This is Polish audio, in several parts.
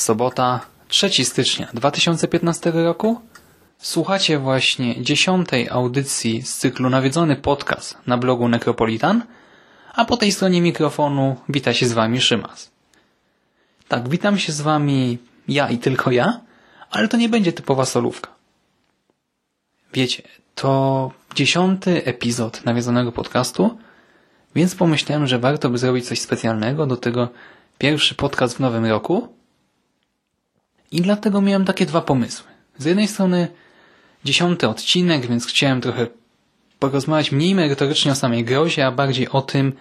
Sobota, 3 stycznia 2015 roku. Słuchacie właśnie dziesiątej audycji z cyklu Nawiedzony Podcast na blogu Necropolitan, a po tej stronie mikrofonu wita się z Wami Szymas. Tak, witam się z Wami ja i tylko ja, ale to nie będzie typowa solówka. Wiecie, to dziesiąty epizod nawiedzonego podcastu, więc pomyślałem, że warto by zrobić coś specjalnego, do tego pierwszy podcast w nowym roku i dlatego miałem takie dwa pomysły. Z jednej strony dziesiąty odcinek, więc chciałem trochę porozmawiać mniej merytorycznie o samej grozie, a bardziej o tym,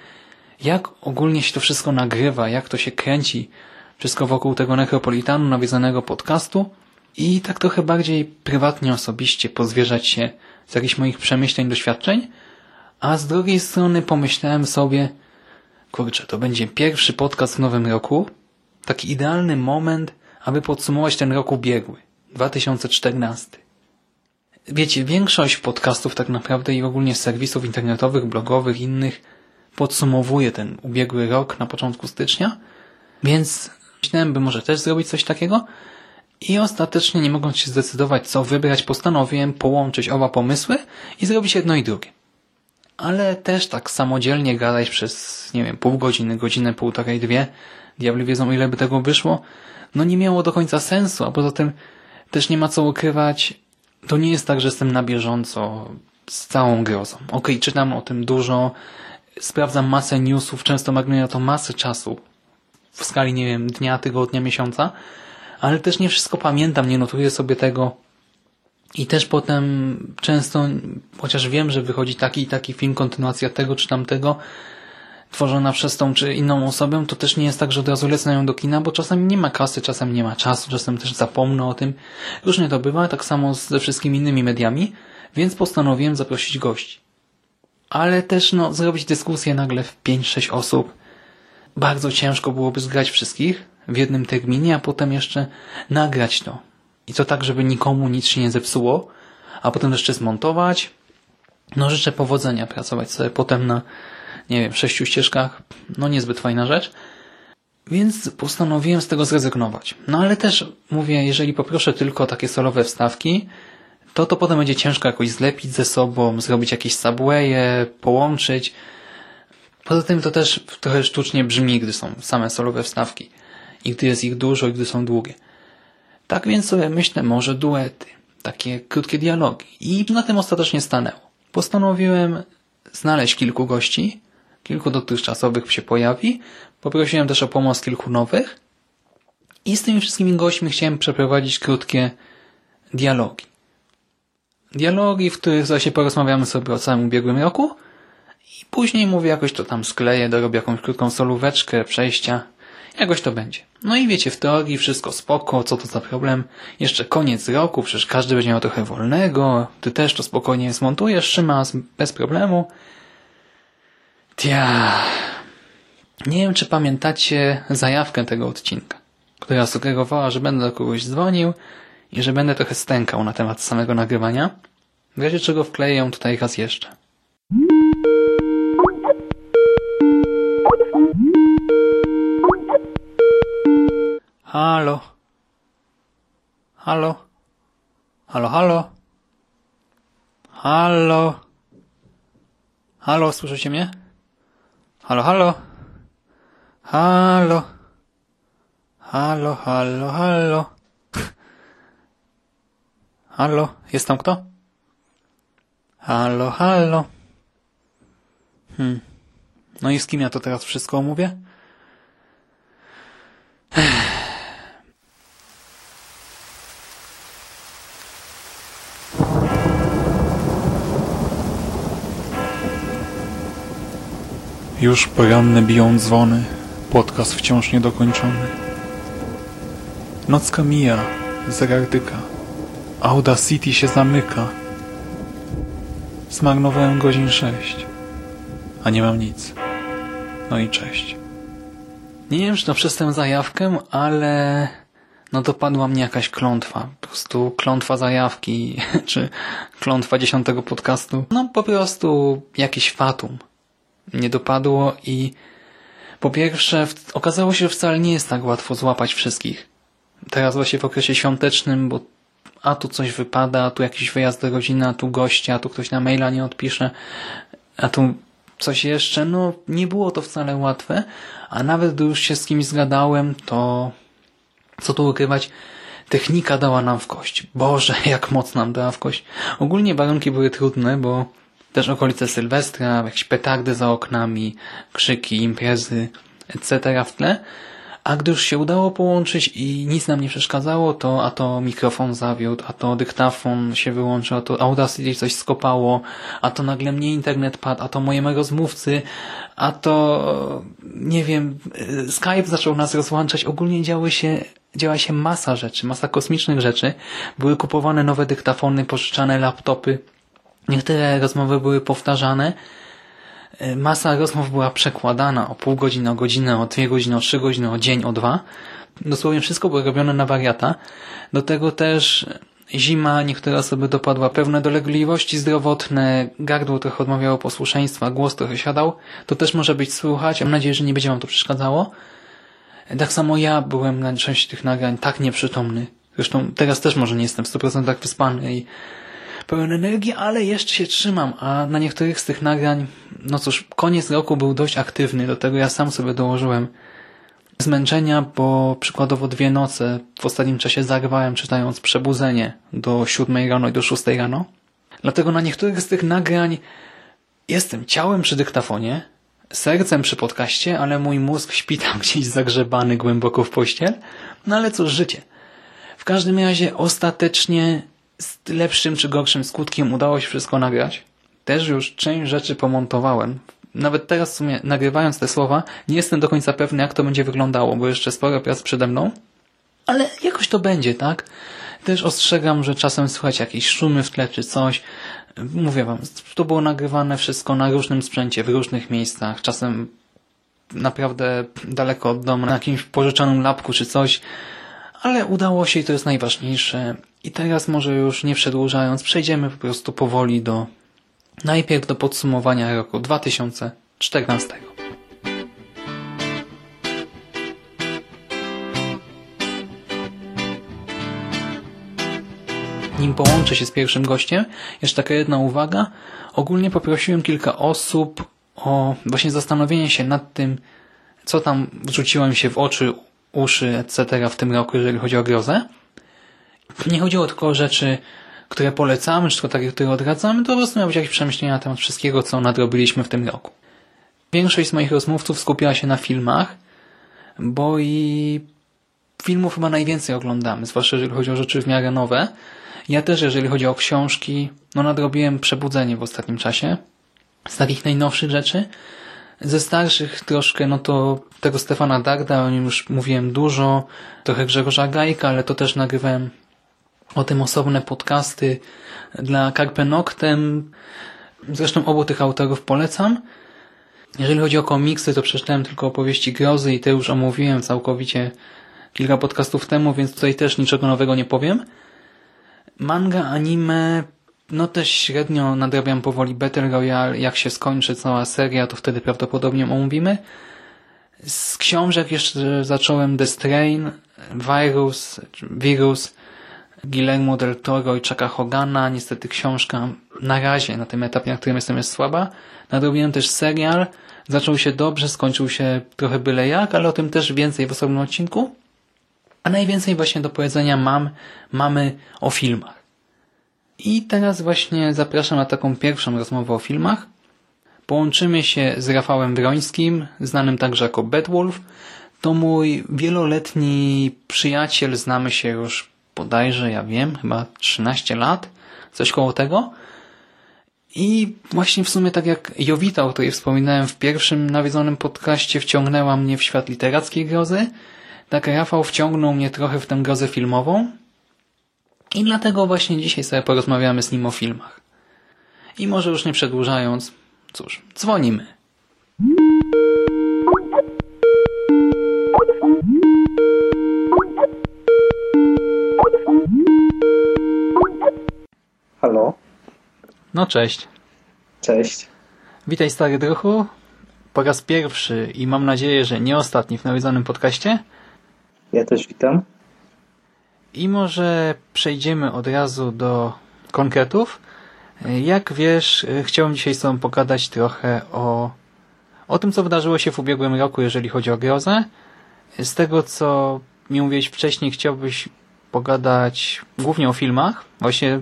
jak ogólnie się to wszystko nagrywa, jak to się kręci wszystko wokół tego necropolitanu nawiedzonego podcastu. I tak trochę bardziej prywatnie, osobiście pozwierzać się z jakichś moich przemyśleń, doświadczeń, a z drugiej strony pomyślałem sobie, kurczę, to będzie pierwszy podcast w nowym roku, taki idealny moment, aby podsumować ten rok ubiegły, 2014. Wiecie, większość podcastów tak naprawdę i ogólnie serwisów internetowych, blogowych, innych podsumowuje ten ubiegły rok na początku stycznia, więc myślałem, by może też zrobić coś takiego i ostatecznie nie mogąc się zdecydować, co wybrać, postanowiłem połączyć oba pomysły i zrobić jedno i drugie. Ale też tak samodzielnie gadać przez, nie wiem, pół godziny, godzinę, półtorej, dwie, diabli wiedzą ile by tego wyszło, no nie miało do końca sensu, a poza tym też nie ma co ukrywać, to nie jest tak, że jestem na bieżąco z całą grozą. Okej, okay, czytam o tym dużo, sprawdzam masę newsów, często marnuję to masę czasu w skali, nie wiem, dnia, tygodnia, miesiąca, ale też nie wszystko pamiętam, nie notuję sobie tego i też potem często, chociaż wiem, że wychodzi taki i taki film, kontynuacja tego czy tamtego, tworzona przez tą czy inną osobę, to też nie jest tak, że od razu lecę ją do kina, bo czasami nie ma kasy, czasem nie ma czasu, czasem też zapomnę o tym. Różnie to bywa, tak samo ze wszystkimi innymi mediami, więc postanowiłem zaprosić gości. Ale też no, zrobić dyskusję nagle w 5-6 osób. Bardzo ciężko byłoby zgrać wszystkich w jednym terminie, a potem jeszcze nagrać to. I to tak, żeby nikomu nic się nie zepsuło, a potem jeszcze zmontować. No życzę powodzenia, pracować sobie potem na nie wiem, sześciu ścieżkach, no niezbyt fajna rzecz. Więc postanowiłem z tego zrezygnować. No ale też mówię, jeżeli poproszę tylko takie solowe wstawki, to to potem będzie ciężko jakoś zlepić ze sobą, zrobić jakieś subwaye, połączyć. Poza tym to też trochę sztucznie brzmi, gdy są same solowe wstawki. I gdy jest ich dużo, i gdy są długie. Tak więc sobie myślę, może duety. Takie krótkie dialogi. I na tym ostatecznie stanęło. Postanowiłem znaleźć kilku gości, kilku dotychczasowych się pojawi. Poprosiłem też o pomoc kilku nowych. I z tymi wszystkimi gośćmi chciałem przeprowadzić krótkie dialogi. Dialogi, w których zaś porozmawiamy sobie o całym ubiegłym roku i później mówię jakoś to tam skleję, dorobię jakąś krótką solóweczkę, przejścia. Jakoś to będzie. No i wiecie, w teorii wszystko spoko, co to za problem. Jeszcze koniec roku, przecież każdy będzie miał trochę wolnego. Ty też to spokojnie zmontujesz, Szymas, bez problemu. Tia. Nie wiem, czy pamiętacie zajawkę tego odcinka, która sugerowała, że będę do kogoś dzwonił i że będę trochę stękał na temat samego nagrywania. W razie czego wkleję ją tutaj raz jeszcze. Halo? Halo? Halo, halo? Halo? Halo, słyszycie mnie? Halo, halo? Halo? Halo, halo, halo. Halo, jest tam kto? Halo, halo. Hmm. No i z kim ja to teraz wszystko omówię? Już poranne biją dzwony, podcast wciąż niedokończony. Nocka mija, zegar tyka, Audacity się zamyka. Zmarnowałem godzin sześć, a nie mam nic. No i cześć. Nie wiem, czy to przez tę zajawkę, ale no dopadła mnie jakaś klątwa. Po prostu klątwa zajawki, czy klątwa dziesiątego podcastu. No po prostu jakiś fatum nie dopadło i po pierwsze okazało się, że wcale nie jest tak łatwo złapać wszystkich. Teraz właśnie w okresie świątecznym, bo a tu coś wypada, a tu jakiś wyjazd do rodziny, a tu gościa, a tu ktoś na maila nie odpisze, a tu coś jeszcze, no nie było to wcale łatwe, a nawet gdy już się z kimś zgadałem, to co tu ukrywać, technika dała nam w kość. Boże, jak mocno nam dała w kość. Ogólnie warunki były trudne, bo też okolice Sylwestra, jakieś petardy za oknami, krzyki, imprezy, etc. w tle. A gdy już się udało połączyć i nic nam nie przeszkadzało, to a to mikrofon zawiódł, a to dyktafon się wyłączył, a to Audacity coś skopało, a to nagle mnie internet padł, a to mojemu rozmówcy, a to nie wiem, Skype zaczął nas rozłączać. Ogólnie działy się, działa się masa rzeczy, masa kosmicznych rzeczy. Były kupowane nowe dyktafony, pożyczane laptopy, Niektóre rozmowy były powtarzane. E, masa rozmów była przekładana o pół godziny, o godzinę, o dwie godziny, o trzy godziny, o dzień, o dwa. Dosłownie wszystko było robione na wariata. Do tego też zima niektóre osoby dopadła pewne dolegliwości zdrowotne, gardło trochę odmawiało posłuszeństwa, głos trochę siadał. To też może być słychać. Mam nadzieję, że nie będzie Wam to przeszkadzało. Tak samo ja byłem na części tych nagrań tak nieprzytomny. Zresztą teraz też może nie jestem w 100% wyspany i pełen energii, ale jeszcze się trzymam, a na niektórych z tych nagrań, no cóż, koniec roku był dość aktywny, do tego ja sam sobie dołożyłem zmęczenia, bo przykładowo dwie noce w ostatnim czasie zagrywałem czytając Przebudzenie do siódmej rano i do szóstej rano. Dlatego na niektórych z tych nagrań jestem ciałem przy dyktafonie, sercem przy podcaście, ale mój mózg śpi tam gdzieś zagrzebany głęboko w pościel. No ale cóż, życie. W każdym razie ostatecznie z lepszym czy gorszym skutkiem udało się wszystko nagrać. Też już część rzeczy pomontowałem. Nawet teraz w sumie nagrywając te słowa nie jestem do końca pewny jak to będzie wyglądało, bo jeszcze sporo prac przede mną. Ale jakoś to będzie, tak? Też ostrzegam, że czasem słychać jakieś szumy w tle czy coś. Mówię wam, to było nagrywane wszystko na różnym sprzęcie, w różnych miejscach. Czasem naprawdę daleko od domu, na jakimś pożyczonym lapku czy coś. Ale udało się i to jest najważniejsze. I teraz może już nie przedłużając, przejdziemy po prostu powoli do najpierw do podsumowania roku 2014. Nim połączę się z pierwszym gościem, jeszcze taka jedna uwaga. Ogólnie poprosiłem kilka osób o właśnie zastanowienie się nad tym, co tam wrzuciłem się w oczy, uszy, etc. w tym roku, jeżeli chodzi o grozę. Nie chodziło tylko o rzeczy, które polecamy, czy tylko takie, które odradzamy, to po prostu miał jakieś przemyślenia na temat wszystkiego, co nadrobiliśmy w tym roku. Większość z moich rozmówców skupiała się na filmach, bo i filmów chyba najwięcej oglądamy, zwłaszcza jeżeli chodzi o rzeczy w miarę nowe. Ja też, jeżeli chodzi o książki, no nadrobiłem Przebudzenie w ostatnim czasie. Z takich najnowszych rzeczy. Ze starszych troszkę, no to tego Stefana Darda, o nim już mówiłem dużo, trochę Grzegorza Gajka, ale to też nagrywałem o tym osobne podcasty dla Carpe Noctem. Zresztą obu tych autorów polecam. Jeżeli chodzi o komiksy, to przeczytałem tylko opowieści grozy i te już omówiłem całkowicie kilka podcastów temu, więc tutaj też niczego nowego nie powiem. Manga, anime, no też średnio nadrabiam powoli Battle Royale. Jak się skończy cała seria, to wtedy prawdopodobnie omówimy. Z książek jeszcze zacząłem The Strain, Virus, Virus, Guillermo del Toro i Chucka Hogana. Niestety książka na razie, na tym etapie, na którym jestem, jest słaba. Nadrobiłem też serial. Zaczął się dobrze, skończył się trochę byle jak, ale o tym też więcej w osobnym odcinku. a najwięcej właśnie do powiedzenia mam, mamy o filmach. I teraz właśnie zapraszam na taką pierwszą rozmowę o filmach. Połączymy się z Rafałem Wrońskim, znanym także jako Bedwolf. To mój wieloletni przyjaciel, znamy się już bodajże, ja wiem, chyba 13 lat, coś koło tego. I właśnie w sumie tak jak Jowita, o której wspominałem w pierwszym nawiedzonym podcaście, wciągnęła mnie w świat literackiej grozy, tak Rafał wciągnął mnie trochę w tę grozę filmową i dlatego właśnie dzisiaj sobie porozmawiamy z nim o filmach. I może już nie przedłużając, cóż, dzwonimy. Halo. No cześć. Cześć. Witaj stary druhu. Po raz pierwszy i mam nadzieję, że nie ostatni w nawiedzonym podcaście. Ja też witam. I może przejdziemy od razu do konkretów. Jak wiesz, chciałem dzisiaj z Tobą pogadać trochę o, o tym, co wydarzyło się w ubiegłym roku, jeżeli chodzi o grozę. Z tego, co mi mówiłeś wcześniej, chciałbyś pogadać głównie o filmach. Właśnie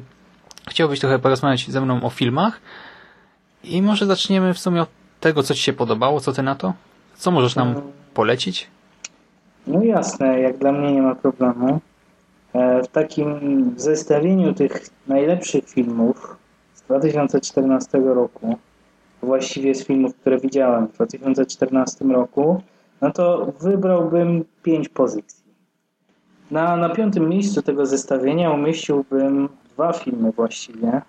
chciałbyś trochę porozmawiać ze mną o filmach. I może zaczniemy w sumie od tego, co Ci się podobało, co Ty na to? Co możesz nam polecić? No jasne, jak dla mnie nie ma problemu. E, w takim zestawieniu tych najlepszych filmów z 2014 roku, właściwie z filmów, które widziałem w 2014 roku, no to wybrałbym pięć pozycji. Na, na piątym miejscu tego zestawienia umieściłbym dwa filmy właściwie.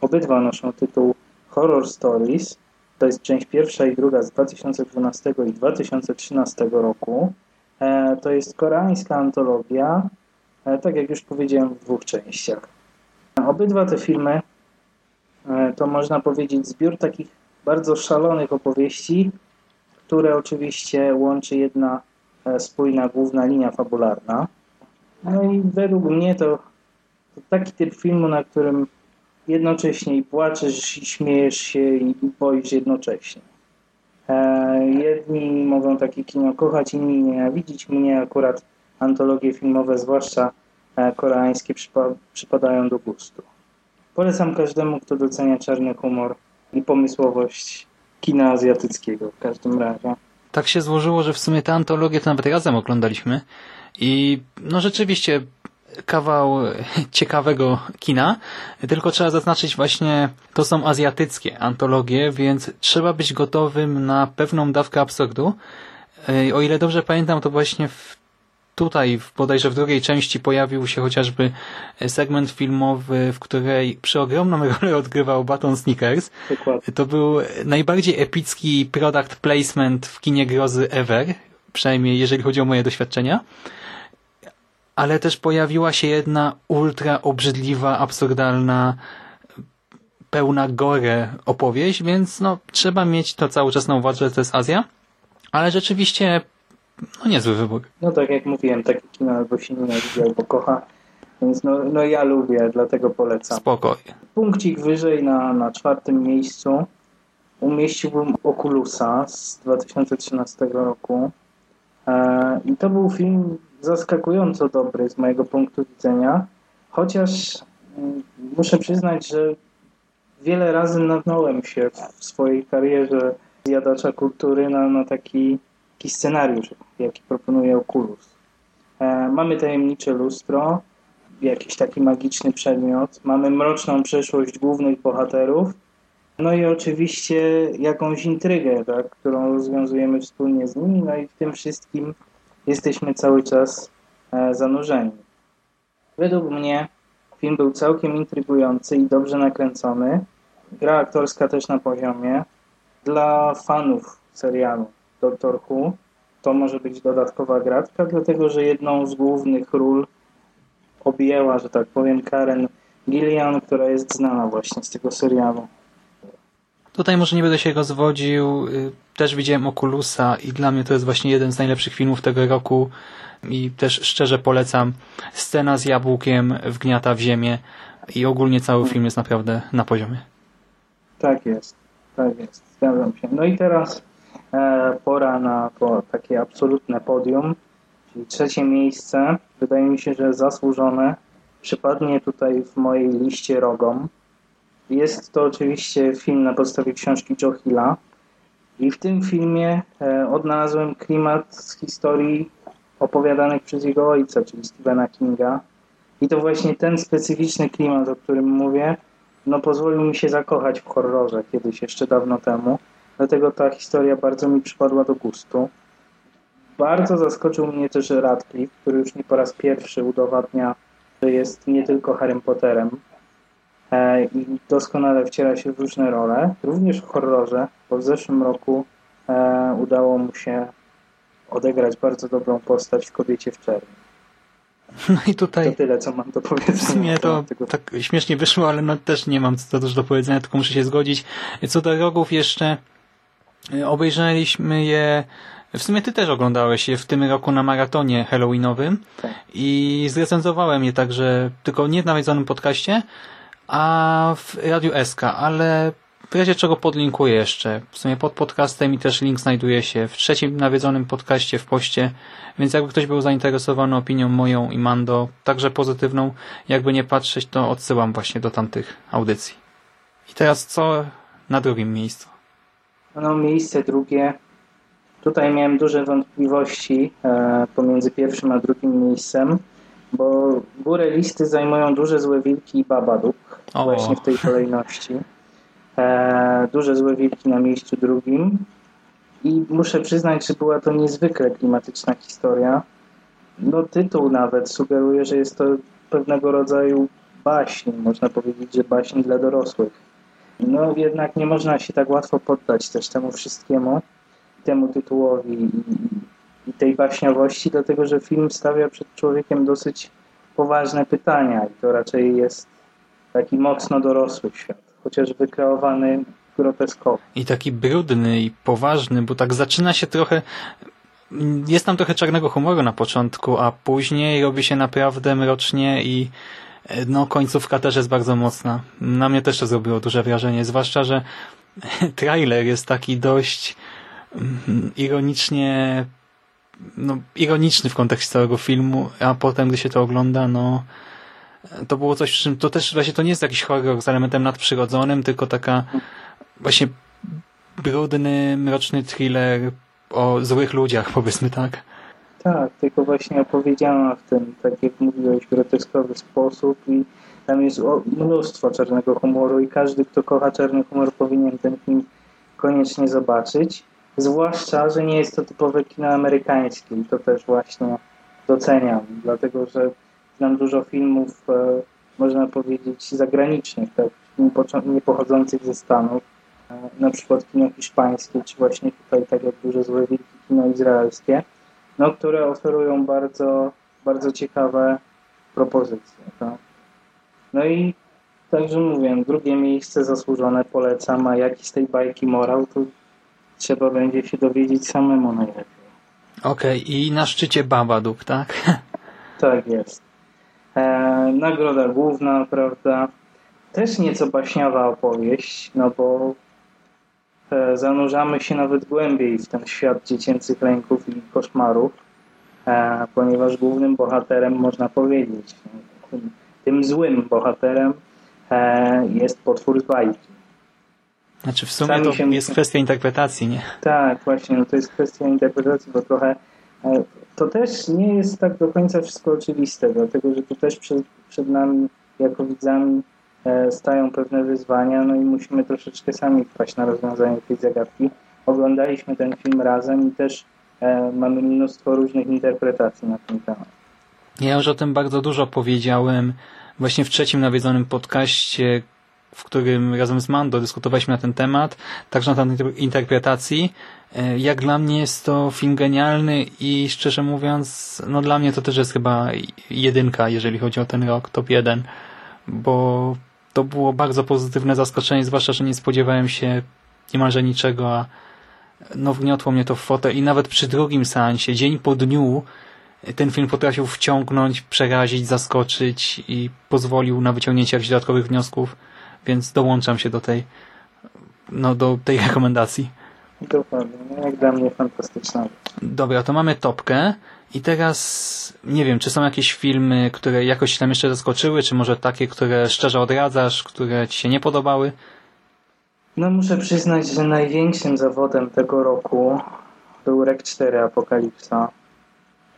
Obydwa noszą tytuł Horror Stories. To jest część pierwsza i druga z 2012 i 2013 roku. E, to jest koreańska antologia, e, tak jak już powiedziałem, w dwóch częściach. Obydwa te filmy e, to można powiedzieć zbiór takich bardzo szalonych opowieści, które oczywiście łączy jedna spójna główna linia fabularna. No i według mnie to, to taki typ filmu, na którym jednocześnie i płaczesz, i śmiejesz się, i boisz jednocześnie. E, jedni mogą takie kino kochać, inni nienawidzić. Mnie akurat antologie filmowe, zwłaszcza e, koreańskie, przypadają do gustu. Polecam każdemu, kto docenia czarny humor i pomysłowość kina azjatyckiego w każdym razie. Tak się złożyło, że w sumie te antologie to nawet razem oglądaliśmy i no rzeczywiście kawał ciekawego kina, tylko trzeba zaznaczyć właśnie, to są azjatyckie antologie, więc trzeba być gotowym na pewną dawkę absurdu. O ile dobrze pamiętam, to właśnie w, tutaj, bodajże w drugiej części pojawił się chociażby segment filmowy, w której przeogromną rolę odgrywał Baton Snickers. Dokładnie. To był najbardziej epicki product placement w kinie grozy ever, przynajmniej jeżeli chodzi o moje doświadczenia ale też pojawiła się jedna ultra obrzydliwa, absurdalna, pełna gore opowieść, więc no, trzeba mieć to cały czas na uwadze, że to jest Azja, ale rzeczywiście no niezły wybór. No tak jak mówiłem, takie kino albo się nienawidzi, albo kocha, więc no, no ja lubię, dlatego polecam. Spokojnie. Punkcik wyżej na, na czwartym miejscu umieściłbym Oculusa z 2013 roku. E, I to był film zaskakująco dobry z mojego punktu widzenia, chociaż mm, muszę przyznać, że wiele razy natknąłem się w swojej karierze zjadacza kultury na, na taki, taki scenariusz, jaki proponuje Oculus. E, mamy tajemnicze lustro, jakiś taki magiczny przedmiot, mamy mroczną przeszłość głównych bohaterów, no i oczywiście jakąś intrygę, tak, którą rozwiązujemy wspólnie z nimi, no i w tym wszystkim jesteśmy cały czas e, zanurzeni. Według mnie film był całkiem intrygujący i dobrze nakręcony. Gra aktorska też na poziomie. Dla fanów serialu Doctor Who to może być dodatkowa gratka, dlatego że jedną z głównych ról objęła, że tak powiem, Karen Gillian, która jest znana właśnie z tego serialu. Tutaj może nie będę się rozwodził. Y, też widziałem Oculusa i dla mnie to jest właśnie jeden z najlepszych filmów tego roku i też szczerze polecam. Scena z jabłkiem wgniata w ziemię i ogólnie cały film jest naprawdę na poziomie. Tak jest, tak jest, zgadzam się. No i teraz e, pora na to takie absolutne podium, Czyli trzecie miejsce, wydaje mi się, że zasłużone, przypadnie tutaj w mojej liście rogom. Jest to oczywiście film na podstawie książki Joe Hilla. I w tym filmie e, odnalazłem klimat z historii opowiadanych przez jego ojca, czyli Stephena Kinga. I to właśnie ten specyficzny klimat, o którym mówię, no pozwolił mi się zakochać w horrorze kiedyś, jeszcze dawno temu. Dlatego ta historia bardzo mi przypadła do gustu. Bardzo zaskoczył mnie też Radcliffe, który już nie po raz pierwszy udowadnia, że jest nie tylko Harrym Potterem i doskonale wciera się w różne role, również w horrorze, bo w zeszłym roku e, udało mu się odegrać bardzo dobrą postać w Kobiecie w czerni. No i tutaj... To tyle, co mam do powiedzenia. W sumie to tak śmiesznie wyszło, ale no też nie mam za dużo do powiedzenia, tylko muszę się zgodzić. Co do rogów jeszcze e, obejrzeliśmy je w sumie ty też oglądałeś je w tym roku na maratonie halloweenowym tak. i zrecenzowałem je także, tylko nie w nawiedzonym podcaście, a w Radiu SK, ale w razie czego podlinkuję jeszcze. W sumie pod podcastem i też link znajduje się w trzecim nawiedzonym podcaście w poście, więc jakby ktoś był zainteresowany opinią moją i Mando, także pozytywną, jakby nie patrzeć, to odsyłam właśnie do tamtych audycji. I teraz co na drugim miejscu? No miejsce drugie. Tutaj miałem duże wątpliwości e, pomiędzy pierwszym a drugim miejscem, bo górę listy zajmują duże złe wilki i Babadook, o. właśnie w tej kolejności. E, duże złe wilki na miejscu drugim. I muszę przyznać, że była to niezwykle klimatyczna historia. No tytuł nawet sugeruje, że jest to pewnego rodzaju baśń. Można powiedzieć, że baśń dla dorosłych. No jednak nie można się tak łatwo poddać też temu wszystkiemu, temu tytułowi i, i tej baśniowości, dlatego że film stawia przed człowiekiem dosyć poważne pytania i to raczej jest taki mocno dorosły świat chociaż wykreowany groteskowo. I taki brudny i poważny, bo tak zaczyna się trochę jest tam trochę czarnego humoru na początku, a później robi się naprawdę mrocznie i no końcówka też jest bardzo mocna. Na mnie też to zrobiło duże wrażenie, zwłaszcza, że trailer jest taki dość mm, ironicznie no, ironiczny w kontekście całego filmu, a potem, gdy się to ogląda, no to było coś, czym to też właśnie to nie jest jakiś horror z elementem nadprzyrodzonym, tylko taka właśnie brudny, mroczny thriller o złych ludziach, powiedzmy tak. Tak, tylko właśnie opowiedziana w ten, tak jak mówiłeś, groteskowy sposób i tam jest mnóstwo czarnego humoru i każdy, kto kocha czarny humor powinien ten film koniecznie zobaczyć. Zwłaszcza, że nie jest to typowe kino amerykańskie i to też właśnie doceniam, dlatego że znam dużo filmów, e, można powiedzieć, zagranicznych, tak, nie pochodzących ze Stanów, e, na przykład kino hiszpańskie, czy właśnie tutaj, tak jak duże złe wielkie kino izraelskie, no, które oferują bardzo, bardzo ciekawe propozycje. Tak. No i także mówię, drugie miejsce zasłużone polecam, a jaki z tej bajki morał, to trzeba będzie się dowiedzieć samemu najlepiej. Okej, okay, i na szczycie Babadook, tak? Tak jest. E, nagroda główna, prawda? Też nieco baśniowa opowieść, no bo e, zanurzamy się nawet głębiej w ten świat dziecięcych lęków i koszmarów, e, ponieważ głównym bohaterem, można powiedzieć, tym, tym złym bohaterem e, jest potwór z bajki. Znaczy w sumie Sami to się... jest kwestia interpretacji, nie? Tak, właśnie, no to jest kwestia interpretacji, bo trochę e, to też nie jest tak do końca wszystko oczywiste, dlatego że tu też przed, przed nami jako widzami e, stają pewne wyzwania, no i musimy troszeczkę sami wpaść na rozwiązanie tej zagadki. Oglądaliśmy ten film razem i też e, mamy mnóstwo różnych interpretacji na ten temat. Ja już o tym bardzo dużo powiedziałem właśnie w trzecim nawiedzonym podcaście, w którym razem z Mando dyskutowaliśmy na ten temat, także na temat interpretacji. E, jak dla mnie jest to film genialny i szczerze mówiąc, no dla mnie to też jest chyba jedynka, jeżeli chodzi o ten rok, top jeden, bo to było bardzo pozytywne zaskoczenie, zwłaszcza, że nie spodziewałem się niemalże niczego, a no wgniotło mnie to w fotę i nawet przy drugim seansie, dzień po dniu, ten film potrafił wciągnąć, przerazić, zaskoczyć i pozwolił na wyciągnięcie jakichś dodatkowych wniosków więc dołączam się do tej, no, do tej rekomendacji. Dokładnie, no, jak dla mnie fantastyczna. Dobra, to mamy topkę I teraz nie wiem, czy są jakieś filmy, które jakoś tam jeszcze zaskoczyły, czy może takie, które szczerze odradzasz, które ci się nie podobały? No muszę przyznać, że największym zawodem tego roku był Rek 4 Apokalipsa.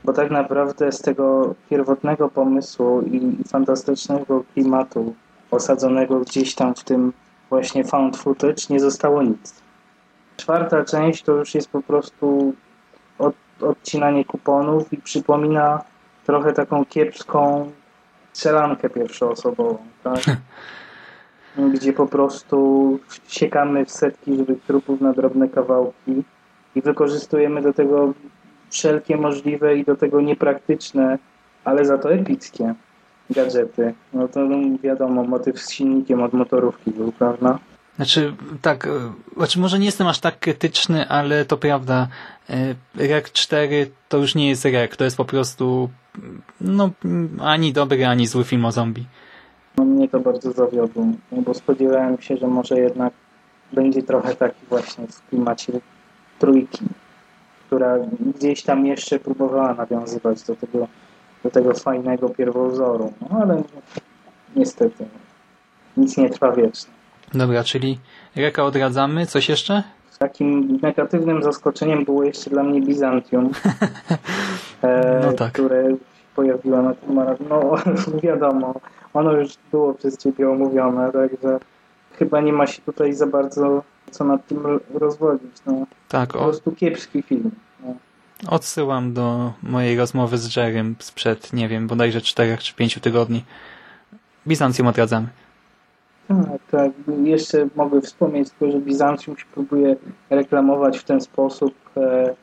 Bo tak naprawdę z tego pierwotnego pomysłu i, i fantastycznego klimatu osadzonego gdzieś tam w tym właśnie found footage nie zostało nic. Czwarta część to już jest po prostu od, odcinanie kuponów i przypomina trochę taką kiepską strzelankę pierwszoosobową, tak? gdzie po prostu siekamy w setki żywych trupów na drobne kawałki i wykorzystujemy do tego wszelkie możliwe i do tego niepraktyczne, ale za to epickie gadżety. No to wiadomo, motyw z silnikiem od motorówki był, prawda? Znaczy, tak, e, znaczy może nie jestem aż tak krytyczny, ale to prawda, e, REC 4 to już nie jest REC, to jest po prostu no, ani dobry, ani zły film o zombie. No mnie to bardzo zawiodło, bo spodziewałem się, że może jednak będzie trochę taki właśnie w klimacie trójki, która gdzieś tam jeszcze próbowała nawiązywać do tego, do tego fajnego pierwowzoru, no ale niestety nic nie trwa wiecznie. Dobra, czyli Reka odradzamy. Coś jeszcze? Takim negatywnym zaskoczeniem było jeszcze dla mnie Bizantium, e, no tak. które pojawiło na tym No wiadomo, ono już było przez Ciebie omówione, także chyba nie ma się tutaj za bardzo co nad tym rozwodzić. No. Tak. Po prostu kiepski film. No. Odsyłam do mojej rozmowy z Jerem sprzed, nie wiem, bodajże czterech czy pięciu tygodni. Bizancjum odradzamy. Tak, tak. Jeszcze mogę wspomnieć tylko, że Bizancjum się próbuje reklamować w ten sposób, e,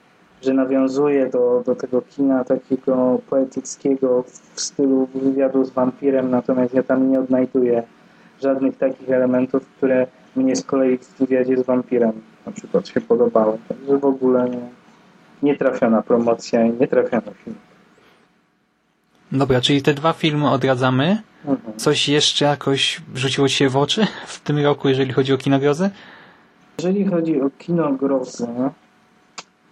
że nawiązuje do, do tego kina takiego poetyckiego w stylu wywiadu z wampirem, natomiast ja tam nie odnajduję żadnych takich elementów, które mnie z kolei w wywiadzie z wampirem na przykład się podobały. Także w ogóle nie, nie trafiona promocja i nie trafiony film. Dobra, czyli te dwa filmy odradzamy. Mhm. Coś jeszcze jakoś rzuciło Ci się w oczy w tym roku, jeżeli chodzi o kino grozy? Jeżeli chodzi o kino grozy,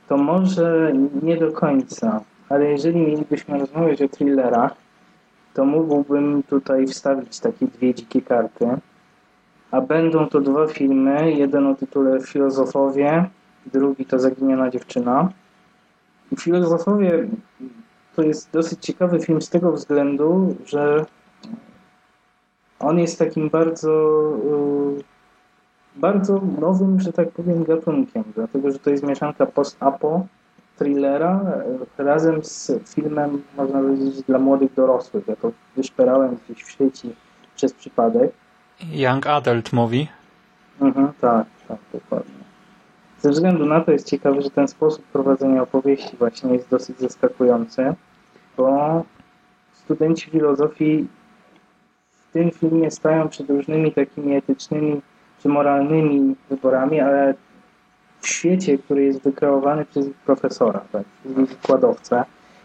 to może nie do końca, ale jeżeli mielibyśmy rozmawiać o thrillerach, to mógłbym tutaj wstawić takie dwie dzikie karty. A będą to dwa filmy, jeden o tytule Filozofowie, drugi to Zaginiona dziewczyna. Filozofowie to jest dosyć ciekawy film z tego względu, że on jest takim bardzo y, bardzo nowym, że tak powiem, gatunkiem, dlatego że to jest mieszanka post-apo, thrillera e, razem z filmem, można powiedzieć, dla młodych dorosłych. Ja to wyszperałem gdzieś w sieci przez przypadek. Young Adult Movie. Mhm, tak, tak, dokładnie. Ze względu na to jest ciekawe, że ten sposób prowadzenia opowieści właśnie jest dosyć zaskakujący, bo studenci filozofii w tym filmie stają przed różnymi takimi etycznymi czy moralnymi wyborami, ale w świecie, który jest wykreowany przez profesora, tak, przez wykładowcę.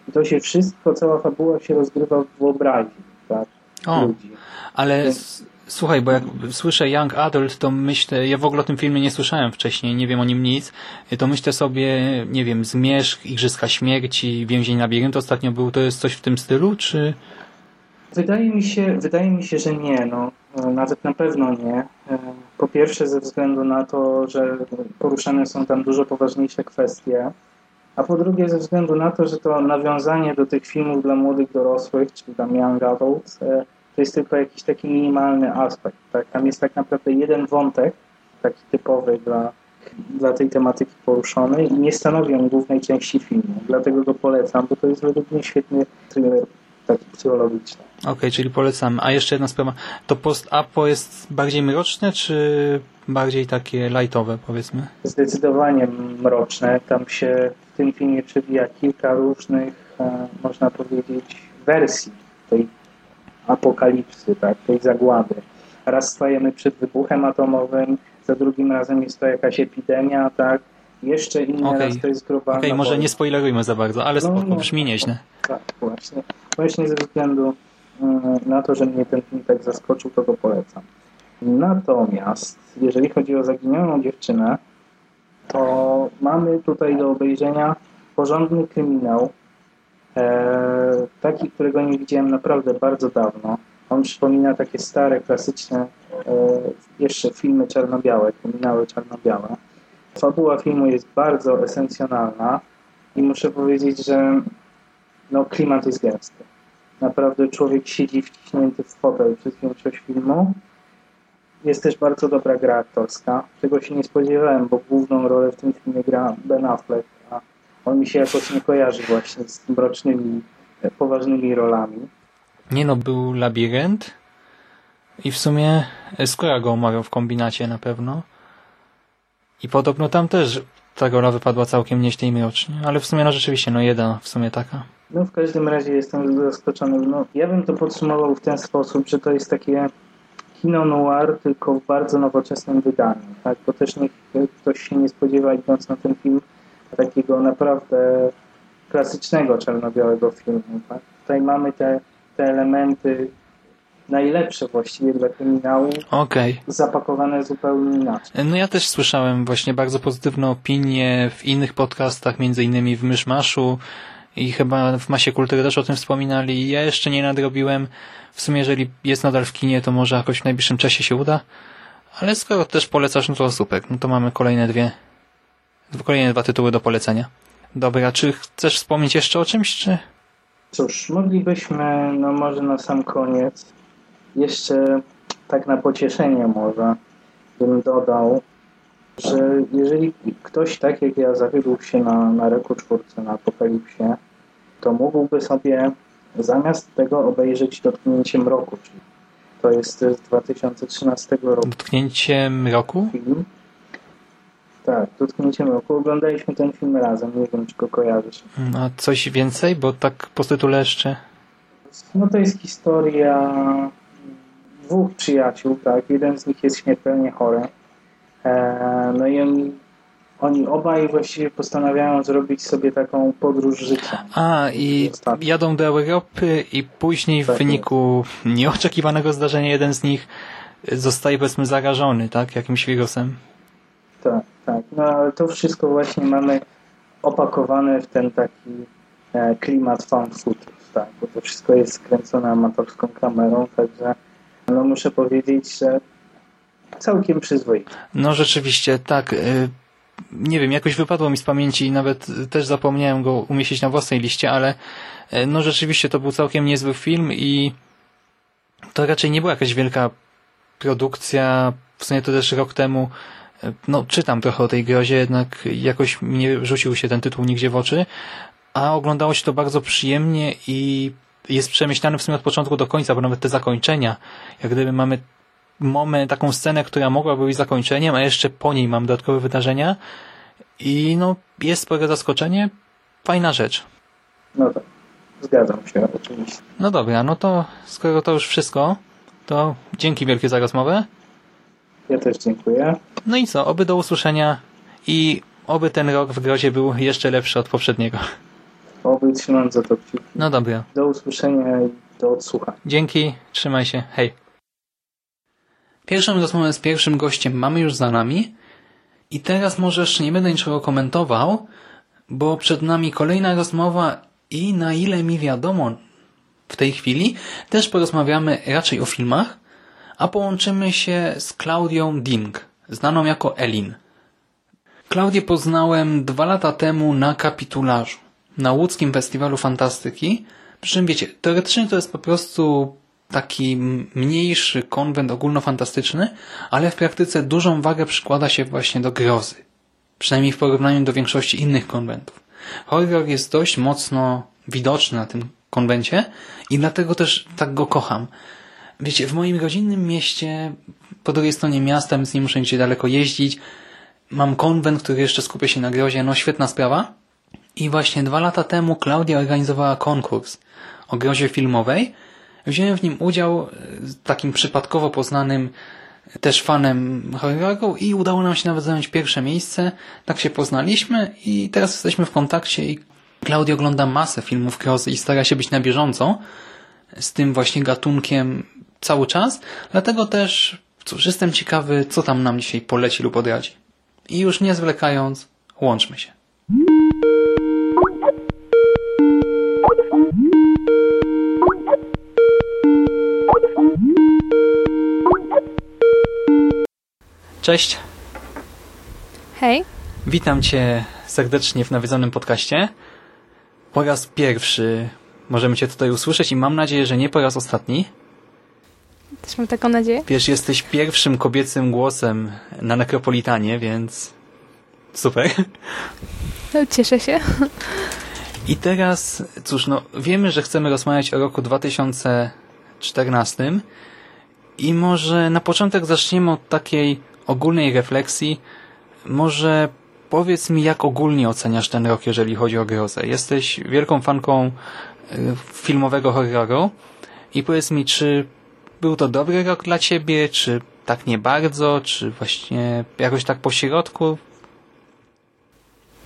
I to się wszystko, cała fabuła się rozgrywa w wyobraźni tak, o, ludzi. Ale Więc... słuchaj, bo jak słyszę Young Adult, to myślę, ja w ogóle o tym filmie nie słyszałem wcześniej, nie wiem o nim nic, to myślę sobie, nie wiem, Zmierzch, Igrzyska Śmierci, Więzień Labirynt ostatnio był, to jest coś w tym stylu, czy... Wydaje mi się, wydaje mi się, że nie. No. Nawet na pewno nie. Po pierwsze ze względu na to, że poruszane są tam dużo poważniejsze kwestie, a po drugie ze względu na to, że to nawiązanie do tych filmów dla młodych dorosłych, czyli tam young adults, e, to jest tylko jakiś taki minimalny aspekt. Tak? Tam jest tak naprawdę jeden wątek, taki typowy dla, dla tej tematyki poruszonej i nie stanowi on głównej części filmu. Dlatego go polecam, bo to jest według mnie świetny thriller taki psychologiczny. Okej, okay, czyli polecam. A jeszcze jedna sprawa. To post-apo jest bardziej mroczne, czy bardziej takie lightowe, powiedzmy? Zdecydowanie mroczne. Tam się w tym filmie przewija kilka różnych, e, można powiedzieć, wersji tej apokalipsy, tak, tej zagłady. Raz stajemy przed wybuchem atomowym, za drugim razem jest to jakaś epidemia, tak, jeszcze inny okay. raz to jest globalna Okej, okay, może nie spoilerujmy za bardzo, ale no, spoko, no, brzmi nieźle. Tak, właśnie. Właśnie ze względu e, na to, że mnie ten film tak zaskoczył, to go polecam. Natomiast, jeżeli chodzi o zaginioną dziewczynę, to mamy tutaj do obejrzenia porządny kryminał taki, którego nie widziałem naprawdę bardzo dawno. On przypomina takie stare, klasyczne e, jeszcze filmy czarno-białe, kryminały czarno-białe. Fabuła filmu jest bardzo esencjonalna i muszę powiedzieć, że no, klimat jest gęsty. Naprawdę człowiek siedzi wciśnięty w fotel przez większość filmu. Jest też bardzo dobra gra aktorska. Tego się nie spodziewałem, bo główną rolę w tym filmie gra Ben Affleck, on mi się jakoś nie kojarzy właśnie z mrocznymi, poważnymi rolami. Nie no, był labirynt i w sumie Skóra go umarł w kombinacie na pewno. I podobno tam też ta rola wypadła całkiem nieźle i mrocznie, ale w sumie no rzeczywiście, no jedna w sumie taka. No w każdym razie jestem zaskoczony. No, ja bym to podsumował w ten sposób, że to jest takie kino noir, tylko w bardzo nowoczesnym wydaniu. Tak? Bo też niech ktoś się nie spodziewa, idąc na ten film, takiego naprawdę klasycznego czarno-białego filmu. Tak? Tutaj mamy te, te elementy najlepsze właściwie dla kryminału, okay. zapakowane zupełnie inaczej. No ja też słyszałem właśnie bardzo pozytywne opinie w innych podcastach, między innymi w Myszmaszu i chyba w Masie Kultury też o tym wspominali. Ja jeszcze nie nadrobiłem. W sumie jeżeli jest nadal w kinie, to może jakoś w najbliższym czasie się uda. Ale skoro też polecasz, no to super. No to mamy kolejne dwie, kolejne dwa tytuły do polecenia. Dobra, czy chcesz wspomnieć jeszcze o czymś, czy... Cóż, moglibyśmy, no może na sam koniec, jeszcze tak na pocieszenie może bym dodał, że jeżeli ktoś tak jak ja zawiódł się na, na Reku czwórce, na Apokalipsie, to mógłby sobie zamiast tego obejrzeć Dotknięcie Mroku, czyli to jest z 2013 roku. Dotknięcie Mroku? Film. Tak, Dotknięcie Mroku. Oglądaliśmy ten film razem, nie wiem czy go kojarzysz. A coś więcej, bo tak po tytule jeszcze... No to jest historia dwóch przyjaciół, tak, jeden z nich jest śmiertelnie chory. E, no i oni, oni obaj właściwie postanawiają zrobić sobie taką podróż życia. A, i jadą do Europy i później w tak wyniku jest. nieoczekiwanego zdarzenia jeden z nich zostaje powiedzmy zarażony, tak, jakimś wirusem. Tak, tak. No ale to wszystko właśnie mamy opakowane w ten taki e, klimat found footage, tak, bo to wszystko jest skręcone amatorską kamerą, także no muszę powiedzieć, że całkiem przyzwoity. No rzeczywiście, tak. Y, nie wiem, jakoś wypadło mi z pamięci i nawet też zapomniałem go umieścić na własnej liście, ale y, no rzeczywiście to był całkiem niezły film i to raczej nie była jakaś wielka produkcja. W sumie to też rok temu no czytam trochę o tej grozie, jednak jakoś nie rzucił się ten tytuł nigdzie w oczy, a oglądało się to bardzo przyjemnie i jest przemyślany w sumie od początku do końca, bo nawet te zakończenia, jak gdyby mamy moment, taką scenę, która mogła być zakończeniem, a jeszcze po niej mam dodatkowe wydarzenia i no jest spore zaskoczenie, fajna rzecz. No tak, zgadzam się oczywiście. No dobra, no to skoro to już wszystko, to dzięki wielkie za rozmowę. Ja też dziękuję. No i co, oby do usłyszenia i oby ten rok w grozie był jeszcze lepszy od poprzedniego. Oby trzymam za to kciuki. No dobra. Do usłyszenia i do odsłuchania. Dzięki, trzymaj się, hej. Pierwszą rozmowę z pierwszym gościem mamy już za nami i teraz może jeszcze nie będę niczego komentował, bo przed nami kolejna rozmowa i na ile mi wiadomo w tej chwili, też porozmawiamy raczej o filmach, a połączymy się z Klaudią Ding, znaną jako Elin. Klaudię poznałem dwa lata temu na kapitularzu na łódzkim festiwalu fantastyki. Przy czym wiecie, teoretycznie to jest po prostu taki mniejszy konwent ogólnofantastyczny, ale w praktyce dużą wagę przykłada się właśnie do grozy. Przynajmniej w porównaniu do większości innych konwentów. Horror jest dość mocno widoczny na tym konwencie i dlatego też tak go kocham. Wiecie, w moim rodzinnym mieście, po drugiej stronie miasta, więc nie muszę gdzie daleko jeździć, mam konwent, który jeszcze skupia się na grozie, no świetna sprawa, i właśnie dwa lata temu Klaudia organizowała konkurs o grozie filmowej. Wziąłem w nim udział e, takim przypadkowo poznanym też fanem horroru i udało nam się nawet zająć pierwsze miejsce. Tak się poznaliśmy i teraz jesteśmy w kontakcie i Klaudia ogląda masę filmów grozy i stara się być na bieżąco z tym właśnie gatunkiem cały czas. Dlatego też, cóż, jestem ciekawy, co tam nam dzisiaj poleci lub odradzi. I już nie zwlekając, łączmy się. Cześć. Hej. Witam Cię serdecznie w nawiedzonym podcaście. Po raz pierwszy możemy Cię tutaj usłyszeć i mam nadzieję, że nie po raz ostatni. Też mam taką nadzieję. Wiesz, jesteś pierwszym kobiecym głosem na Nekropolitanie, więc super. No, cieszę się. I teraz, cóż, no wiemy, że chcemy rozmawiać o roku 2014 i może na początek zaczniemy od takiej ogólnej refleksji. Może powiedz mi, jak ogólnie oceniasz ten rok, jeżeli chodzi o grozę. Jesteś wielką fanką y, filmowego horroru i powiedz mi, czy był to dobry rok dla ciebie, czy tak nie bardzo, czy właśnie jakoś tak po środku?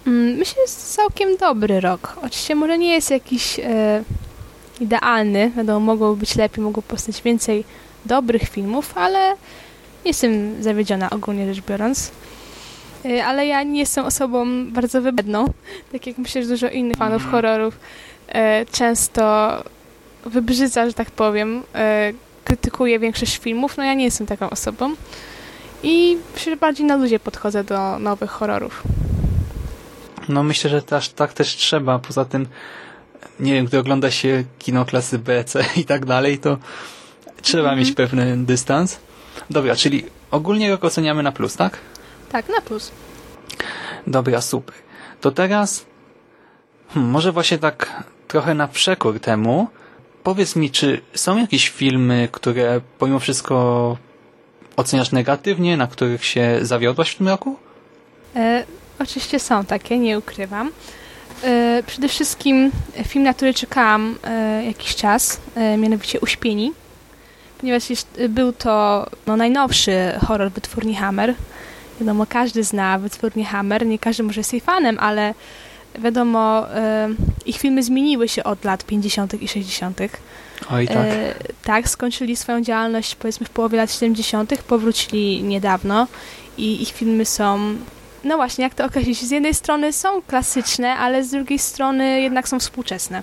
Mm, myślę, że jest całkiem dobry rok. Oczywiście może nie jest jakiś e, idealny. Wiadomo, mogło być lepiej, mogło powstać więcej dobrych filmów, ale nie jestem zawiedziona ogólnie rzecz biorąc. E, ale ja nie jestem osobą bardzo wybredną. Tak jak myślę, że dużo innych fanów horrorów e, często wybrzydza, że tak powiem, krytykuje większość filmów. No ja nie jestem taką osobą. I myślę, że bardziej na ludzie podchodzę do nowych horrorów. No myślę, że też, tak też trzeba. Poza tym, nie wiem, gdy ogląda się kino klasy B, C i tak dalej, to trzeba mieć pewny dystans. Dobra, czyli ogólnie rok oceniamy na plus, tak? Tak, na plus. Dobra, super. To teraz, hmm, może właśnie tak trochę na przekór temu, powiedz mi, czy są jakieś filmy, które pomimo wszystko oceniasz negatywnie, na których się zawiodłaś w tym roku? E, oczywiście są takie, nie ukrywam. E, przede wszystkim film, na który czekałam e, jakiś czas, e, mianowicie Uśpieni, ponieważ jest, był to no, najnowszy horror wytwórni Hammer. Wiadomo, każdy zna wytwórnię Hammer, nie każdy może jest jej fanem, ale wiadomo, e, ich filmy zmieniły się od lat 50. i 60. Oj, tak. E, tak, skończyli swoją działalność powiedzmy w połowie lat 70., powrócili niedawno i ich filmy są, no właśnie, jak to określić, z jednej strony są klasyczne, ale z drugiej strony jednak są współczesne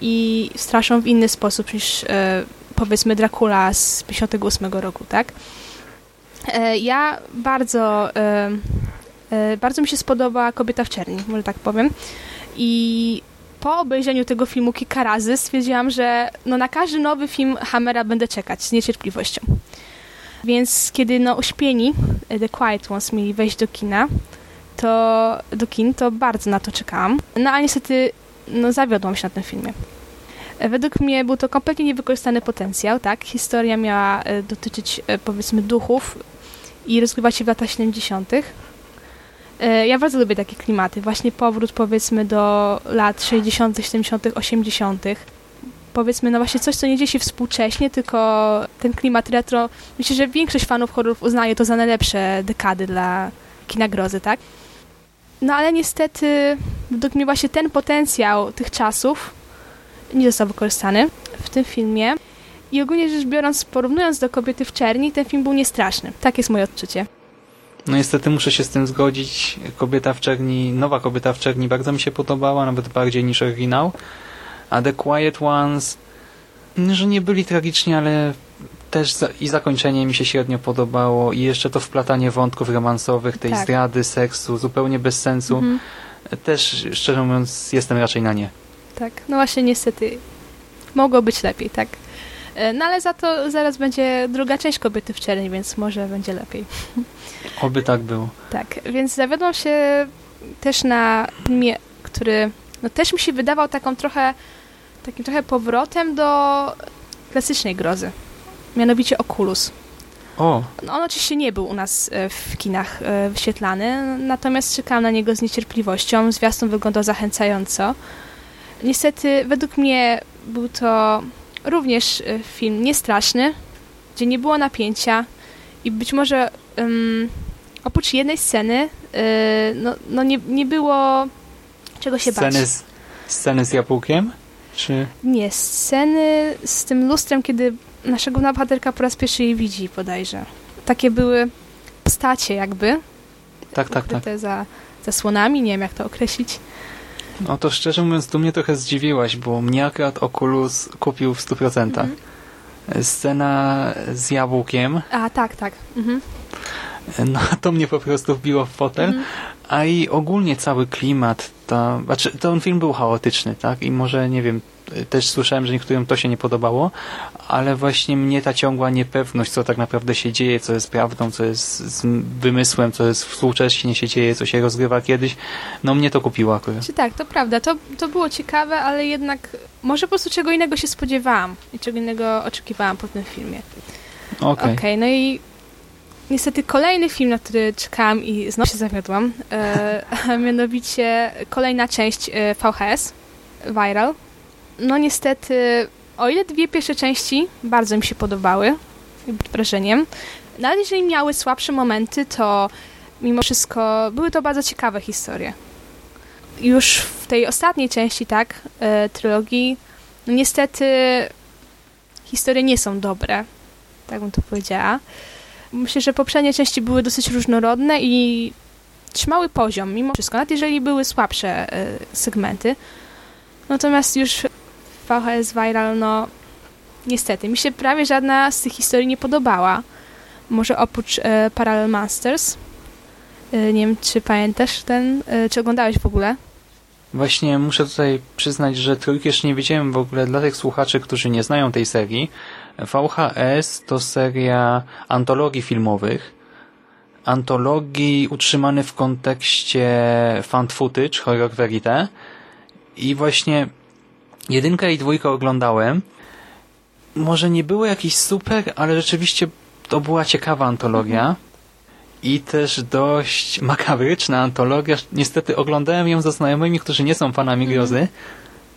i straszą w inny sposób niż e, powiedzmy Dracula z 58 roku, tak? E, ja bardzo, e, bardzo mi się spodoba Kobieta w czerni, może tak powiem i po obejrzeniu tego filmu kilka razy stwierdziłam, że no na każdy nowy film Hammera będę czekać z niecierpliwością. Więc kiedy no uśpieni e, The Quiet Ones mieli wejść do kina, to do kin, to bardzo na to czekałam. No a niestety no zawiodłam się na tym filmie. E, Według mnie był to kompletnie niewykorzystany potencjał, tak? Historia miała e, dotyczyć e, powiedzmy duchów i rozgrywać się w latach 70. E, Ja bardzo lubię takie klimaty. Właśnie powrót powiedzmy do lat 60., 70., 80. Powiedzmy, no właśnie coś, co nie dzieje się współcześnie, tylko ten klimat retro. Myślę, że większość fanów horrorów uznaje to za najlepsze dekady dla kina grozy, tak? No ale niestety, według mnie właśnie ten potencjał tych czasów nie został wykorzystany w tym filmie. I ogólnie rzecz biorąc, porównując do Kobiety w czerni, ten film był niestraszny. Tak jest moje odczucie. No niestety muszę się z tym zgodzić. Kobieta w czerni, nowa kobieta w czerni bardzo mi się podobała, nawet bardziej niż oryginał. A The Quiet Ones, że nie byli tragiczni, ale też za, i zakończenie mi się średnio podobało i jeszcze to wplatanie wątków romansowych, tej Tak. zdrady, seksu, zupełnie bez sensu. Mhm. Też, szczerze mówiąc, jestem raczej na nie. Tak, no właśnie niestety mogło być lepiej, tak. E, No ale za to zaraz będzie druga część Kobiety w czerni, więc może będzie lepiej. Oby tak było. Tak, więc zawiodłam się też na filmie, który no też mi się wydawał taką trochę, takim trochę powrotem do klasycznej grozy. Mianowicie Oculus. O, No, on oczywiście nie był u nas e, w kinach e, wyświetlany, natomiast czekałam na niego z niecierpliwością. Zwiastun wyglądał zachęcająco. Niestety, według mnie był to również e, film niestraszny, gdzie nie było napięcia i być może em, oprócz jednej sceny e, no, no nie, nie było czego się bać. sceny z, sceny z jabłkiem? Czy... Nie, sceny z tym lustrem, kiedy główna bohaterka po raz pierwszy jej widzi bodajże. Takie były postacie jakby, Tak, tak, tak. za zasłonami, nie wiem jak to określić. No to szczerze mówiąc, tu mnie trochę zdziwiłaś, bo mnie akurat Oculus kupił w 100%. Mhm. Scena z jabłkiem. A, tak, tak. Mhm. No to mnie po prostu wbiło w fotel, mhm. a i ogólnie cały klimat, ta, znaczy ten film był chaotyczny, tak? I może, nie wiem, też słyszałem, że niektórym to się nie podobało, ale właśnie mnie ta ciągła niepewność, co tak naprawdę się dzieje, co jest prawdą, co jest z wymysłem, co jest współcześnie się dzieje, co się rozgrywa kiedyś, no mnie to kupiło akurat. Czy tak, to prawda. To, to było ciekawe, ale jednak może po prostu czego innego się spodziewałam i czego innego oczekiwałam po tym filmie. Okej. Okay. okay. no i niestety kolejny film, na który czekałam i znowu się zawiodłam, e, a mianowicie kolejna część e, VHS, Viral. No niestety, o ile dwie pierwsze części bardzo mi się podobały, wrażeniem, nawet jeżeli miały słabsze momenty, to mimo wszystko były to bardzo ciekawe historie. Już w tej ostatniej części, tak, e, trylogii, no niestety historie nie są dobre, tak bym to powiedziała. Myślę, że poprzednie części były dosyć różnorodne i trzymały poziom, mimo wszystko, nawet jeżeli były słabsze e, segmenty. Natomiast już VHS Viral, no niestety, mi się prawie żadna z tych historii nie podobała. Może oprócz e, Parallel Monsters. E, nie wiem, czy pamiętasz ten, e, czy oglądałeś w ogóle? Właśnie muszę tutaj przyznać, że trójki jeszcze nie widziałem w ogóle dla tych słuchaczy, którzy nie znają tej serii. VHS to seria antologii filmowych. Antologii utrzymany w kontekście fan footage, horror verite. I właśnie jedynkę i dwójkę oglądałem. Może nie było jakiś super, ale rzeczywiście to była ciekawa antologia. Mhm. I też dość makabryczna antologia. Niestety oglądałem ją ze znajomymi, którzy nie są fanami mhm. grozy.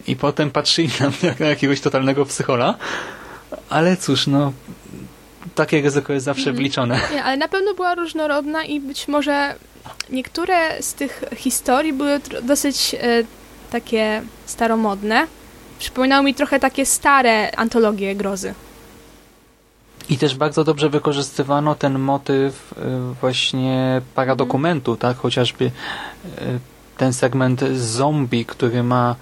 I potem patrzyli na mnie jak na jakiegoś totalnego psychola. Ale cóż, no takie ryzyko jest zawsze mhm. wliczone. Nie, ale na pewno była różnorodna i być może niektóre z tych historii były dosyć e, takie staromodne. Przypominały mi trochę takie stare antologie grozy. I też bardzo dobrze wykorzystywano ten motyw y, właśnie paradokumentu, mm. tak? Chociażby y, ten segment zombie, który ma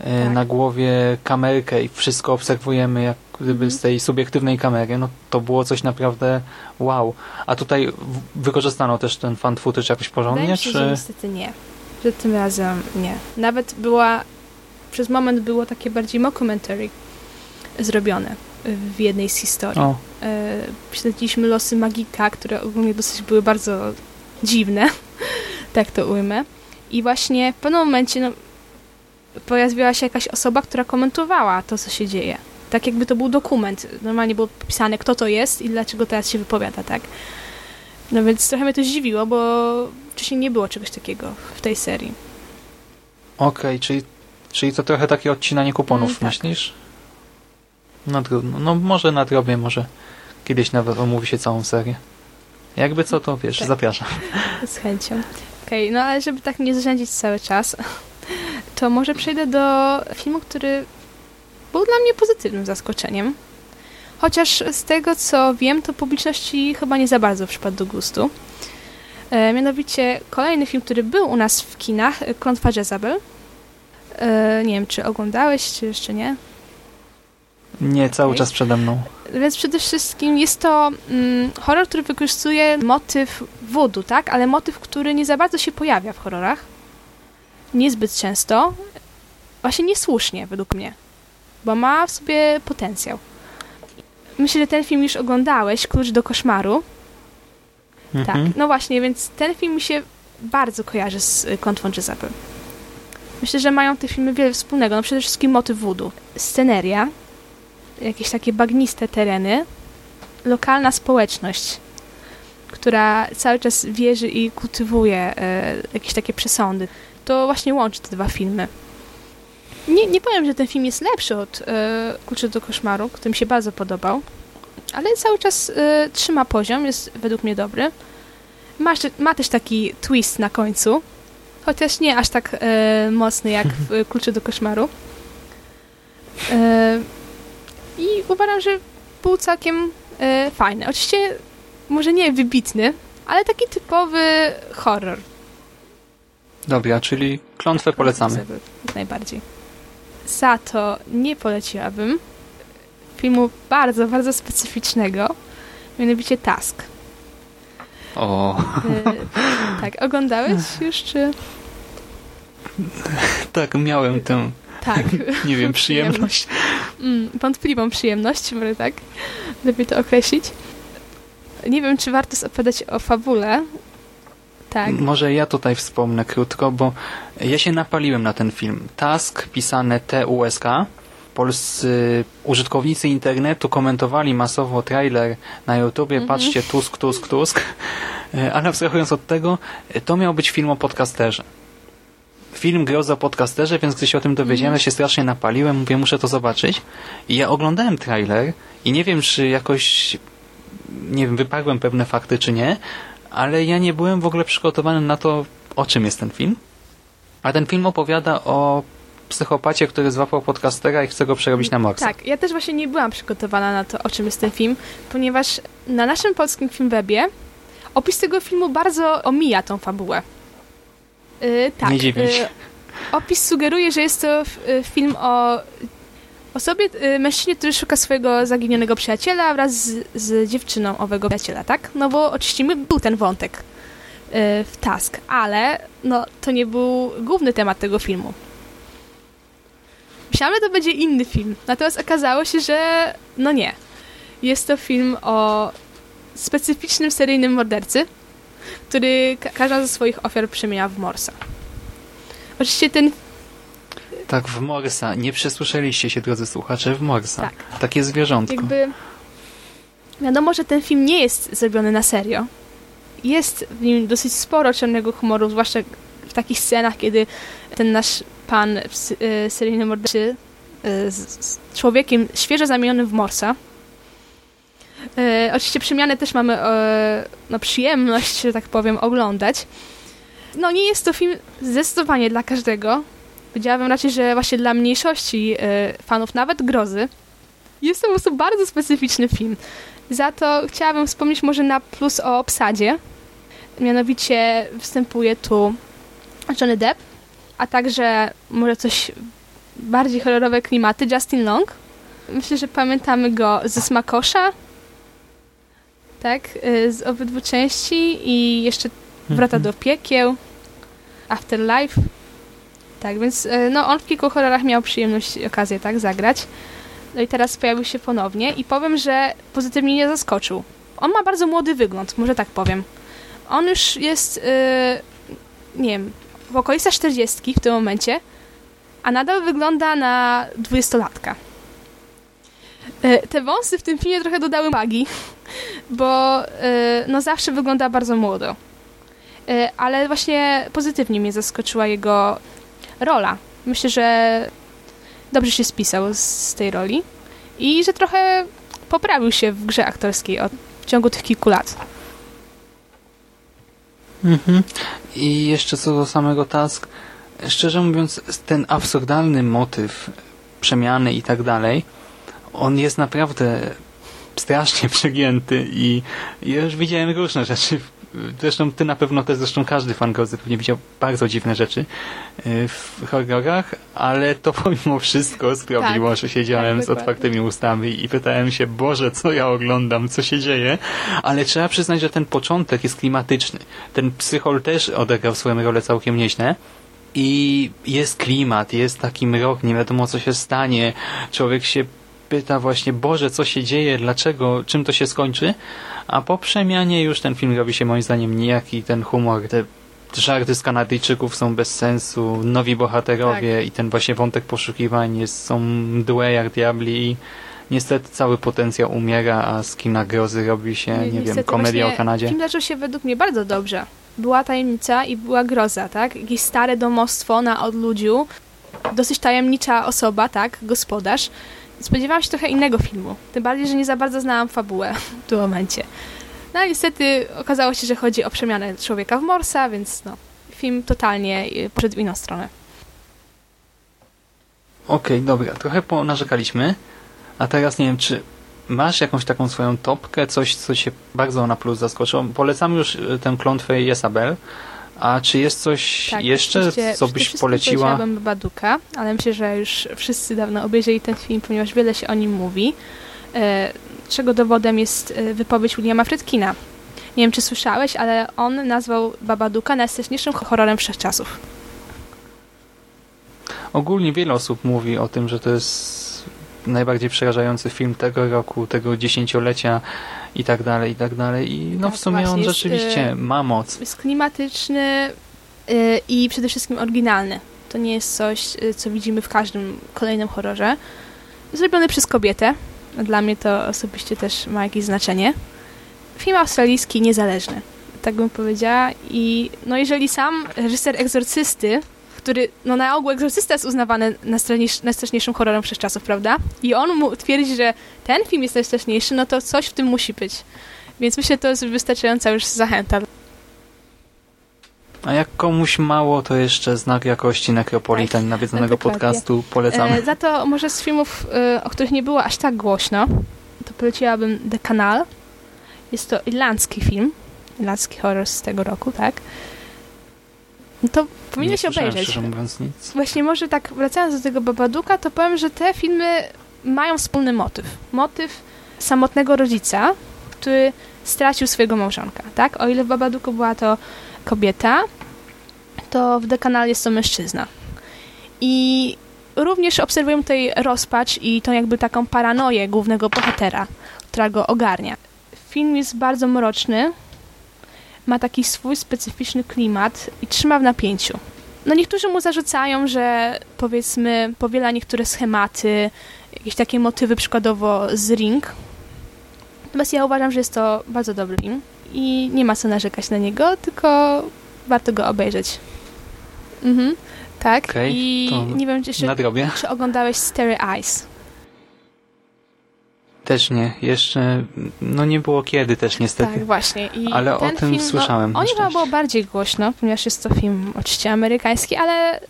y, tak. na głowie kamerkę i wszystko obserwujemy jak gdyby mm. z tej subiektywnej kamery, no to było coś naprawdę wow. A tutaj wykorzystano też ten fan footage jakoś porządnie? Się, czy... że niestety nie. Że tym razem nie. Nawet była przez moment było takie bardziej mockumentary zrobione w jednej z historii. O. E, śledziliśmy losy magika, które ogólnie dosyć były bardzo dziwne, tak to ujmę. I właśnie w pewnym momencie no, pojawiła się jakaś osoba, która komentowała to, co się dzieje. Tak jakby to był dokument. Normalnie było pisane, kto to jest i dlaczego teraz się wypowiada, tak? No więc trochę mnie to zdziwiło, bo wcześniej nie było czegoś takiego w tej serii. Okej, okay, czyli, czyli to trochę takie odcinanie kuponów, mm, tak. myślisz? No trudno. No może nadrobię, może kiedyś nawet omówi się całą serię. Jakby co, to wiesz, tak. zapraszam. Z chęcią. Okej, okay, no ale żeby tak nie zrzędzić cały czas, to może przejdę do filmu, który był dla mnie pozytywnym zaskoczeniem. Chociaż z tego, co wiem, to publiczności chyba nie za bardzo przypadł do gustu. E, mianowicie kolejny film, który był u nas w kinach, Klątwa Jezebel. E, nie wiem, czy oglądałeś, czy jeszcze nie? Nie, cały okay. czas przede mną. Więc przede wszystkim jest to mm, horror, który wykorzystuje motyw voodoo, tak? Ale motyw, który nie za bardzo się pojawia w horrorach. Niezbyt często. Właśnie niesłusznie, według mnie. Bo ma w sobie potencjał. Myślę, że ten film już oglądałeś, Klucz do koszmaru. Mhm. Tak, no właśnie, więc ten film mi się bardzo kojarzy z Klątwą Jezebel. Myślę, że mają te filmy wiele wspólnego. No przede wszystkim motyw voodoo. Sceneria, jakieś takie bagniste tereny, lokalna społeczność, która cały czas wierzy i kultywuje e, jakieś takie przesądy. To właśnie łączy te dwa filmy. Nie, nie powiem, że ten film jest lepszy od e, Kluczy do koszmaru, który mi się bardzo podobał, ale cały czas e, trzyma poziom, jest według mnie dobry. Ma, ma też taki twist na końcu, chociaż nie aż tak e, mocny jak w Kluczy do koszmaru. E, i uważam, że był całkiem e, fajny. Oczywiście może nie wybitny, ale taki typowy horror. Dobra, czyli klątwę polecamy. Jak najbardziej. Za to nie poleciłabym filmu bardzo, bardzo specyficznego, mianowicie Task. O. E, tak, oglądałeś już, czy... Tak, miałem tę, tak. nie wiem, przyjemność. Mm, wątpliwą przyjemność, może tak lepiej to określić. Nie wiem, czy warto opowiadać o fabule. Tak. Może ja tutaj wspomnę krótko, bo ja się napaliłem na ten film. Task, pisane T-U-S-K. Polscy użytkownicy internetu komentowali masowo trailer na YouTubie. Mhm. Patrzcie, Tusk, Tusk, Tusk. E, Ale abstrahując od tego, to miał być film o podcasterze. Film groza podcasterze, więc gdy się o tym dowiedziałem, ja się strasznie napaliłem, mówię, muszę to zobaczyć. I ja oglądałem trailer i nie wiem, czy jakoś nie wiem, wyparłem pewne fakty, czy nie, ale ja nie byłem w ogóle przygotowany na to, o czym jest ten film. A ten film opowiada o psychopacie, który złapał podcastera i chce go przerobić na Morsa. Tak, ja też właśnie nie byłam przygotowana na to, o czym jest ten film, ponieważ na naszym polskim filmwebie opis tego filmu bardzo omija tą fabułę. Yy, tak. Nie dziwię się. yy, opis sugeruje, że jest to y, film o osobie, y, mężczyźnie, który szuka swojego zaginionego przyjaciela wraz z, z dziewczyną owego przyjaciela, tak? No bo oczywiście był ten wątek y, w Task, ale no, to nie był główny temat tego filmu. Myślałam, że to będzie inny film, natomiast okazało się, że no nie. Jest to film o specyficznym seryjnym mordercy, który ka- każdą ze swoich ofiar przemienia w Morsa. Oczywiście ten Tak, w Morsa. Nie przesłyszeliście się, drodzy słuchacze, w Morsa. Tak. Takie zwierzątko. jakby wiadomo, że ten film nie jest zrobiony na serio. Jest w nim dosyć sporo czarnego humoru, zwłaszcza w takich scenach, kiedy ten nasz pan y, seryjny morderczy y, z, z człowiekiem świeżo zamienionym w Morsa. Y, oczywiście przemianę też mamy e, no, przyjemność, że tak powiem, oglądać. No nie jest to film zdecydowanie dla każdego. Powiedziałabym raczej, że właśnie dla mniejszości e, fanów nawet grozy. Jest to po prostu bardzo specyficzny film. Za to chciałabym wspomnieć może na plus o obsadzie. Mianowicie występuje tu Johnny Depp, a także może coś bardziej horrorowe klimaty Justin Long. Myślę, że pamiętamy go ze Smakosza. Tak, y, z obydwu części i jeszcze Wrota do piekieł, Afterlife. Tak, więc y, no, on w kilku horrorach miał przyjemność i okazję tak zagrać. No i teraz pojawił się ponownie i powiem, że pozytywnie nie zaskoczył. On ma bardzo młody wygląd, może tak powiem. On już jest, yy, nie wiem, w okolicach 40 w tym momencie, a nadal wygląda na dwudziestolatka. Yy, te wąsy w tym filmie trochę dodały magii, bo yy, no zawsze wygląda bardzo młodo. Yy, ale właśnie pozytywnie mnie zaskoczyła jego rola. Myślę, że dobrze się spisał z tej roli i że trochę poprawił się w grze aktorskiej od, w ciągu tych kilku lat. Mhm. I jeszcze co do samego Task, szczerze mówiąc, ten absurdalny motyw przemiany i tak dalej, on jest naprawdę strasznie przegięty i ja już widziałem różne rzeczy. Zresztą ty na pewno też, zresztą każdy fan grozy pewnie widział bardzo dziwne rzeczy y, w horrorach, ale to pomimo wszystko sprawiło, Tak. że siedziałem Tak, z otwartymi ustami i pytałem się, Boże, co ja oglądam, co się dzieje? Ale trzeba przyznać, że ten początek jest klimatyczny. Ten psychol też odegrał swoją rolę całkiem nieźle. I jest klimat, jest taki mrok, nie wiadomo co się stanie. Człowiek się pyta właśnie, Boże, co się dzieje, dlaczego, czym to się skończy? A po przemianie już ten film robi się moim zdaniem nijaki, ten humor, te żarty z Kanadyjczyków są bez sensu, nowi bohaterowie i ten właśnie wątek poszukiwań jest, są mdłe jak diabli i niestety cały potencjał umiera, a z kina grozy robi się, nie, wiem, komedia o Kanadzie. Film zaczął się według mnie bardzo dobrze. Była tajemnica i była groza, tak? Jakieś stare domostwo na odludziu, dosyć tajemnicza osoba, tak? Gospodarz. Spodziewałam się trochę innego filmu. Tym bardziej, że nie za bardzo znałam fabułę w tym momencie. No ale niestety okazało się, że chodzi o przemianę człowieka w Morsa, więc no, film totalnie y, poszedł w inną stronę. Okej, dobra, trochę ponarzekaliśmy, a teraz nie wiem, czy masz jakąś taką swoją topkę, coś, co cię bardzo na plus zaskoczyło? Polecam już y, tę klątwę Jezabel, A czy jest coś Tak, jeszcze, co byś poleciła? Poleciłabym Babaduka, ale myślę, że już wszyscy dawno obejrzeli ten film, ponieważ wiele się o nim mówi. E, czego dowodem jest e, wypowiedź Williama Friedkina. Nie wiem, czy słyszałeś, ale on nazwał Babaduka najstraszniejszym horrorem wszechczasów. Ogólnie wiele osób mówi o tym, że to jest najbardziej przerażający film tego roku, tego dziesięciolecia i tak dalej, i tak dalej. I no Tak, w sumie on właśnie, jest, rzeczywiście y, ma moc. Jest klimatyczny y, i przede wszystkim oryginalny. To nie jest coś, y, co widzimy w każdym kolejnym horrorze. Zrobiony przez kobietę. Dla mnie to osobiście też ma jakieś znaczenie. Film australijski, niezależny. Tak bym powiedziała. I no jeżeli sam reżyser Egzorcysty, który, no na ogół Egzorcysta jest uznawany najstraszniejsz- najstraszniejszym horrorem wszechczasów, prawda? I on mu twierdzi, że ten film jest najstraszniejszy, no to coś w tym musi być. Więc myślę, że to jest wystarczająca już zachęta. A jak komuś mało, to jeszcze znak jakości Necropolitan nawiedzonego dokładnie. podcastu polecamy. E, za to może z filmów, e, o których nie było aż tak głośno, to poleciłabym The Canal. Jest to irlandzki film, irlandzki horror z tego roku, tak? No to powinien nie się obejrzeć. szczerze mówiąc nic. Właśnie może tak wracając do tego Babaduka, to powiem, że te filmy mają wspólny motyw. Motyw samotnego rodzica, który stracił swojego małżonka, tak? O ile w Babaduku była to kobieta, to w The Canal jest to mężczyzna. I również obserwujemy tutaj rozpacz i tą jakby taką paranoję głównego bohatera, która go ogarnia. Film jest bardzo mroczny, ma taki swój specyficzny klimat i trzyma w napięciu. No niektórzy mu zarzucają, że powiedzmy powiela niektóre schematy, jakieś takie motywy przykładowo z Ring. Natomiast ja uważam, że jest to bardzo dobry film i nie ma co narzekać na niego, tylko warto go obejrzeć. Mhm, tak. Okej, I nie wiem, czy czy oglądałeś Starry Eyes. Też nie. Jeszcze, no nie było kiedy też niestety. Tak, właśnie. I Ale o tym film, słyszałem, No, o nim było bardziej głośno, ponieważ jest to film oczywiście amerykański, ale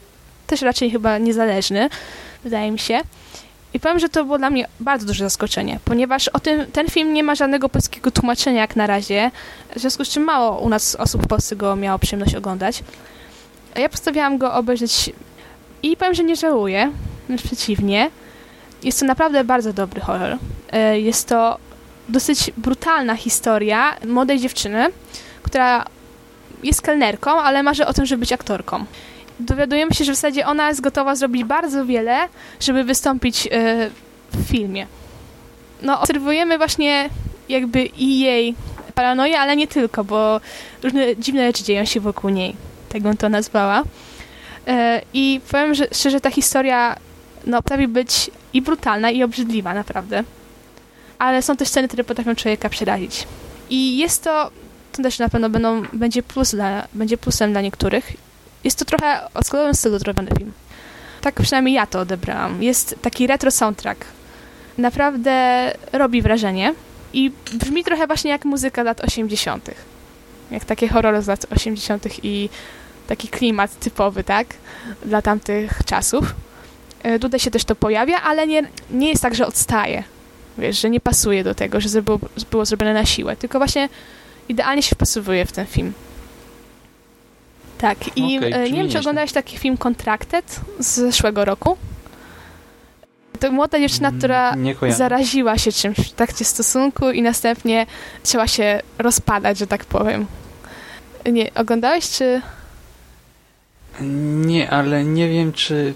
też raczej chyba niezależny, wydaje mi się. I powiem, że to było dla mnie bardzo duże zaskoczenie, ponieważ o tym, ten film nie ma żadnego polskiego tłumaczenia jak na razie, w związku z czym mało u nas osób w Polsce go miało przyjemność oglądać. A ja postanowiłam go obejrzeć i powiem, że nie żałuję, wręcz przeciwnie. Jest to naprawdę bardzo dobry horror. E, Jest to dosyć brutalna historia młodej dziewczyny, która jest kelnerką, ale marzy o tym, żeby być aktorką. Dowiadujemy się, że w zasadzie ona jest gotowa zrobić bardzo wiele, żeby wystąpić e, w filmie. No, obserwujemy właśnie jakby i jej paranoję, ale nie tylko, bo różne dziwne rzeczy dzieją się wokół niej. Tak bym to nazwała. E, I powiem, że szczerze, ta historia no, potrafi być i brutalna, i obrzydliwa, naprawdę ale są też sceny, które potrafią człowieka przerazić. I jest to, to też na pewno będą, będzie, plus dla, będzie plusem dla niektórych, jest to trochę o skolowym stylu zrobiony film. Tak przynajmniej ja to odebrałam. Jest taki retro soundtrack. Naprawdę robi wrażenie i brzmi trochę właśnie jak muzyka lat 80. Jak takie horrory z lat 80. i taki klimat typowy, tak? Dla tamtych czasów. E, Tutaj się też to pojawia, ale nie, nie jest tak, że odstaje wiesz, że nie pasuje do tego, że było, było zrobione na siłę, tylko właśnie idealnie się wpasowuje w ten film. Tak, i Okej, e, nie wiem, czy oglądałeś taki film Contracted z zeszłego roku? To młoda dziewczyna, która Nie kojarzę. zaraziła się czymś w trakcie stosunku i następnie chciała się rozpadać, że tak powiem. Nie, oglądałeś, czy... Nie, ale nie wiem czy...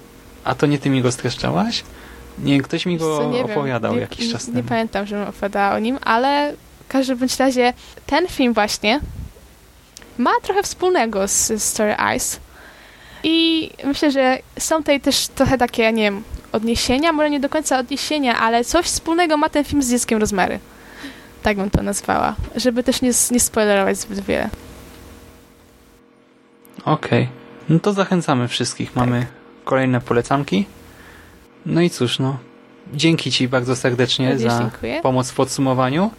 A to nie ty mi go streszczałaś? Nie, ktoś mi go co, nie wiem. opowiadał nie, jakiś czas temu. nie pamiętam, żebym opowiadała o nim, ale w każdym bądź razie ten film właśnie ma trochę wspólnego z Story Eyes i myślę, że są tutaj też trochę takie, nie wiem, odniesienia, może nie do końca odniesienia, ale coś wspólnego ma ten film z dzieckiem Rozmary. Tak bym to nazwała, żeby też nie, nie spoilerować zbyt wiele. Okej. No to zachęcamy wszystkich. Mamy kolejne polecanki. No i cóż, no. Dzięki Ci bardzo serdecznie Również za dziękuję. pomoc w podsumowaniu.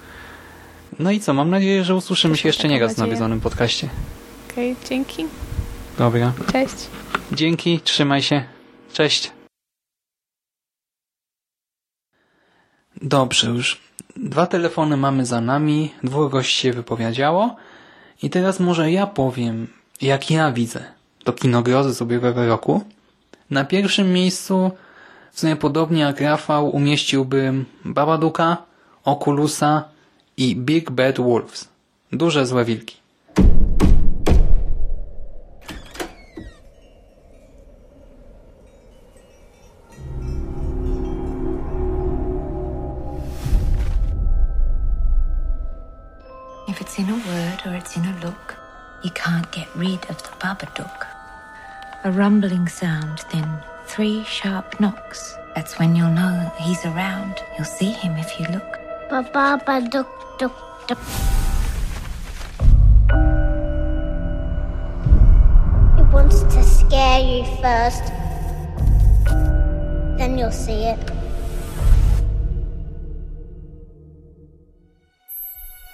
No i co, mam nadzieję, że usłyszymy Też się jeszcze taką nie raz w nadzieję. nawiedzonym podcaście. Okej, dzięki. Dobra. Cześć. Dzięki, trzymaj się. Cześć. Dobrze już. Dwa telefony mamy za nami, dwóch gości się wypowiedziało i teraz może ja powiem, jak ja widzę to kino grozy z ubiegłego roku, na pierwszym miejscu w sumie podobnie jak Rafał umieściłbym Babaduka, Oculusa i Big Bad Wolves. Duże złe wilki. If it's in a word or it's in a look, you can't get rid of the Babadook. A rumbling sound, then three sharp knocks. That's when you'll know he's around. You'll see him if you look. Ba ba ba duk duk duk. It wants to scare you first. Then you'll see it.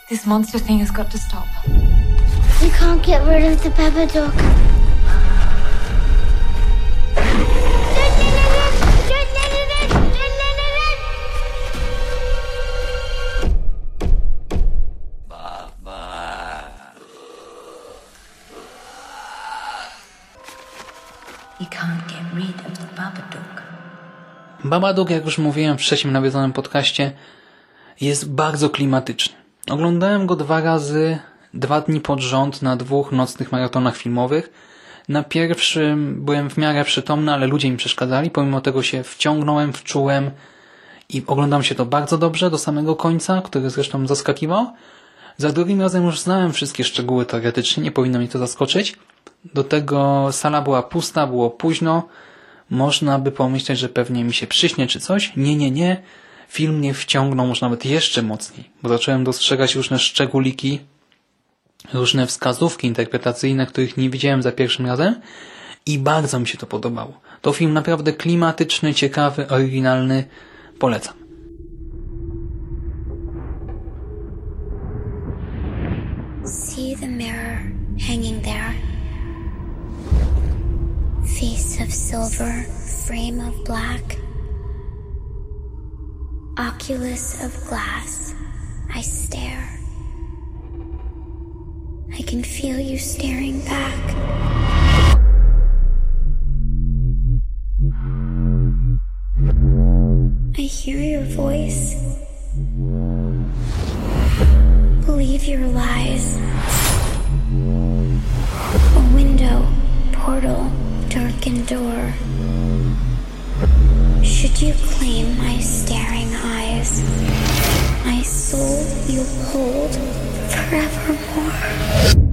This monster thing has got to stop. You can't get rid of the Babadook. You Babadook. Jak już mówiłem w trzecim nawiedzonym podcaście, jest bardzo klimatyczny. Oglądałem go dwa razy, dwa dni pod rząd na dwóch nocnych maratonach filmowych. Na pierwszym byłem w miarę przytomny, ale ludzie mi przeszkadzali. Pomimo tego się wciągnąłem, wczułem i oglądam się to bardzo dobrze do samego końca, który zresztą zaskakiwał. Za drugim razem już znałem wszystkie szczegóły teoretycznie, nie powinno mi to zaskoczyć. Do tego sala była pusta, było późno. Można by pomyśleć, że pewnie mi się przyśnie czy coś. Nie, nie, nie. Film mnie wciągnął może nawet jeszcze mocniej, bo zacząłem dostrzegać różne szczególiki, różne wskazówki interpretacyjne, których nie widziałem za pierwszym razem i bardzo mi się to podobało. To film naprawdę klimatyczny, ciekawy, oryginalny. Polecam. See the mirror hanging there. Face of silver, frame of black. Oculus of glass. I stare. I can feel you staring back. I hear your voice. Believe your lies. A window, portal, darkened door. Should you claim my staring eyes, my soul you'll hold forevermore.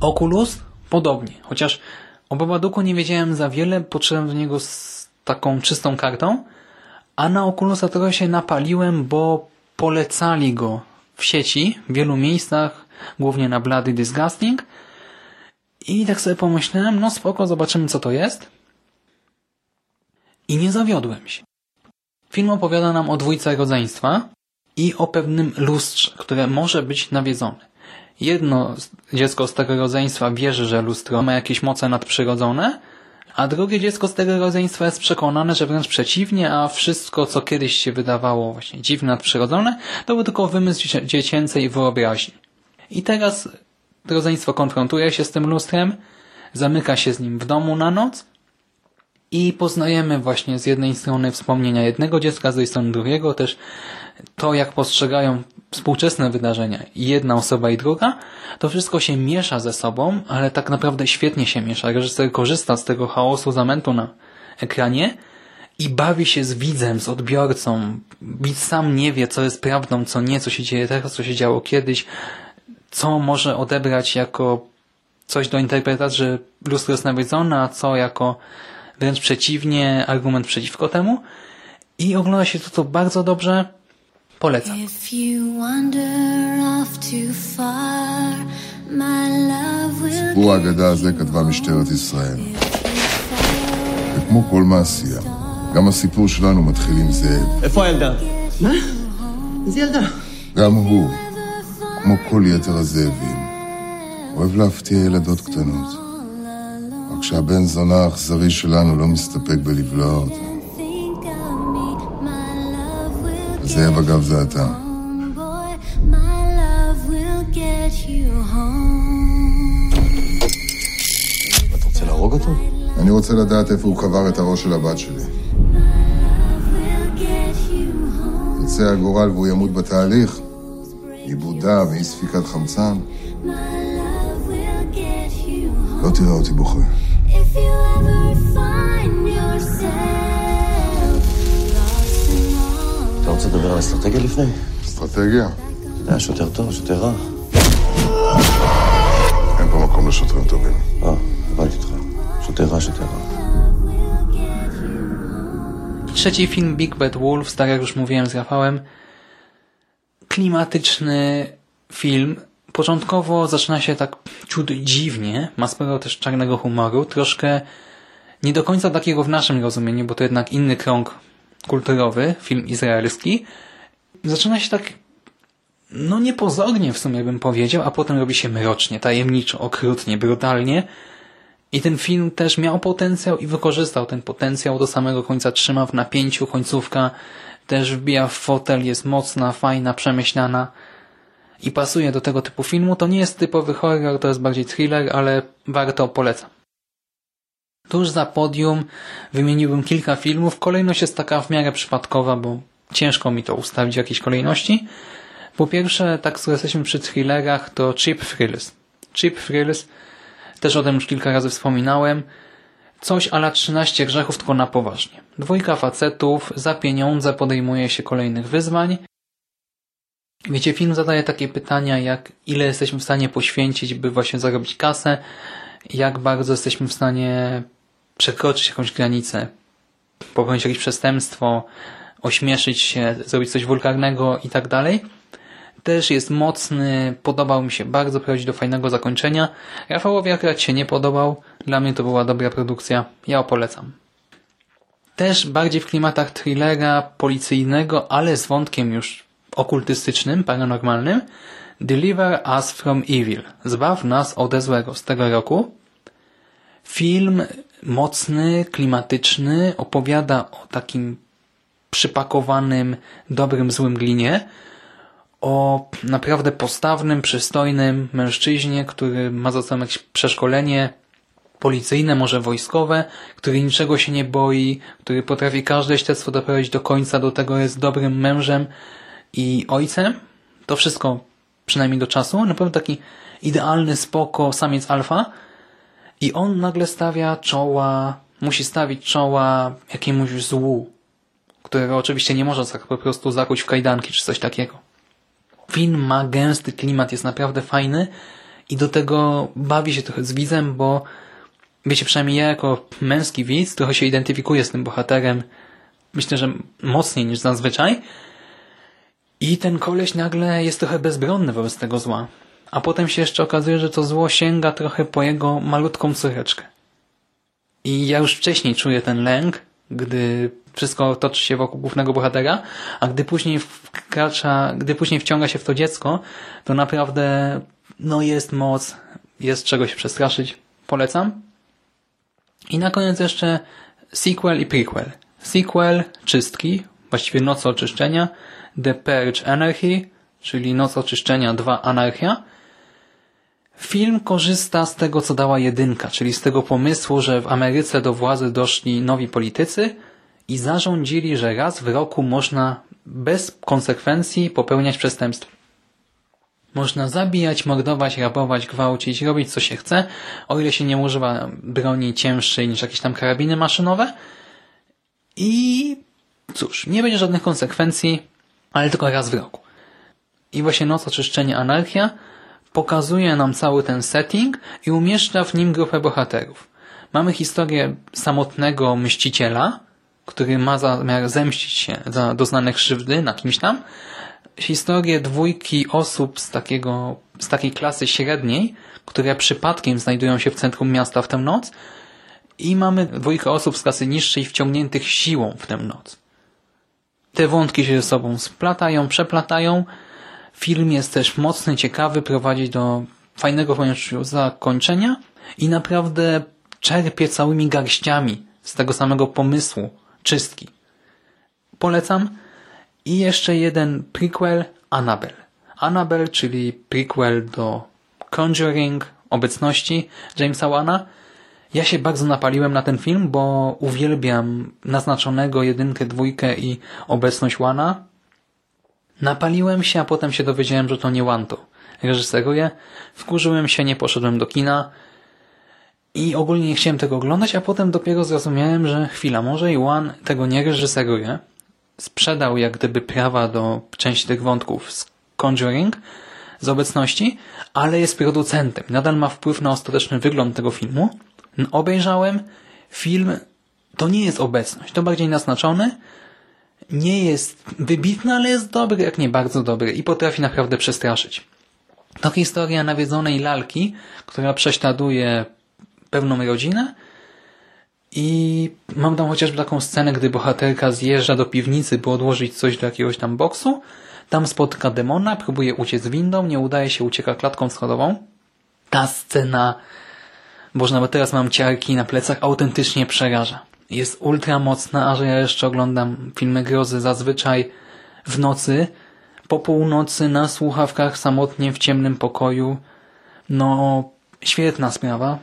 Oculus? Podobnie, chociaż o Babadooku nie wiedziałem za wiele, podszedłem do niego z taką czystą kartą, a na Oculusa trochę się napaliłem, bo polecali go w sieci, w wielu miejscach, głównie na Bloody Disgusting i tak sobie pomyślałem, no spoko, zobaczymy co to jest i nie zawiodłem się. Film opowiada nam o dwójce rodzeństwa i o pewnym lustrze, które może być nawiedzone. Jedno dziecko z tego rodzeństwa wierzy, że lustro ma jakieś moce nadprzyrodzone, a drugie dziecko z tego rodzeństwa jest przekonane, że wręcz przeciwnie, a wszystko, co kiedyś się wydawało właśnie dziwne, nadprzyrodzone, to był tylko wymysł dziecię- dziecięcej wyobraźni. I teraz rodzeństwo konfrontuje się z tym lustrem, zamyka się z nim w domu na noc i poznajemy właśnie z jednej strony wspomnienia jednego dziecka, z drugiej strony drugiego, też to, jak postrzegają współczesne wydarzenia jedna osoba i druga, to wszystko się miesza ze sobą, ale tak naprawdę świetnie się miesza. Reżyser korzysta z tego chaosu, zamętu na ekranie i bawi się z widzem, z odbiorcą. Widz sam nie wie, co jest prawdą, co nie, co się dzieje teraz, co się działo kiedyś, co może odebrać jako coś do interpretacji, że lustro jest nawiedzone, a co jako wręcz przeciwnie, argument przeciwko temu. I ogląda się to, to bardzo dobrze. Polecam. הסיפור האגדה הזה כתבה משטרת ישראל. וכמו כל מעשייה, גם הסיפור שלנו מתחיל עם זאב. איפה הילדה? מה? איזה ילדה? גם הוא, כמו כל יתר הזאבים, אוהב להפתיע ילדות קטנות. רק שהבן זונה האכזרי שלנו לא מסתפק בלבלוע אותה. זאב אגב זה אתה. אתה רוצה להרוג אותו? אני רוצה לדעת איפה הוא קבר את הראש של הבת שלי. יוצא הגורל והוא ימות בתהליך? עיבודה ואי ספיקת חמצן? לא תראה אותי בוכה. רוצה לדבר על אסטרטגיה לפני? אסטרטגיה? אתה יודע, שוטר טוב, שוטר רע. אין פה מקום לשוטרים טובים. אה, הבנתי אותך. שוטר רע, שוטר רע. Trzeci film Big Bad Wolf, tak jak już mówiłem z Rafałem, klimatyczny film. Początkowo zaczyna się tak ciut dziwnie, ma sporo też czarnego humoru, troszkę nie do końca takiego w naszym rozumieniu, bo to jednak inny krąg kulturowy, film izraelski. Zaczyna się tak no niepozornie w sumie bym powiedział, a potem robi się mrocznie, tajemniczo, okrutnie, brutalnie. I ten film też miał potencjał i wykorzystał ten potencjał do samego końca, trzyma w napięciu, końcówka też wbija w fotel, jest mocna, fajna, przemyślana i pasuje do tego typu filmu. To nie jest typowy horror, to jest bardziej thriller, ale warto, polecam. Tuż za podium wymieniłbym kilka filmów. Kolejność jest taka w miarę przypadkowa, bo ciężko mi to ustawić w jakiejś kolejności. Po pierwsze, tak skoro jesteśmy przy thrillerach, to Cheap Thrills. Cheap Thrills, też o tym już kilka razy wspominałem, coś ala 13 grzechów, tylko na poważnie. Dwójka facetów za pieniądze podejmuje się kolejnych wyzwań. Wiecie, film zadaje takie pytania, jak ile jesteśmy w stanie poświęcić, by właśnie zarobić kasę, jak bardzo jesteśmy w stanie przekroczyć jakąś granicę, popełnić jakieś przestępstwo, ośmieszyć się, zrobić coś wulgarnego i tak dalej. Też jest mocny, podobał mi się bardzo, prowadzi do fajnego zakończenia. Rafałowi akurat się nie podobał, dla mnie to była dobra produkcja, ja polecam. Też bardziej w klimatach thrillera policyjnego, ale z wątkiem już okultystycznym, paranormalnym, Deliver Us From Evil. Zbaw nas ode złego z tego roku. Film mocny, klimatyczny, opowiada o takim przypakowanym, dobrym, złym glinie, o naprawdę postawnym, przystojnym mężczyźnie, który ma za sobą jakieś przeszkolenie policyjne, może wojskowe, który niczego się nie boi, który potrafi każde śledztwo doprowadzić do końca, do tego jest dobrym mężem i ojcem. To wszystko przynajmniej do czasu. Naprawdę taki idealny, spoko, samiec alfa. I on nagle stawia czoła, musi stawić czoła jakiemuś złu, którego oczywiście nie może tak po prostu zakuć w kajdanki czy coś takiego. Film ma gęsty klimat, jest naprawdę fajny i do tego bawi się trochę z widzem, bo wiecie, przynajmniej ja jako męski widz trochę się identyfikuję z tym bohaterem, myślę, że mocniej niż zazwyczaj i ten koleś nagle jest trochę bezbronny wobec tego zła. A potem się jeszcze okazuje, że to zło sięga trochę po jego malutką córeczkę. I ja już wcześniej czuję ten lęk, gdy wszystko toczy się wokół głównego bohatera, a gdy później wkracza, gdy później wciąga się w to dziecko, to naprawdę no jest moc, jest czego się przestraszyć. Polecam. I na koniec jeszcze sequel i prequel. Sequel czystki, właściwie Noc Oczyszczenia, The Purge Anarchy, czyli Noc Oczyszczenia 2 Anarchia. Film korzysta z tego, co dała jedynka, czyli z tego pomysłu, że w Ameryce do władzy doszli nowi politycy i zarządzili, że raz w roku można bez konsekwencji popełniać przestępstwo. Można zabijać, mordować, rabować, gwałcić, robić co się chce, o ile się nie używa broni cięższej niż jakieś tam karabiny maszynowe. I cóż, nie będzie żadnych konsekwencji, ale tylko raz w roku. I właśnie Noc Oczyszczenia Anarchia pokazuje nam cały ten setting i umieszcza w nim grupę bohaterów. Mamy historię samotnego mściciela, który ma zamiar zemścić się za doznane krzywdy na kimś tam. Historię dwójki osób z, takiego, z takiej klasy średniej, które przypadkiem znajdują się w centrum miasta w tę noc. I mamy dwójkę osób z klasy niższej wciągniętych siłą w tę noc. Te wątki się ze sobą splatają, przeplatają. Film jest też mocny, ciekawy, prowadzi do fajnego moim zakończenia i naprawdę czerpie całymi garściami z tego samego pomysłu czystki. Polecam. I jeszcze jeden prequel Annabelle. Annabelle, czyli prequel do Conjuring, obecności Jamesa Wana. Ja się bardzo napaliłem na ten film, bo uwielbiam naznaczonego jedynkę, dwójkę i obecność Wana. Napaliłem się, a potem się dowiedziałem, że to nie Wan to reżyseruje. Wkurzyłem się, nie poszedłem do kina i ogólnie nie chciałem tego oglądać, a potem dopiero zrozumiałem, że chwila, może i Wan tego nie reżyseruje. Sprzedał jak gdyby prawa do części tych wątków z Conjuring, z obecności, ale jest producentem. Nadal ma wpływ na ostateczny wygląd tego filmu. Obejrzałem film, to nie jest obecność, to bardziej naznaczony, nie jest wybitny, ale jest dobry, jak nie bardzo dobry i potrafi naprawdę przestraszyć. To historia nawiedzonej lalki, która prześladuje pewną rodzinę i mam tam chociażby taką scenę, gdy bohaterka zjeżdża do piwnicy, by odłożyć coś do jakiegoś tam boksu tam spotka demona, próbuje uciec windą, nie udaje się, ucieka klatką schodową. Ta scena, boże, nawet teraz mam ciarki na plecach, autentycznie przeraża. Jest ultra mocna, a że ja jeszcze oglądam filmy grozy zazwyczaj w nocy, po północy na słuchawkach, samotnie w ciemnym pokoju. No, świetna sprawa.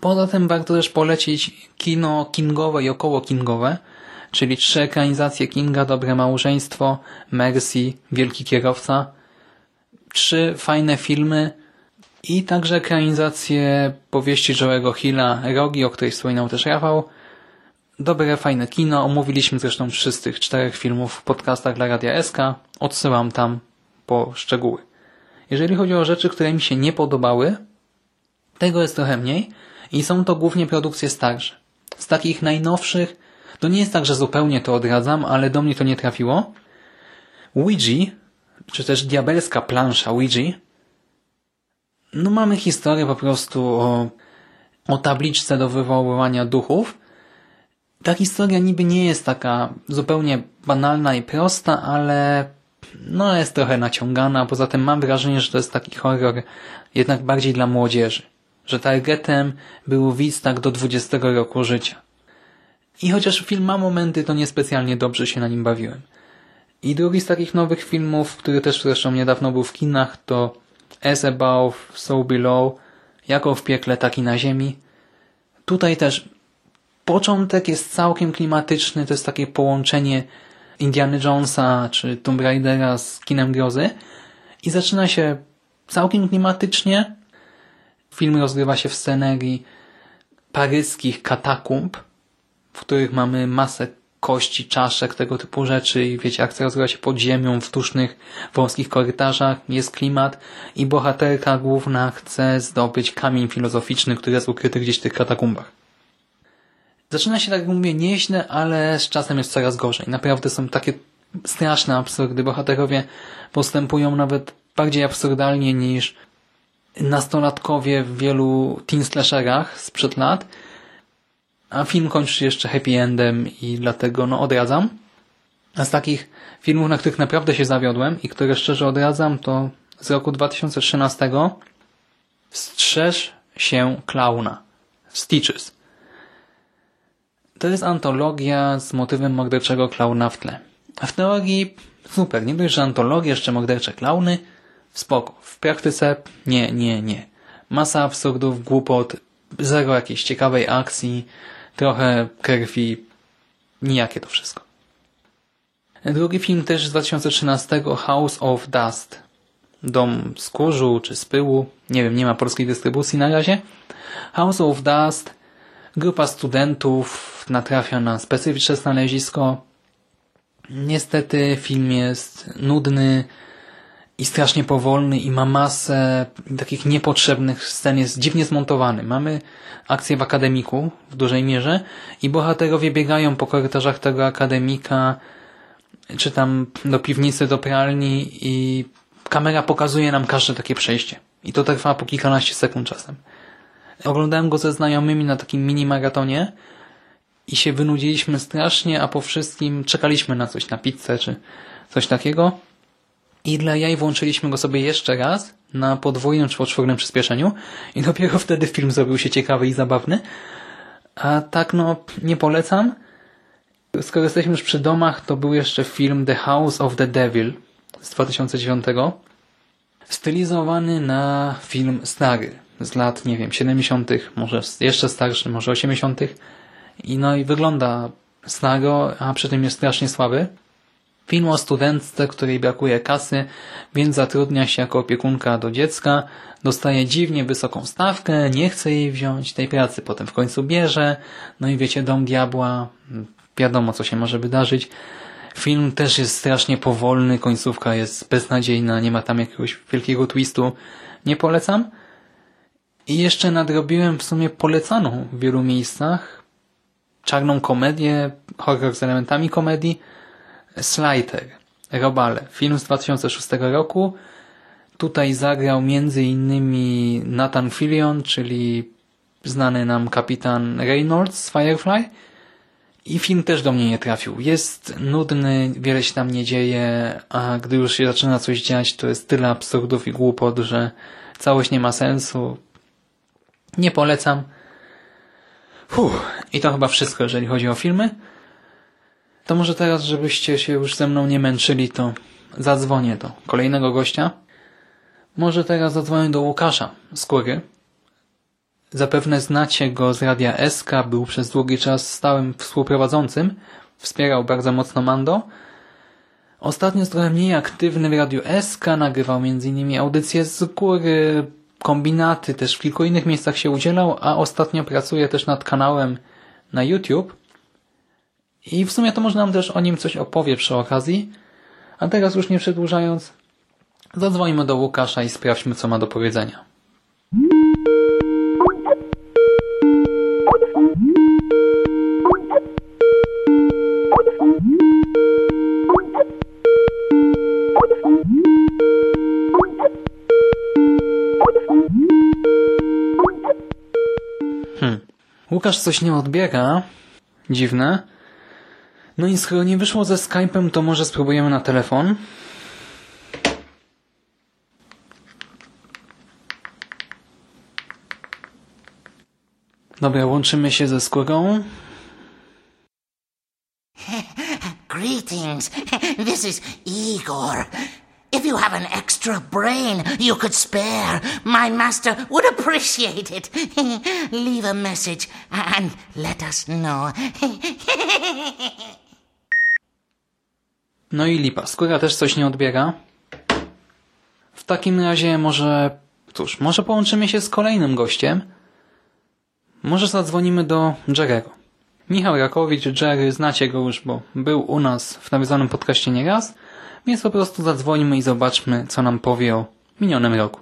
Poza tym warto też polecić kino kingowe i około kingowe, czyli trzy ekranizacje Kinga, Dobre Małżeństwo, Mercy, Wielki Kierowca. Trzy fajne filmy i także ekranizacje powieści Joe'ego Hilla, Rogi, o której wspominał też Rafał. Dobre, fajne kino. Omówiliśmy zresztą tych czterech filmów w podcastach dla Radia SK. Odsyłam tam po szczegóły. Jeżeli chodzi o rzeczy, które mi się nie podobały, tego jest trochę mniej i są to głównie produkcje starsze. Z takich najnowszych to nie jest tak, że zupełnie to odradzam, ale do mnie to nie trafiło. Ouija, czy też diabelska plansza Ouija, no mamy historię po prostu o, o tabliczce do wywoływania duchów. Ta historia niby nie jest taka zupełnie banalna i prosta, ale no jest trochę naciągana. Poza tym mam wrażenie, że to jest taki horror jednak bardziej dla młodzieży. Że targetem był widz tak do 20 roku życia. I chociaż film ma momenty, to niespecjalnie dobrze się na nim bawiłem. I drugi z takich nowych filmów, który też zresztą niedawno był w kinach, to As Above, So Below, jako w piekle, tak i na ziemi. Tutaj też początek jest całkiem klimatyczny, to jest takie połączenie Indiana Jonesa czy Tomb Raidera z kinem grozy i zaczyna się całkiem klimatycznie. Film rozgrywa się w scenerii paryskich katakumb, w których mamy masę kości, czaszek, tego typu rzeczy i wiecie, akcja rozgrywa się pod ziemią, w tusznych, wąskich korytarzach, jest klimat i bohaterka główna chce zdobyć kamień filozoficzny, który jest ukryty gdzieś w tych katakumbach. Zaczyna się, tak jak mówię, nieźle, ale z czasem jest coraz gorzej. Naprawdę są takie straszne absurdy. Bohaterowie postępują nawet bardziej absurdalnie niż nastolatkowie w wielu teen slasherach sprzed lat, a film kończy się jeszcze happy endem i dlatego no odradzam. A z takich filmów, na których naprawdę się zawiodłem i które szczerze odradzam, to z roku 2013 Strzeż się klauna. Stitches. To jest antologia z motywem morderczego klauna w tle. W teorii super, nie dość, że antologia, jeszcze mordercze klauny, spoko. W praktyce nie, nie, nie. Masa absurdów, głupot, zero jakiejś ciekawej akcji, trochę krwi, nijakie to wszystko. Drugi film też z 2013, House of Dust. Dom z kurzu czy z pyłu, nie wiem, nie ma polskiej dystrybucji na razie. House of Dust, grupa studentów natrafia na specyficzne znalezisko. Niestety film jest nudny, i strasznie powolny i ma masę takich niepotrzebnych scen, jest dziwnie zmontowany. Mamy akcję w akademiku w dużej mierze i bohaterowie biegają po korytarzach tego akademika, czy tam do piwnicy, do pralni i kamera pokazuje nam każde takie przejście. I to trwa po kilkanaście sekund czasem. Oglądałem go ze znajomymi na takim mini maratonie i się wynudziliśmy strasznie, a po wszystkim czekaliśmy na coś, na pizzę czy coś takiego. I dla jaj włączyliśmy go sobie jeszcze raz na podwójnym czy poczwórnym przyspieszeniu i dopiero wtedy film zrobił się ciekawy i zabawny. A tak no, nie polecam. Skoro jesteśmy już przy domach, to był jeszcze film The House of the Devil z 2009, stylizowany na film stary, z lat, nie wiem, 70., może jeszcze starszy, może 80. I no i wygląda staro, a przy tym jest strasznie słaby. Film o studentce, której brakuje kasy, więc zatrudnia się jako opiekunka do dziecka, dostaje dziwnie wysoką stawkę, nie chce jej wziąć tej pracy, potem w końcu bierze, no i wiecie, dom diabła, wiadomo co się może wydarzyć. Film też jest strasznie powolny, końcówka jest beznadziejna, nie ma tam jakiegoś wielkiego twistu. Nie polecam. I jeszcze nadrobiłem w sumie polecaną w wielu miejscach czarną komedię, horror z elementami komedii, Slider, Robale, film z 2006 roku. Tutaj zagrał innymi Nathan Fillion, czyli znany nam kapitan Reynolds z Firefly. I film też do mnie nie trafił. Jest nudny, wiele się tam nie dzieje, a gdy już się zaczyna coś dziać, to jest tyle absurdów i głupot, że całość nie ma sensu. Nie polecam. Fuh. I to chyba wszystko, jeżeli chodzi o filmy. To może teraz, żebyście się już ze mną nie męczyli, to zadzwonię do kolejnego gościa. Może teraz zadzwonię do Łukasza z Kury. Zapewne znacie go z Radia SK, był przez długi czas stałym współprowadzącym. Wspierał bardzo mocno Mando. Ostatnio jest trochę mniej aktywny w Radiu SK, nagrywał m.in. audycje z góry, kombinaty, też w kilku innych miejscach się udzielał, a ostatnio pracuje też nad kanałem na YouTube. I w sumie to może nam też o nim coś opowie przy okazji. A teraz już nie przedłużając, zadzwońmy do Łukasza i sprawdźmy, co ma do powiedzenia. Łukasz coś nie odbiera. Dziwne. No i skoro nie wyszło ze Skype'em, to może spróbujemy na telefon. Dobra, łączymy się ze skórą. Greetings. This is Igor. If you have an extra brain you could spare, my master would appreciate it. Leave a message and let us know. No i lipa. Skóra też coś nie odbiera. W takim razie może... Cóż, może połączymy się z kolejnym gościem. Może zadzwonimy do Jerego. Michał Rakowicz, Jerry, znacie go już, bo był u nas w nawiedzonym podcaście nieraz, więc po prostu zadzwońmy i zobaczmy, co nam powie o minionym roku.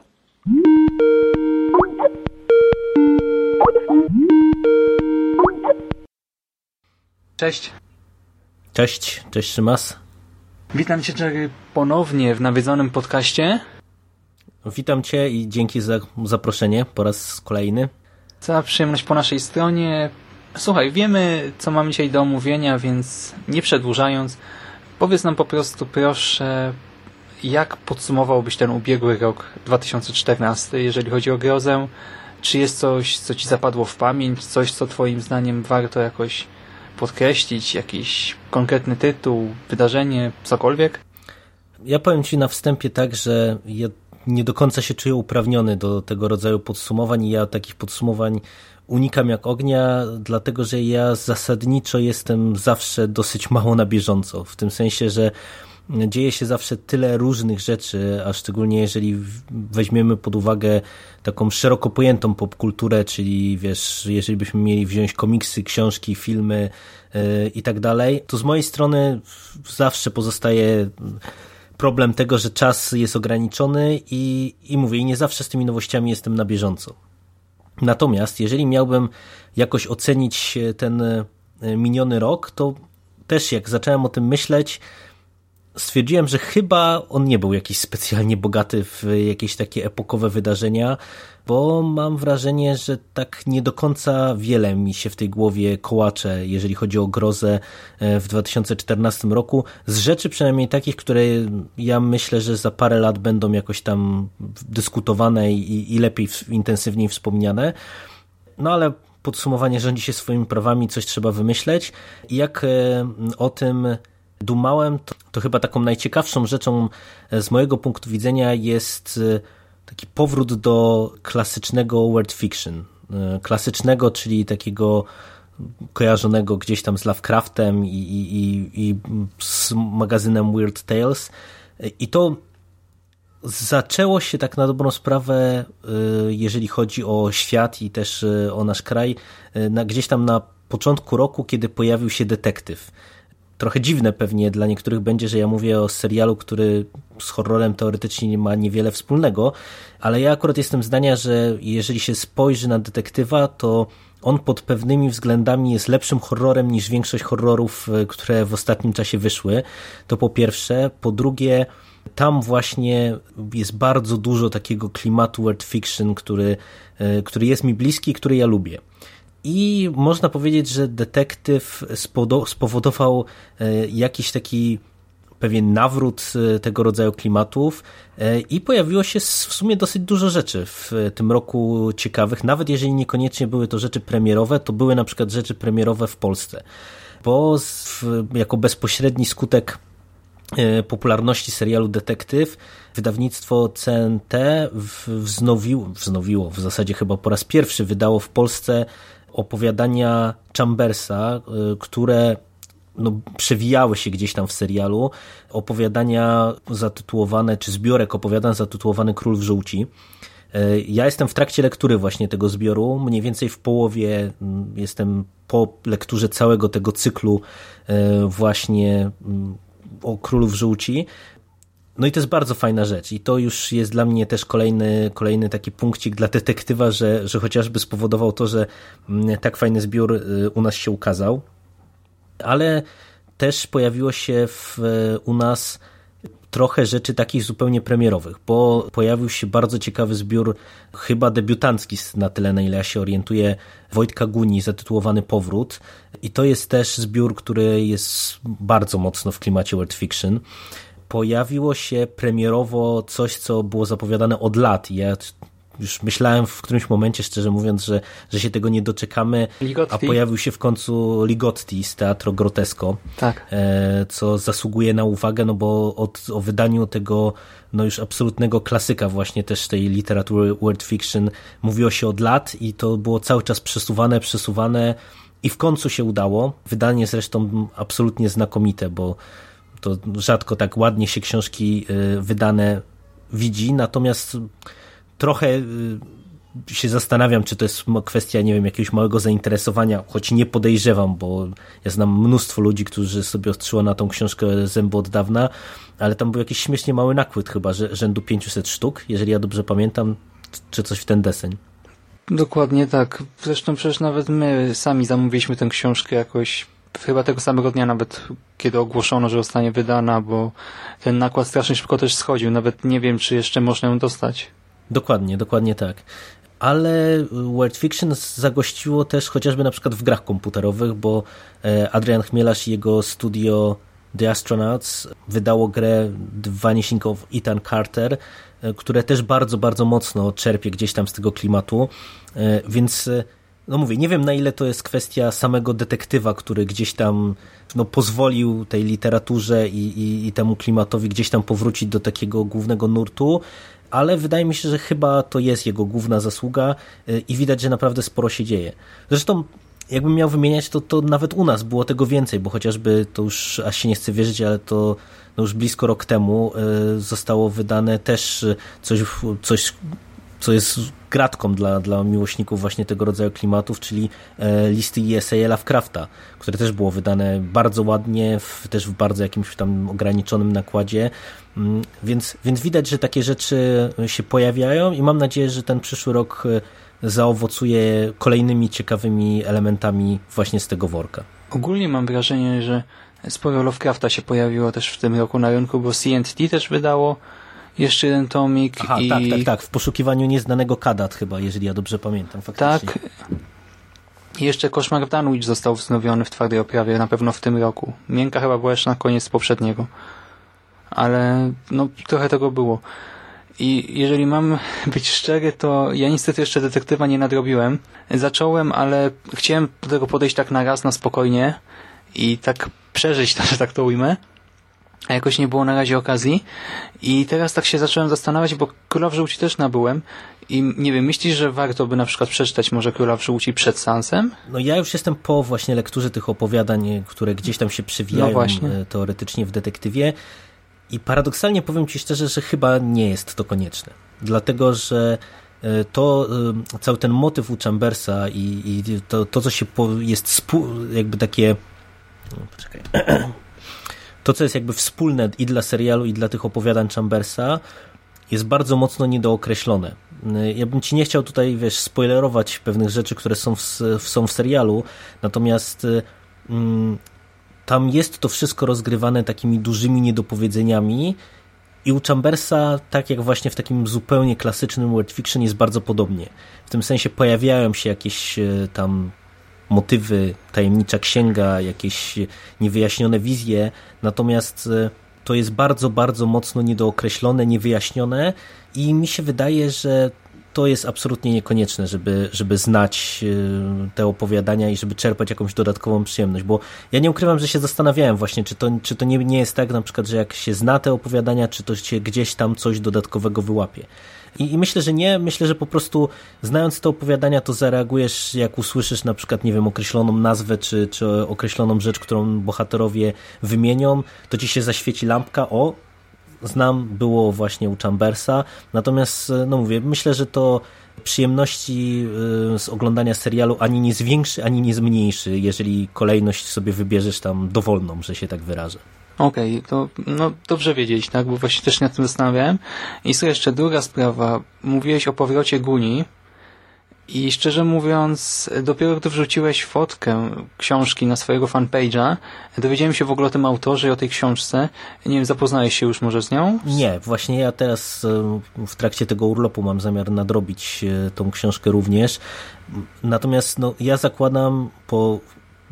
Cześć. Cześć, cześć Szymas. Witam Cię, Jerry, ponownie w nawiedzonym podcaście. Witam Cię i dzięki za zaproszenie po raz kolejny. Cała przyjemność po naszej stronie. Słuchaj, wiemy, co mamy dzisiaj do omówienia, więc nie przedłużając, powiedz nam po prostu proszę, jak podsumowałbyś ten ubiegły rok 2014, jeżeli chodzi o grozę? Czy jest coś, co Ci zapadło w pamięć, coś, co Twoim zdaniem warto jakoś podkreślić, jakiś konkretny tytuł, wydarzenie, cokolwiek? Ja powiem Ci na wstępie tak, że ja nie do końca się czuję uprawniony do tego rodzaju podsumowań i ja takich podsumowań unikam jak ognia, dlatego że ja zasadniczo jestem zawsze dosyć mało na bieżąco, w tym sensie, że dzieje się zawsze tyle różnych rzeczy, a szczególnie jeżeli weźmiemy pod uwagę taką szeroko pojętą popkulturę, czyli wiesz, jeżeli byśmy mieli wziąć komiksy, książki, filmy yy, i tak dalej, to z mojej strony zawsze pozostaje problem tego, że czas jest ograniczony i, i mówię, i nie zawsze z tymi nowościami jestem na bieżąco. Natomiast jeżeli miałbym jakoś ocenić ten miniony rok, to też jak zacząłem o tym myśleć, stwierdziłem, że chyba on nie był jakiś specjalnie bogaty w jakieś takie epokowe wydarzenia, bo mam wrażenie, że tak nie do końca wiele mi się w tej głowie kołacze, jeżeli chodzi o grozę e, w 2014 roku, z rzeczy przynajmniej takich, które ja myślę, że za parę lat będą jakoś tam dyskutowane i, i lepiej, intensywniej wspomniane. No ale podsumowanie rządzi się swoimi prawami, coś trzeba wymyśleć. Jak e, o tym dumałem, to, to chyba taką najciekawszą rzeczą z mojego punktu widzenia jest e, taki powrót do klasycznego word fiction. Klasycznego, czyli takiego kojarzonego gdzieś tam z Lovecraftem i, i, i z magazynem Weird Tales. I to zaczęło się tak na dobrą sprawę, y, jeżeli chodzi o świat i też o nasz kraj, na, gdzieś tam na początku roku, kiedy pojawił się detektyw. Trochę dziwne pewnie dla niektórych będzie, że ja mówię o serialu, który z horrorem teoretycznie nie ma niewiele wspólnego, ale ja akurat jestem zdania, że jeżeli się spojrzy na detektywa, to on pod pewnymi względami jest lepszym horrorem niż większość horrorów, które w ostatnim czasie wyszły. To po pierwsze. Po drugie, tam właśnie jest bardzo dużo takiego klimatu word fiction, który, e, który jest mi bliski, który ja lubię. I można powiedzieć, że detektyw spowodował e, jakiś taki pewien nawrót e, tego rodzaju klimatów i pojawiło się w sumie dosyć dużo rzeczy w tym roku ciekawych, nawet jeżeli niekoniecznie były to rzeczy premierowe, to były na przykład rzeczy premierowe w Polsce, bo jako bezpośredni skutek E, popularności serialu Detektyw wydawnictwo CNT wznowiło, wznowiło, w zasadzie chyba po raz pierwszy wydało w Polsce opowiadania Chambersa, e, które no, przewijały się gdzieś tam w serialu, opowiadania zatytułowane, czy zbiorek opowiadań zatytułowany Król w żółci. E, ja jestem w trakcie lektury właśnie tego zbioru, mniej więcej w połowie mm, jestem po lekturze całego tego cyklu właśnie mm, o Królów Żółci. No i to jest bardzo fajna rzecz i to już jest dla mnie też kolejny, kolejny taki punkcik dla detektywa, że, że chociażby spowodował to, że mm, tak fajny zbiór y, u nas się ukazał. Ale też pojawiło się w, u nas trochę rzeczy takich zupełnie premierowych, bo pojawił się bardzo ciekawy zbiór, chyba debiutancki na tyle, na ile ja się orientuję, Wojtka Guni, zatytułowany Powrót. I to jest też zbiór, który jest bardzo mocno w klimacie world fiction. Pojawiło się premierowo coś, co było zapowiadane od lat. Ja już myślałem w którymś momencie, szczerze mówiąc, że, że się tego nie doczekamy, Ligotti. a pojawił się w końcu Ligotti z Teatro Grotesco, tak. E, co zasługuje na uwagę, no bo od, o wydaniu tego no już absolutnego klasyka właśnie też tej literatury world fiction mówiło się od lat i to było cały czas przesuwane, przesuwane i w końcu się udało. Wydanie zresztą absolutnie znakomite, bo to rzadko tak ładnie się książki e, wydane widzi, natomiast trochę y, się zastanawiam, czy to jest kwestia, nie wiem, jakiegoś małego zainteresowania, choć nie podejrzewam, bo ja znam mnóstwo ludzi, którzy sobie ostrzyło na tą książkę zęby od dawna, ale tam był jakiś śmiesznie mały nakład chyba, że rzędu 500 sztuk, jeżeli ja dobrze pamiętam, czy coś w ten deseń. Dokładnie tak. Zresztą przecież nawet my sami zamówiliśmy tę książkę jakoś chyba tego samego dnia nawet, kiedy ogłoszono, że zostanie wydana, bo ten nakład strasznie szybko też schodził. Nawet nie wiem, czy jeszcze można ją dostać. Dokładnie, dokładnie tak. Ale World Fiction zagościło też chociażby na przykład w grach komputerowych, bo e, Adrian Chmielarz i jego studio The Astronauts wydało grę Vanishing Ethan Carter, e, które też bardzo, bardzo mocno czerpie gdzieś tam z tego klimatu, e, więc no mówię, nie wiem na ile to jest kwestia samego detektywa, który gdzieś tam no, pozwolił tej literaturze i, i, i temu klimatowi gdzieś tam powrócić do takiego głównego nurtu, ale wydaje mi się, że chyba to jest jego główna zasługa y, i widać, że naprawdę sporo się dzieje. Zresztą jakbym miał wymieniać, to, to nawet u nas było tego więcej, bo chociażby to już aż się nie chce wierzyć, ale to no już blisko rok temu y, zostało wydane też coś, coś co jest gratką dla, dla miłośników właśnie tego rodzaju klimatów, czyli e, listy ESA Lovecrafta, które też było wydane bardzo ładnie, w, też w bardzo jakimś tam ograniczonym nakładzie, mm, więc, więc widać, że takie rzeczy się pojawiają i mam nadzieję, że ten przyszły rok e, zaowocuje kolejnymi ciekawymi elementami właśnie z tego worka. Ogólnie mam wrażenie, że sporo Lovecrafta się pojawiło też w tym roku na rynku, bo C&T też wydało jeszcze jeden tomik. Aha, i... tak, tak, tak. W poszukiwaniu nieznanego Kadat chyba, jeżeli ja dobrze pamiętam. Faktycznie. Tak. Jeszcze Koszmar Danwich został wznowiony w twardej oprawie, na pewno w tym roku. Miękka chyba była jeszcze na koniec poprzedniego. Ale no trochę tego było. I jeżeli mam być szczery, to ja niestety jeszcze detektywa nie nadrobiłem. Zacząłem, ale chciałem do tego podejść tak na raz, na spokojnie i tak przeżyć to, że tak to ujmę. A jakoś nie było na razie okazji. I teraz tak się zacząłem zastanawiać, bo Króla w Żółci też nabyłem. I nie wiem, myślisz, że warto by na przykład przeczytać może Króla w Żółci przed seansem? No ja już jestem po właśnie lekturze tych opowiadań, które gdzieś tam się przewijają No teoretycznie w detektywie. I paradoksalnie powiem Ci szczerze, że chyba nie jest to konieczne. Dlatego, że to cały ten motyw u Chambersa i, i to, to, co się po, jest spół, jakby takie no, poczekaj. to, co jest jakby wspólne i dla serialu, i dla tych opowiadań Chambersa jest bardzo mocno niedookreślone. Ja bym Ci nie chciał tutaj, wiesz, spoilerować pewnych rzeczy, które są w, są w serialu, natomiast mm, tam jest to wszystko rozgrywane takimi dużymi niedopowiedzeniami i u Chambersa, tak jak właśnie w takim zupełnie klasycznym word fiction jest bardzo podobnie. W tym sensie pojawiają się jakieś tam motywy, tajemnicza księga, jakieś niewyjaśnione wizje, natomiast to jest bardzo, bardzo mocno niedookreślone, niewyjaśnione i mi się wydaje, że to jest absolutnie niekonieczne, żeby, żeby znać te opowiadania i żeby czerpać jakąś dodatkową przyjemność, bo ja nie ukrywam, że się zastanawiałem właśnie, czy to, czy to nie, nie jest tak na przykład, że jak się zna te opowiadania, czy to się gdzieś tam coś dodatkowego wyłapie. I, I, myślę, że nie. Myślę, że po prostu znając te opowiadania, to zareagujesz, jak usłyszysz na przykład, nie wiem, określoną nazwę, czy, czy określoną rzecz, którą bohaterowie wymienią, to ci się zaświeci lampka, o, znam, było właśnie u Chambersa. Natomiast, no mówię, myślę, że to przyjemności z oglądania serialu ani nie zwiększy, ani nie zmniejszy, jeżeli kolejność sobie wybierzesz tam dowolną, że się tak wyrażę. Okej, okay, to no, dobrze wiedzieć, tak, bo właśnie też nad tym zastanawiałem. I jest jeszcze druga sprawa. Mówiłeś o powrocie Guni i szczerze mówiąc, dopiero gdy wrzuciłeś fotkę książki na swojego fanpage'a, dowiedziałem się w ogóle o tym autorze i o tej książce. Nie wiem, zapoznałeś się już może z nią? Nie, właśnie ja teraz w trakcie tego urlopu mam zamiar nadrobić tą książkę również. Natomiast no, ja zakładam po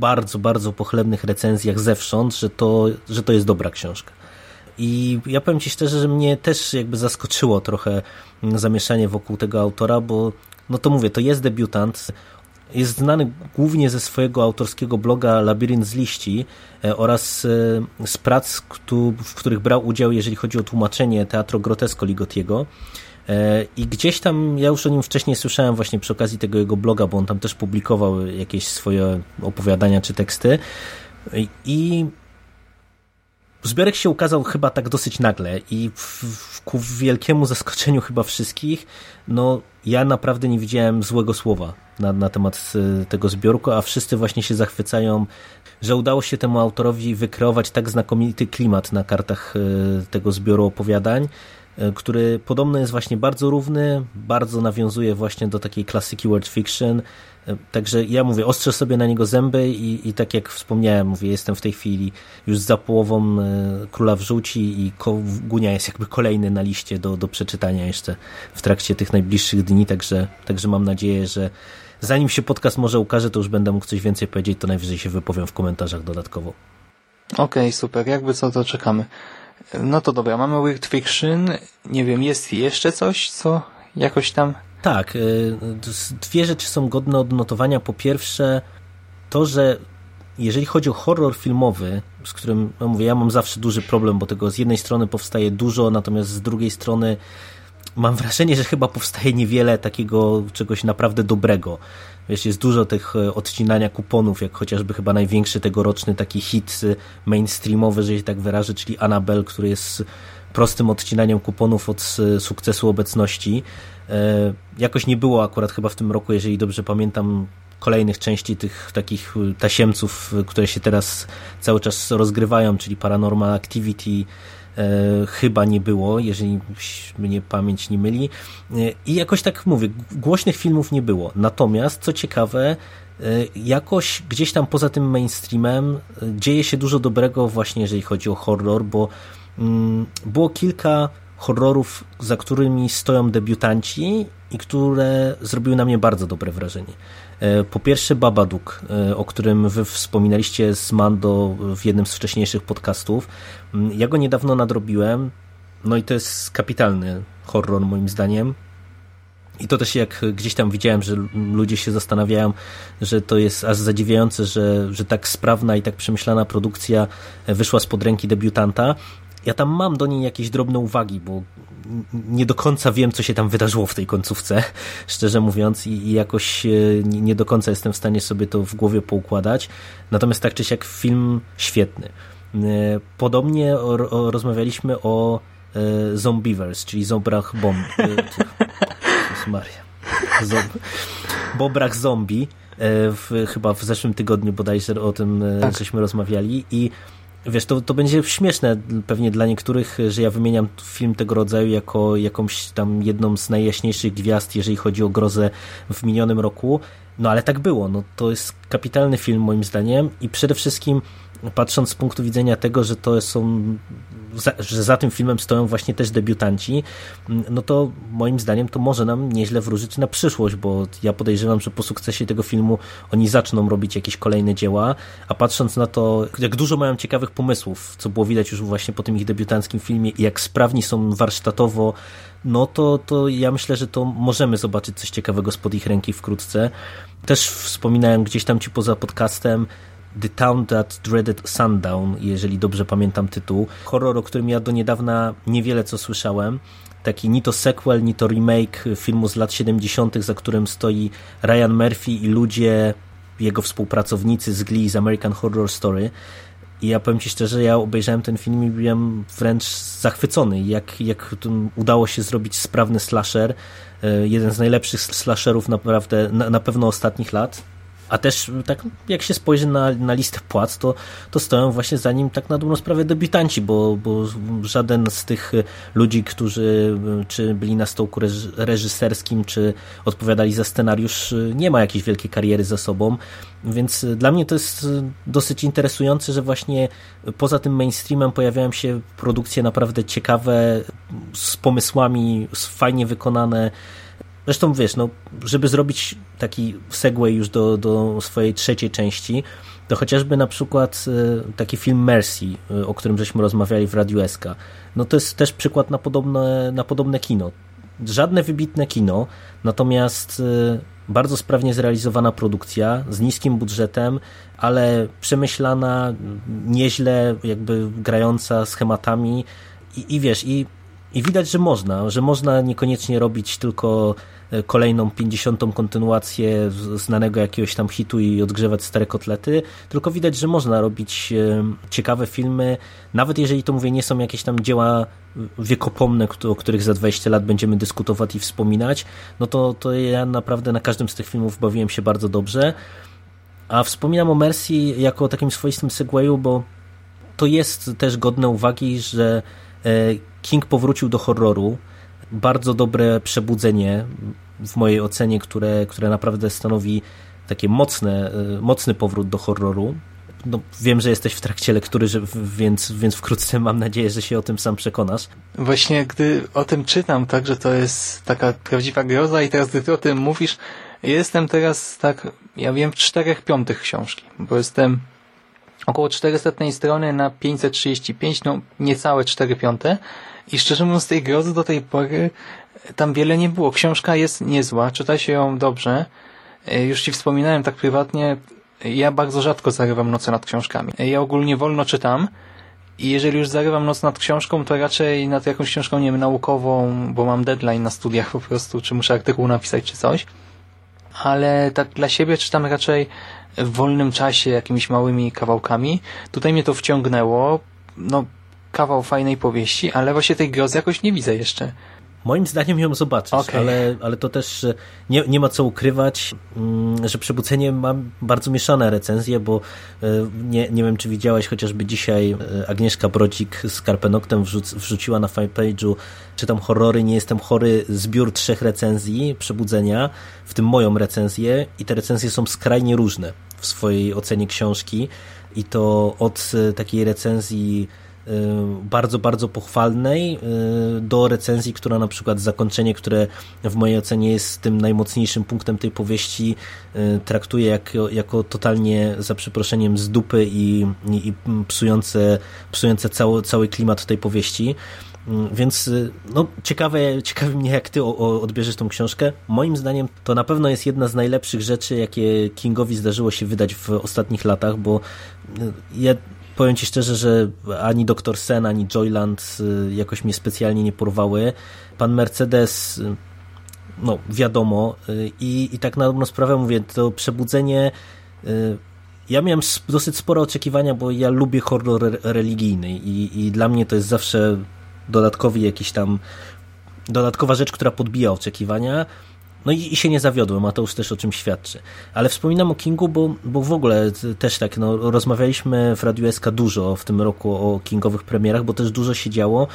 bardzo, bardzo pochlebnych recenzjach zewsząd, że to, że to jest dobra książka. I ja powiem Ci szczerze, że mnie też jakby zaskoczyło trochę zamieszanie wokół tego autora, bo no to mówię, to jest debiutant, jest znany głównie ze swojego autorskiego bloga Labirynt z liści oraz z prac, w których brał udział, jeżeli chodzi o tłumaczenie Teatro Grotesko Ligotiego. I gdzieś tam, ja już o nim wcześniej słyszałem właśnie przy okazji tego jego bloga, bo on tam też publikował jakieś swoje opowiadania czy teksty. I zbiorek się ukazał chyba tak dosyć nagle i ku wielkiemu zaskoczeniu chyba wszystkich, no ja naprawdę nie widziałem złego słowa na, na temat tego zbiorku, a wszyscy właśnie się zachwycają, że udało się temu autorowi wykreować tak znakomity klimat na kartach tego zbioru opowiadań, który podobno jest właśnie bardzo równy, bardzo nawiązuje właśnie do takiej klasyki word fiction. Także ja mówię, ostrzę sobie na niego zęby i, i tak jak wspomniałem, mówię, jestem w tej chwili już za połową Króla Wrzuci i Gunia jest jakby kolejny na liście do, do przeczytania jeszcze w trakcie tych najbliższych dni, także, także mam nadzieję, że zanim się podcast może ukaże, to już będę mógł coś więcej powiedzieć, to najwyżej się wypowiem w komentarzach dodatkowo. Okej, okay, super. Jakby co, to czekamy. No to dobra, mamy Weird Fiction. Nie wiem, jest jeszcze coś, co jakoś tam... Tak, dwie rzeczy są godne odnotowania. Po pierwsze, to, że jeżeli chodzi o horror filmowy, z którym, no mówię, ja mam zawsze duży problem, bo tego z jednej strony powstaje dużo, natomiast z drugiej strony mam wrażenie, że chyba powstaje niewiele takiego czegoś naprawdę dobrego. Wiesz, jest dużo tych odcinania kuponów, jak chociażby chyba największy tegoroczny taki hit mainstreamowy, że się tak wyrażę, czyli Annabelle, który jest prostym odcinaniem kuponów od sukcesu obecności. Jakoś nie było akurat chyba w tym roku, jeżeli dobrze pamiętam, kolejnych części tych takich tasiemców, które się teraz cały czas rozgrywają, czyli Paranormal Activity, chyba nie było, jeżeli mnie pamięć nie myli. I jakoś tak mówię, głośnych filmów nie było. Natomiast, co ciekawe, jakoś gdzieś tam poza tym mainstreamem dzieje się dużo dobrego właśnie jeżeli chodzi o horror, bo mm, było kilka horrorów, za którymi stoją debiutanci i które zrobiły na mnie bardzo dobre wrażenie. E, po pierwsze Babadook, e, o którym wy wspominaliście z Mando w jednym z wcześniejszych podcastów. Mm, ja go niedawno nadrobiłem, no i to jest kapitalny horror moim zdaniem. I to też jak gdzieś tam widziałem, że ludzie się zastanawiają, że to jest aż zadziwiające, że, że tak sprawna i tak przemyślana produkcja wyszła spod ręki debiutanta. Ja tam mam do niej jakieś drobne uwagi, bo nie do końca wiem, co się tam wydarzyło w tej końcówce, szczerze mówiąc, i, jakoś e, nie do końca jestem w stanie sobie to w głowie poukładać. Natomiast tak czy siak film świetny. E, podobnie rozmawialiśmy o e, Zombievers, czyli Zombrach Bomb. Jezus Maria. Bobrach zombie. W, chyba w zeszłym tygodniu bodajże o tym tak. żeśmy rozmawiali i Wiesz, to, to będzie śmieszne pewnie dla niektórych, że ja wymieniam film tego rodzaju jako jakąś tam jedną z najjaśniejszych gwiazd, jeżeli chodzi o grozę w minionym roku. No ale tak było. No, to jest kapitalny film moim zdaniem i przede wszystkim patrząc z punktu widzenia tego, że to są że za tym filmem stoją właśnie też debiutanci, no to moim zdaniem to może nam nieźle wróżyć na przyszłość, bo ja podejrzewam, że po sukcesie tego filmu oni zaczną robić jakieś kolejne dzieła, a patrząc na to, jak dużo mają ciekawych pomysłów, co było widać już właśnie po tym ich debiutanckim filmie i jak sprawni są warsztatowo, no to, to ja myślę, że to możemy zobaczyć coś ciekawego spod ich ręki wkrótce. Też wspominałem gdzieś tam ci poza podcastem, The Town That Dreaded Sundown, jeżeli dobrze pamiętam tytuł. Horror, o którym ja do niedawna niewiele co słyszałem. Taki ni to sequel, ni to remake filmu z lat 70., za którym stoi Ryan Murphy i ludzie, jego współpracownicy z Glee, z American Horror Story. I ja powiem Ci szczerze, ja obejrzałem ten film i byłem wręcz zachwycony, jak, jak udało się zrobić sprawny slasher, e, jeden z najlepszych slasherów naprawdę, na, na pewno ostatnich lat. A też tak jak się spojrzy na, na listę płac, to, to stoją właśnie za nim tak na dobrą sprawę debiutanci, bo, bo żaden z tych ludzi, którzy czy byli na stołku reżyserskim, czy odpowiadali za scenariusz, nie ma jakiejś wielkiej kariery za sobą. Więc dla mnie to jest dosyć interesujące, że właśnie poza tym mainstreamem pojawiają się produkcje naprawdę ciekawe, z pomysłami, fajnie wykonane, Zresztą wiesz, no, żeby zrobić taki segway już do, do swojej trzeciej części, to chociażby na przykład e, taki film Mercy, e, o którym żeśmy rozmawiali w Radiu SK, no to jest też przykład na podobne, na podobne kino. Żadne wybitne kino, natomiast e, bardzo sprawnie zrealizowana produkcja, z niskim budżetem, ale przemyślana, nieźle jakby grająca schematami i, i wiesz, i i widać, że można, że można niekoniecznie robić tylko e, kolejną 50. kontynuację znanego jakiegoś tam hitu i odgrzewać stare kotlety, tylko widać, że można robić e, ciekawe filmy, nawet jeżeli to mówię, nie są jakieś tam dzieła wiekopomne, o których za 20 lat będziemy dyskutować i wspominać, no to, to ja naprawdę na każdym z tych filmów bawiłem się bardzo dobrze. A wspominam o Mercy jako takim swoistym segwayu, bo to jest też godne uwagi, że e, King powrócił do horroru. Bardzo dobre przebudzenie w mojej ocenie, które, które naprawdę stanowi takie mocne, e, mocny powrót do horroru. No, wiem, że jesteś w trakcie lektury, że, więc, więc wkrótce mam nadzieję, że się o tym sam przekonasz. Właśnie, gdy o tym czytam, tak, że to jest taka prawdziwa groza i teraz gdy ty o tym mówisz, jestem teraz tak, ja wiem, w czterech piątych książki, bo jestem około 400 strony na 535, no niecałe 4 piąte i szczerze mówiąc tej grozy do tej pory tam wiele nie było. Książka jest niezła, czyta się ją dobrze. E, już Ci wspominałem tak prywatnie, ja bardzo rzadko zarywam noce nad książkami. E, ja ogólnie wolno czytam i jeżeli już zarywam noc nad książką, to raczej nad jakąś książką, nie wiem, naukową, bo mam deadline na studiach po prostu, czy muszę artykuł napisać, czy coś. Ale tak dla siebie czytam raczej w wolnym czasie jakimiś małymi kawałkami. Tutaj mnie to wciągnęło. No, kawał fajnej powieści, ale właśnie tej grozy jakoś nie widzę jeszcze. Moim zdaniem ją zobaczysz, okay. ale, ale to też nie, nie ma co ukrywać, mm, że Przebudzenie ma bardzo mieszane recenzje, bo e, nie, nie wiem, czy widziałeś chociażby dzisiaj e, Agnieszka Brodzik z Karpenoktem wrzuc, wrzuciła na fanpage'u czytam horrory, nie jestem chory, zbiór trzech recenzji Przebudzenia, w tym moją recenzję i te recenzje są skrajnie różne w swojej ocenie książki i to od e, takiej recenzji bardzo, bardzo pochwalnej y, do recenzji, która na przykład zakończenie, które w mojej ocenie jest tym najmocniejszym punktem tej powieści, y, traktuje jako, jako totalnie za przeproszeniem z dupy i, i psujące, psujące cały, cały klimat tej powieści. Więc no, ciekawe, ciekawi mnie, jak ty o, o, odbierzesz tą książkę. Moim zdaniem to na pewno jest jedna z najlepszych rzeczy, jakie Kingowi zdarzyło się wydać w ostatnich latach, bo ja powiem Ci szczerze, że ani Dr. Sen, ani Joyland y, jakoś mnie specjalnie nie porwały. Pan Mercedes, y, no wiadomo, y, i, i tak na dobrą sprawę mówię, to przebudzenie. Ja miałem dosyć spore oczekiwania, bo ja lubię horror religijny i, i dla mnie to jest zawsze dodatkowy jakiś tam dodatkowa rzecz, która podbija oczekiwania. No i, i, się nie zawiodłem, a to już też o czym świadczy. Ale wspominam o Kingu, bo, bo w ogóle też tak, no, rozmawialiśmy w Radiu SK dużo w tym roku o Kingowych premierach, bo też dużo się działo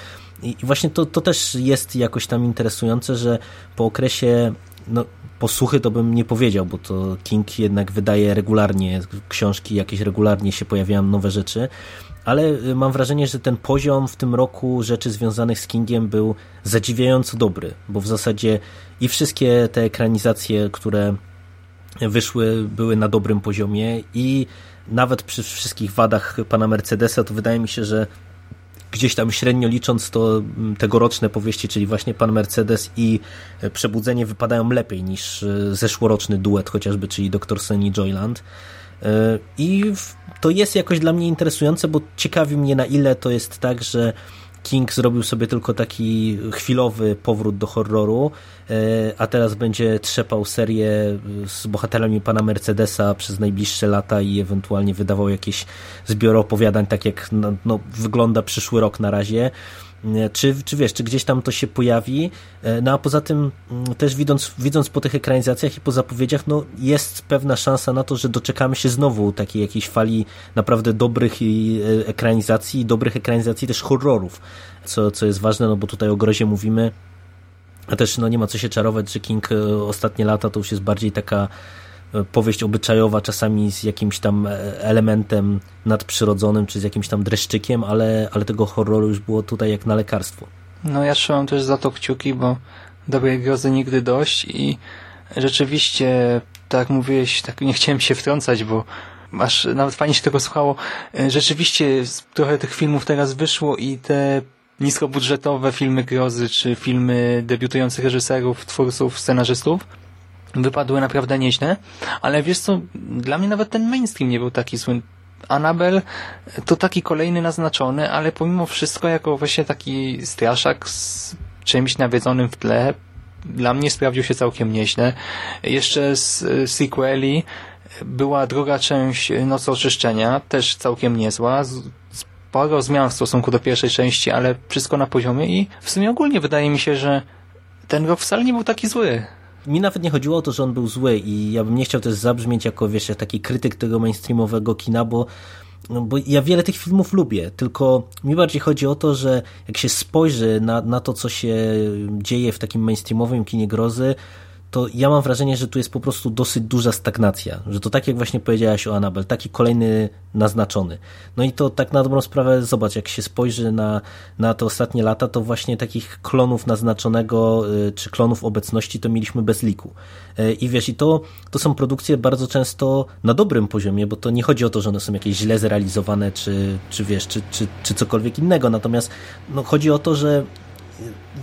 i, i właśnie to, to też jest jakoś tam interesujące, że po okresie no, posłuchy to bym nie powiedział, bo to King jednak wydaje regularnie książki, jakieś regularnie się pojawiają nowe rzeczy, ale y, mam wrażenie, że ten poziom w tym roku rzeczy związanych z Kingiem był zadziwiająco dobry, bo w zasadzie i wszystkie te ekranizacje, które wyszły, były na dobrym poziomie i nawet przy wszystkich wadach pana Mercedesa, to wydaje mi się, że gdzieś tam średnio licząc to mm, tegoroczne powieści, czyli właśnie Pan Mercedes i e, Przebudzenie wypadają lepiej niż e, zeszłoroczny duet chociażby, czyli Dr. I Joyland. E, I to jest jakoś dla mnie interesujące, bo ciekawi mnie na ile to jest tak, że King zrobił sobie tylko taki chwilowy powrót do horroru, e, a teraz będzie trzepał serię z bohaterami pana Mercedesa przez najbliższe lata i ewentualnie wydawał jakieś zbiory opowiadań, tak jak no, no, wygląda przyszły rok na razie. Czy, czy wiesz, czy gdzieś tam to się pojawi? E, no a poza tym mm, też widząc, widząc po tych ekranizacjach i po zapowiedziach, no jest pewna szansa na to, że doczekamy się znowu takiej jakiejś fali naprawdę dobrych e, ekranizacji dobrych ekranizacji też horrorów, co, co jest ważne, no bo tutaj o grozie mówimy, a też no nie ma co się czarować, że King e, ostatnie lata to już jest bardziej taka powieść obyczajowa, czasami z jakimś tam e, elementem nadprzyrodzonym, czy z jakimś tam dreszczykiem, ale, ale tego horroru już było tutaj jak na lekarstwo. No ja trzymam też za to kciuki, bo dobrej grozy nigdy dość i rzeczywiście, tak mówiłeś, tak nie chciałem się wtrącać, bo aż nawet fajnie się tego słuchało. E, rzeczywiście trochę tych filmów teraz wyszło i te niskobudżetowe filmy grozy, czy filmy debiutujących reżyserów, twórców, scenarzystów wypadły naprawdę nieźle, ale wiesz co, dla mnie nawet ten mainstream nie był taki zły. Annabelle to taki kolejny naznaczony, ale pomimo wszystko jako właśnie taki straszak z czymś nawiedzonym w tle dla mnie sprawdził się całkiem nieźle. Jeszcze z sequeli była druga część Nocy Oczyszczenia, też całkiem niezła, sporo zmian w stosunku do pierwszej części, ale wszystko na poziomie i w sumie ogólnie wydaje mi się, że ten rok wcale nie był taki zły mi nawet nie chodziło o to, że on był zły i ja bym nie chciał też zabrzmieć jako, wiesz, taki krytyk tego mainstreamowego kina, bo no bo ja wiele tych filmów lubię, tylko mi bardziej chodzi o to, że jak się spojrzy na, na to, co się dzieje w takim mainstreamowym kinie grozy, to ja mam wrażenie, że tu jest po prostu dosyć duża stagnacja, że to tak jak właśnie powiedziałaś o Anabel, taki kolejny naznaczony. No i to tak na dobrą sprawę, zobacz, jak się spojrzy na, na te ostatnie lata, to właśnie takich klonów naznaczonego, y, czy klonów obecności to mieliśmy bez liku. Y, I wiesz, i to, to są produkcje bardzo często na dobrym poziomie, bo to nie chodzi o to, że one są jakieś źle zrealizowane, czy, czy wiesz, czy, czy, czy cokolwiek innego, natomiast no, chodzi o to, że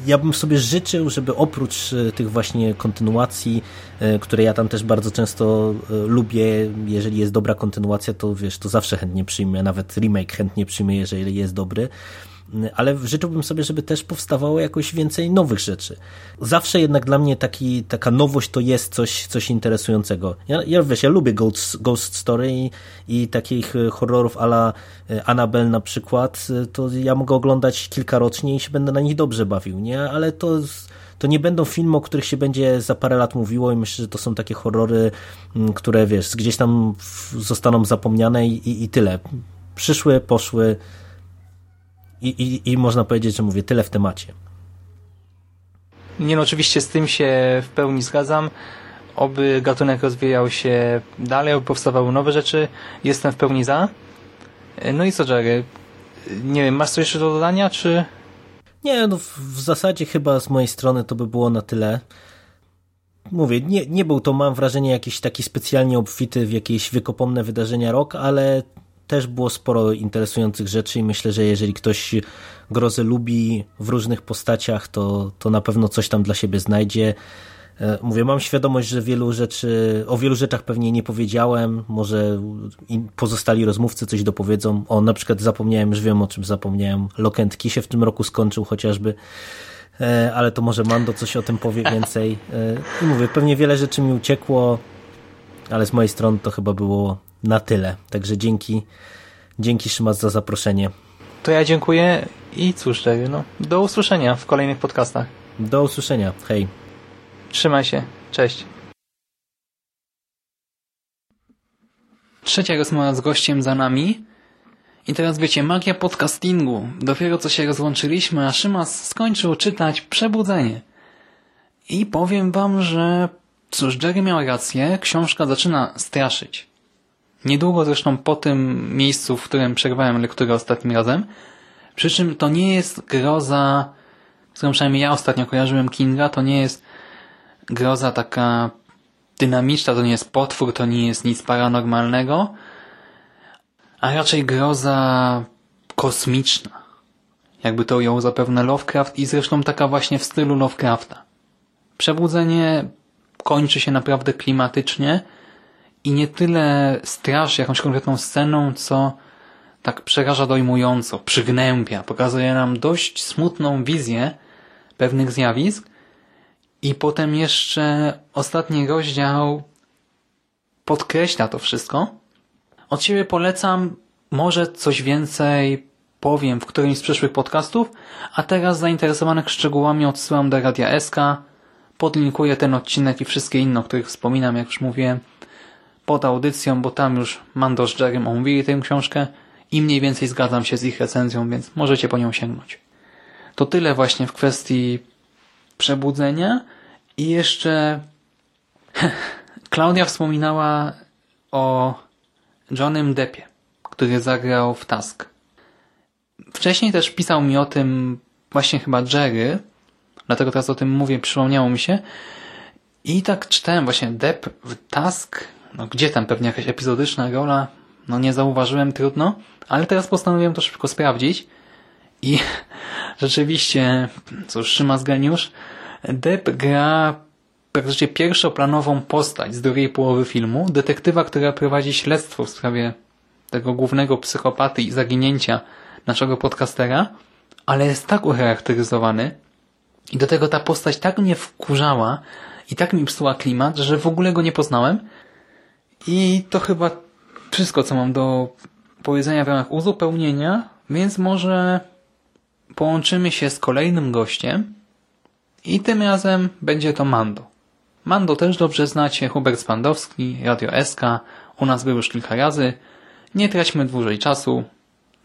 ja bym sobie życzył, żeby oprócz e, tych właśnie kontynuacji, e, które ja tam też bardzo często e, lubię, jeżeli jest dobra kontynuacja, to wiesz, to zawsze chętnie przyjmę, nawet remake chętnie przyjmę, jeżeli jest dobry, ale życzyłbym sobie, żeby też powstawało jakoś więcej nowych rzeczy. Zawsze jednak dla mnie taki, taka nowość to jest coś, coś interesującego. Ja, ja wiesz, ja lubię Ghost, Ghost Story i, i takich horrorów ala Annabelle na przykład, to ja mogę oglądać kilka rocznie i się będę na nich dobrze bawił, nie? Ale to to nie będą filmy, o których się będzie za parę lat mówiło i myślę, że to są takie horrory, mm, które wiesz, gdzieś tam zostaną zapomniane i, i, i tyle. Przyszły, poszły i, i, i można powiedzieć, że mówię tyle w temacie. Nie no, oczywiście z tym się w pełni zgadzam. Oby gatunek rozwijał się dalej, oby powstawały nowe rzeczy. Jestem w pełni za. No i co, Jerry? Nie wiem, masz coś jeszcze do dodania, czy... Nie, no w zasadzie chyba z mojej strony to by było na tyle. Mówię, nie, nie był to, mam wrażenie, jakiś taki specjalnie obfity w jakieś wiekopomne wydarzenia rok, ale też było sporo interesujących rzeczy i myślę, że jeżeli ktoś grozę lubi w różnych postaciach, to, to na pewno coś tam dla siebie znajdzie. E, mówię, mam świadomość, że wielu rzeczy, o wielu rzeczach pewnie nie powiedziałem, może pozostali rozmówcy coś dopowiedzą. O, na przykład zapomniałem, już wiem o czym zapomniałem, Key się w tym roku skończył chociażby, e, ale to może Mando coś o tym powie więcej. E, I mówię, pewnie wiele rzeczy mi uciekło, ale z mojej strony to chyba było na tyle. Także dzięki, dzięki Szymas za zaproszenie. To ja dziękuję i cóż, no, do usłyszenia w kolejnych podcastach. Do usłyszenia, hej. Trzymaj się. Cześć. Trzecia rozmowa z gościem za nami. I teraz wiecie, magia podcastingu. Dopiero co się rozłączyliśmy, a Szymas skończył czytać Przebudzenie. I powiem wam, że cóż, Jerry miał rację, książka zaczyna straszyć. Niedługo zresztą po tym miejscu, w którym przerwałem lekturę ostatnim razem. Przy czym to nie jest groza, którą przynajmniej ja ostatnio kojarzyłem Kinga, to nie jest groza taka dynamiczna, to nie jest potwór, to nie jest nic paranormalnego, a raczej groza kosmiczna. Jakby to ją zapewne Lovecraft i zresztą taka właśnie w stylu Lovecrafta. Przebudzenie kończy się naprawdę klimatycznie i nie tyle straszy jakąś konkretną sceną, co tak przeraża dojmująco, przygnębia, pokazuje nam dość smutną wizję pewnych zjawisk, i potem jeszcze ostatni rozdział podkreśla to wszystko. Od siebie polecam, może coś więcej powiem w którymś z przyszłych podcastów, a teraz zainteresowanych szczegółami odsyłam do Radia SK, podlinkuję ten odcinek i wszystkie inne, o których wspominam, jak już mówiłem, pod audycją, bo tam już Mando z Jerem omówili tę książkę i mniej więcej zgadzam się z ich recenzją, więc możecie po nią sięgnąć. To tyle właśnie w kwestii przebudzenia i jeszcze Klaudia wspominała o Johnem Deppie, który zagrał w Task. Wcześniej też pisał mi o tym właśnie chyba Jerry, dlatego teraz o tym mówię, przypomniało mi się. I tak czytałem właśnie Depp w Task, no gdzie tam pewnie jakaś epizodyczna rola, no nie zauważyłem, trudno, ale teraz postanowiłem to szybko sprawdzić. I rzeczywiście, cóż, Szymas geniusz, Depp gra praktycznie pierwszoplanową postać z drugiej połowy filmu, detektywa, która prowadzi śledztwo w sprawie tego głównego psychopaty i zaginięcia naszego podcastera, ale jest tak ucharakteryzowany i do tego ta postać tak mnie wkurzała i tak mi psuła klimat, że w ogóle go nie poznałem i to chyba wszystko, co mam do powiedzenia w ramach uzupełnienia, więc może połączymy się z kolejnym gościem, i tym razem będzie to Mando. Mando też dobrze znacie, Hubert Spandowski, Radio SK, u nas był już kilka razy. Nie traćmy dłużej czasu,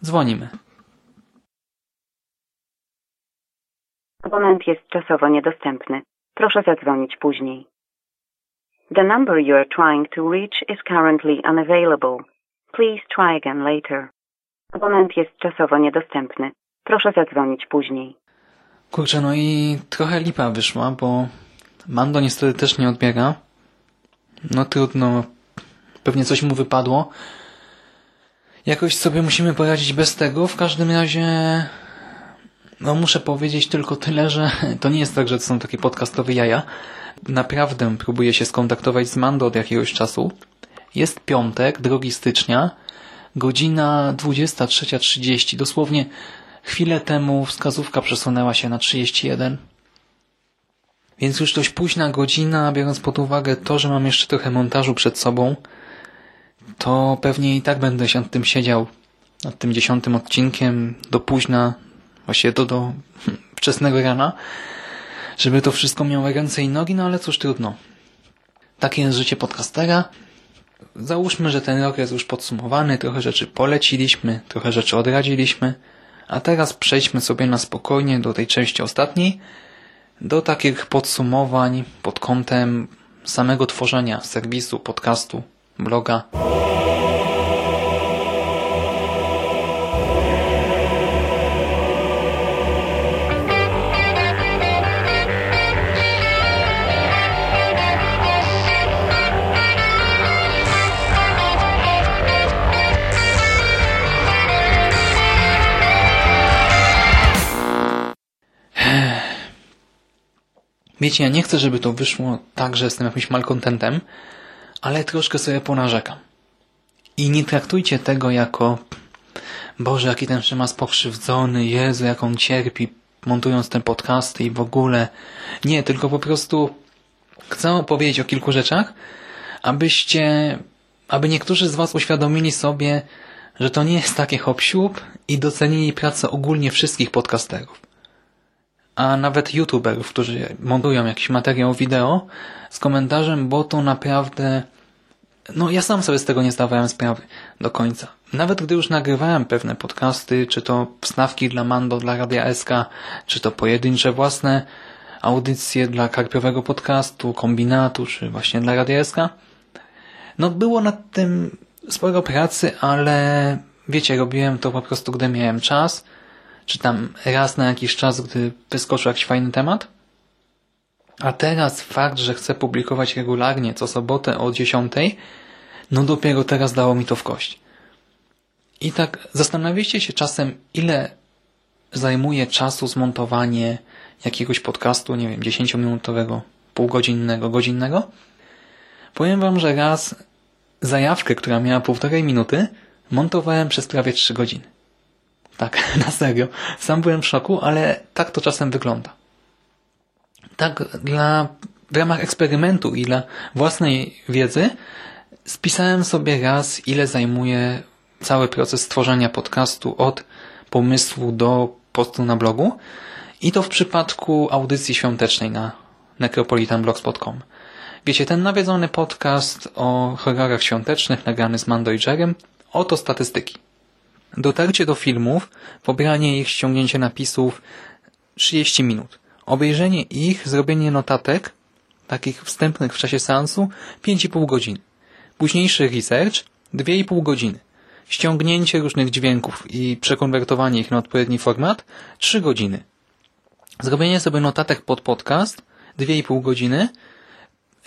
dzwonimy. Abonent jest czasowo niedostępny. Proszę zadzwonić później. The number you are trying to reach is currently unavailable. Please try again later. Abonent jest czasowo niedostępny. Proszę zadzwonić później. Kurczę, no i trochę lipa wyszła, bo Mando niestety też nie odbiera. No trudno, pewnie coś mu wypadło. Jakoś sobie musimy poradzić bez tego. W każdym razie no muszę powiedzieć tylko tyle, że to nie jest tak, że to są takie podcastowe jaja. Naprawdę próbuję się skontaktować z Mando od jakiegoś czasu. Jest piątek, 2 stycznia, godzina 23.30. Dosłownie Chwilę temu wskazówka przesunęła się na 31. Więc już dość późna godzina, biorąc pod uwagę to, że mam jeszcze trochę montażu przed sobą, to pewnie i tak będę się nad tym siedział, nad tym dziesiątym odcinkiem do późna, właściwie do, do wczesnego rana, żeby to wszystko miało ręce i nogi, no ale cóż trudno. Takie jest życie podcastera. Załóżmy, że ten rok jest już podsumowany, trochę rzeczy poleciliśmy, trochę rzeczy odradziliśmy, a teraz przejdźmy sobie na spokojnie do tej części ostatniej, do takich podsumowań pod kątem samego tworzenia serwisu, podcastu, bloga. Wiecie, ja nie chcę, żeby to wyszło tak, że jestem jakimś malkontentem, ale troszkę sobie ponarzekam. I nie traktujcie tego jako Boże, jaki ten Szymas pokrzywdzony, Jezu, jak on cierpi, montując ten podcasty i w ogóle. Nie, tylko po prostu chcę powiedzieć o kilku rzeczach, abyście, aby niektórzy z Was uświadomili sobie, że to nie jest takie hop i docenili pracę ogólnie wszystkich podcasterów a nawet youtuberów, którzy montują jakiś materiał wideo z komentarzem, bo to naprawdę no ja sam sobie z tego nie zdawałem sprawy do końca. Nawet gdy już nagrywałem pewne podcasty, czy to wstawki dla Mando, dla Radia SK, czy to pojedyncze własne audycje dla karpiowego podcastu, kombinatu, czy właśnie dla Radia SK, no było nad tym sporo pracy, ale wiecie, robiłem to po prostu, gdy miałem czas, czy tam raz na jakiś czas, gdy wyskoczył jakiś fajny temat. A teraz fakt, że chcę publikować regularnie co sobotę o 10, no dopiero teraz dało mi to w kość. I tak zastanawiacie się czasem, ile zajmuje czasu zmontowanie jakiegoś podcastu, nie wiem, 10-minutowego, półgodzinnego, godzinnego? Powiem Wam, że raz zajawkę, która miała półtorej minuty, montowałem przez prawie 3 godziny. Tak, na serio. Sam byłem w szoku, ale tak to czasem wygląda. Tak dla, w ramach eksperymentu i dla własnej wiedzy spisałem sobie raz, ile zajmuje cały proces tworzenia podcastu od pomysłu do postu na blogu i to w przypadku audycji świątecznej na necropolitanblogspot.com. Wiecie, ten nawiedzony podcast o horrorach świątecznych nagrany z Mando i Jerem, oto statystyki. Dotarcie do filmów, pobranie ich, ściągnięcie napisów 30 minut. Obejrzenie ich, zrobienie notatek, takich wstępnych w czasie seansu 5,5 godziny. Późniejszy research 2,5 godziny. Ściągnięcie różnych dźwięków i przekonwertowanie ich na odpowiedni format 3 godziny. Zrobienie sobie notatek pod podcast 2,5 godziny.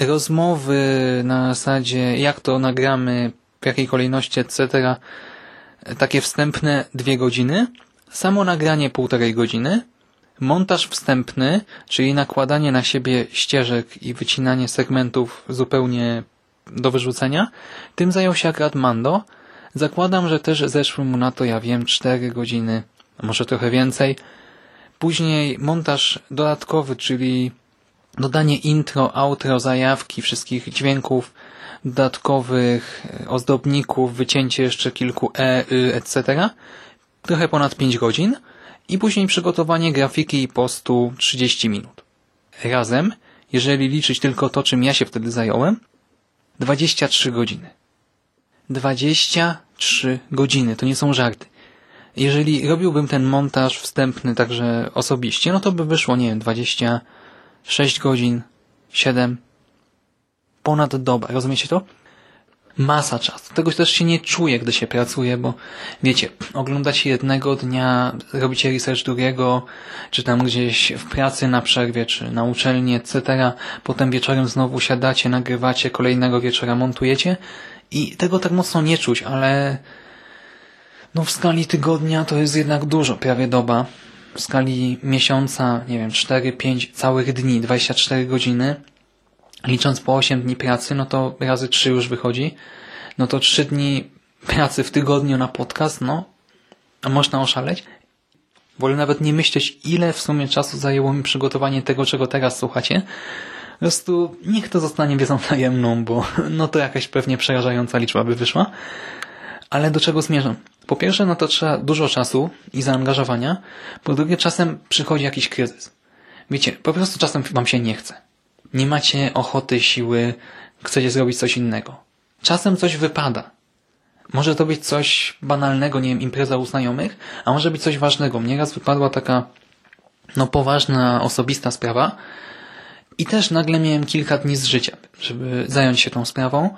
Rozmowy na zasadzie jak to nagramy, w jakiej kolejności, etc takie wstępne dwie godziny, samo nagranie półtorej godziny, montaż wstępny, czyli nakładanie na siebie ścieżek i wycinanie segmentów zupełnie do wyrzucenia, tym zajął się akurat Mando. Zakładam, że też zeszły mu na to, ja wiem, cztery godziny, może trochę więcej. Później montaż dodatkowy, czyli dodanie intro, outro, zajawki, wszystkich dźwięków, dodatkowych ozdobników, wycięcie jeszcze kilku e, y, etc. Trochę ponad 5 godzin i później przygotowanie grafiki i postu 30 minut. Razem, jeżeli liczyć tylko to, czym ja się wtedy zająłem, 23 godziny. 23 godziny, to nie są żarty. Jeżeli robiłbym ten montaż wstępny także osobiście, no to by wyszło, nie wiem, 26 godzin, 7, ponad dobę. Rozumiecie to? Masa czasu. Tego też się nie czuje, gdy się pracuje, bo wiecie, oglądacie jednego dnia, robicie research drugiego, czy tam gdzieś w pracy na przerwie, czy na uczelni, etc. Potem wieczorem znowu siadacie, nagrywacie, kolejnego wieczora montujecie i tego tak mocno nie czuć, ale no w skali tygodnia to jest jednak dużo, prawie doba. W skali miesiąca, nie wiem, 4-5 całych dni, 24 godziny, licząc po 8 dni pracy, no to razy 3 już wychodzi, no to 3 dni pracy w tygodniu na podcast, no, można oszaleć. Wolę nawet nie myśleć, ile w sumie czasu zajęło mi przygotowanie tego, czego teraz słuchacie. Po prostu niech to zostanie wiedzą tajemną, bo no to jakaś pewnie przerażająca liczba by wyszła. Ale do czego zmierzam? Po pierwsze, no to trzeba dużo czasu i zaangażowania. Po drugie, czasem przychodzi jakiś kryzys. Wiecie, po prostu czasem wam się nie chce. Nie macie ochoty, siły, chcecie zrobić coś innego. Czasem coś wypada. Może to być coś banalnego, nie wiem, impreza u znajomych, a może być coś ważnego. Mnie raz wypadła taka, no poważna, osobista sprawa i też nagle miałem kilka dni z życia, żeby zająć się tą sprawą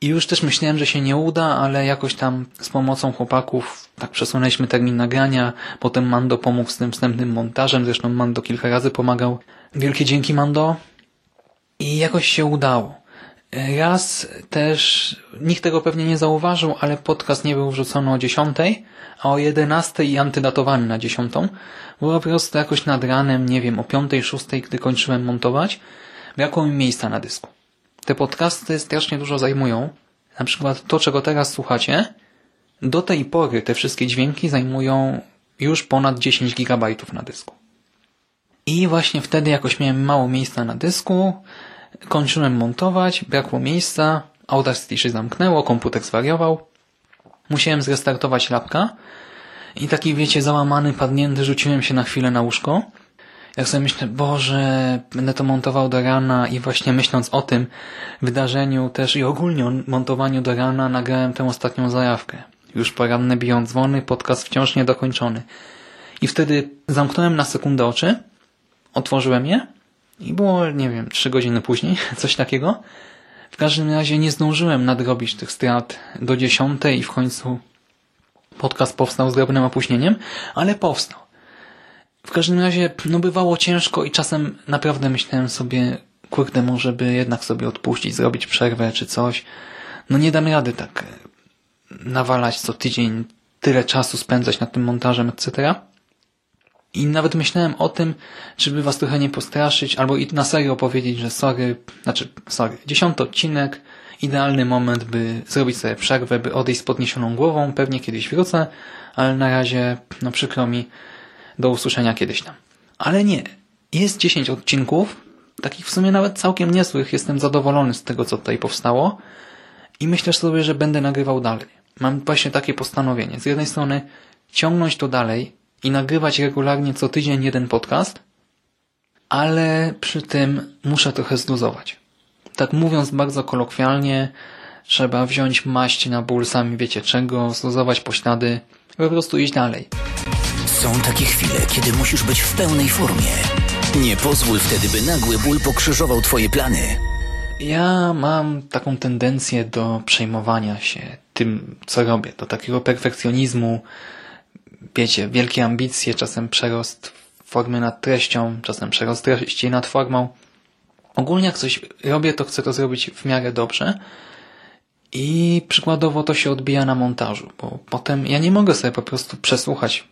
i już też myślałem, że się nie uda, ale jakoś tam z pomocą chłopaków tak przesunęliśmy termin nagrania, potem Mando pomógł z tym wstępnym montażem, zresztą Mando kilka razy pomagał. Wielkie dzięki Mando. I jakoś się udało. Raz też, nikt tego pewnie nie zauważył, ale podcast nie był wrzucony o 10, a o 11 i antydatowany na 10, bo po prostu jakoś nad ranem, nie wiem, o 5, 6, gdy kończyłem montować, brakło mi miejsca na dysku. Te podcasty strasznie dużo zajmują. Na przykład to, czego teraz słuchacie, do tej pory te wszystkie dźwięki zajmują już ponad 10 gigabajtów na dysku. I właśnie wtedy jakoś miałem mało miejsca na dysku, kończyłem montować, brakło miejsca, Audacity się zamknęło, komputer zwariował. Musiałem zrestartować lapka i taki, wiecie, załamany, padnięty, rzuciłem się na chwilę na łóżko. Jak sobie myślę, Boże, będę to montował do rana i właśnie myśląc o tym wydarzeniu też i ogólnie o montowaniu do rana nagrałem tę ostatnią zajawkę. Już poranne biją dzwony, podcast wciąż niedokończony. I wtedy zamknąłem na sekundę oczy, otworzyłem je i było, nie wiem, trzy godziny później, coś takiego. W każdym razie nie zdążyłem nadrobić tych strat do dziesiątej i w końcu podcast powstał z drobnym opóźnieniem, ale powstał. W każdym razie, no bywało ciężko i czasem naprawdę myślałem sobie, kurde, może by jednak sobie odpuścić, zrobić przerwę czy coś. No nie dam rady tak nawalać co tydzień, tyle czasu spędzać nad tym montażem, etc. I nawet myślałem o tym, żeby was trochę nie postraszyć, albo i na serio powiedzieć, że sorry, znaczy sorry, dziesiąty odcinek, idealny moment, by zrobić sobie przerwę, by odejść z podniesioną głową, pewnie kiedyś wrócę, ale na razie, no przykro mi, do usłyszenia kiedyś tam. Ale nie, jest 10 odcinków, takich w sumie nawet całkiem niezłych, jestem zadowolony z tego, co tutaj powstało i myślę sobie, że będę nagrywał dalej. Mam właśnie takie postanowienie. Z jednej strony ciągnąć to dalej, i nagrywać regularnie co tydzień jeden podcast, ale przy tym muszę trochę zluzować. Tak mówiąc bardzo kolokwialnie, trzeba wziąć maść na ból sami wiecie czego, zluzować poślady, po prostu iść dalej. Są takie chwile, kiedy musisz być w pełnej formie. Nie pozwól wtedy, by nagły ból pokrzyżował twoje plany. Ja mam taką tendencję do przejmowania się tym, co robię, do takiego perfekcjonizmu, wiecie, wielkie ambicje, czasem przerost formy nad treścią, czasem przerost treści nad formą. Ogólnie jak coś robię, to chcę to zrobić w miarę dobrze i przykładowo to się odbija na montażu, bo potem ja nie mogę sobie po prostu przesłuchać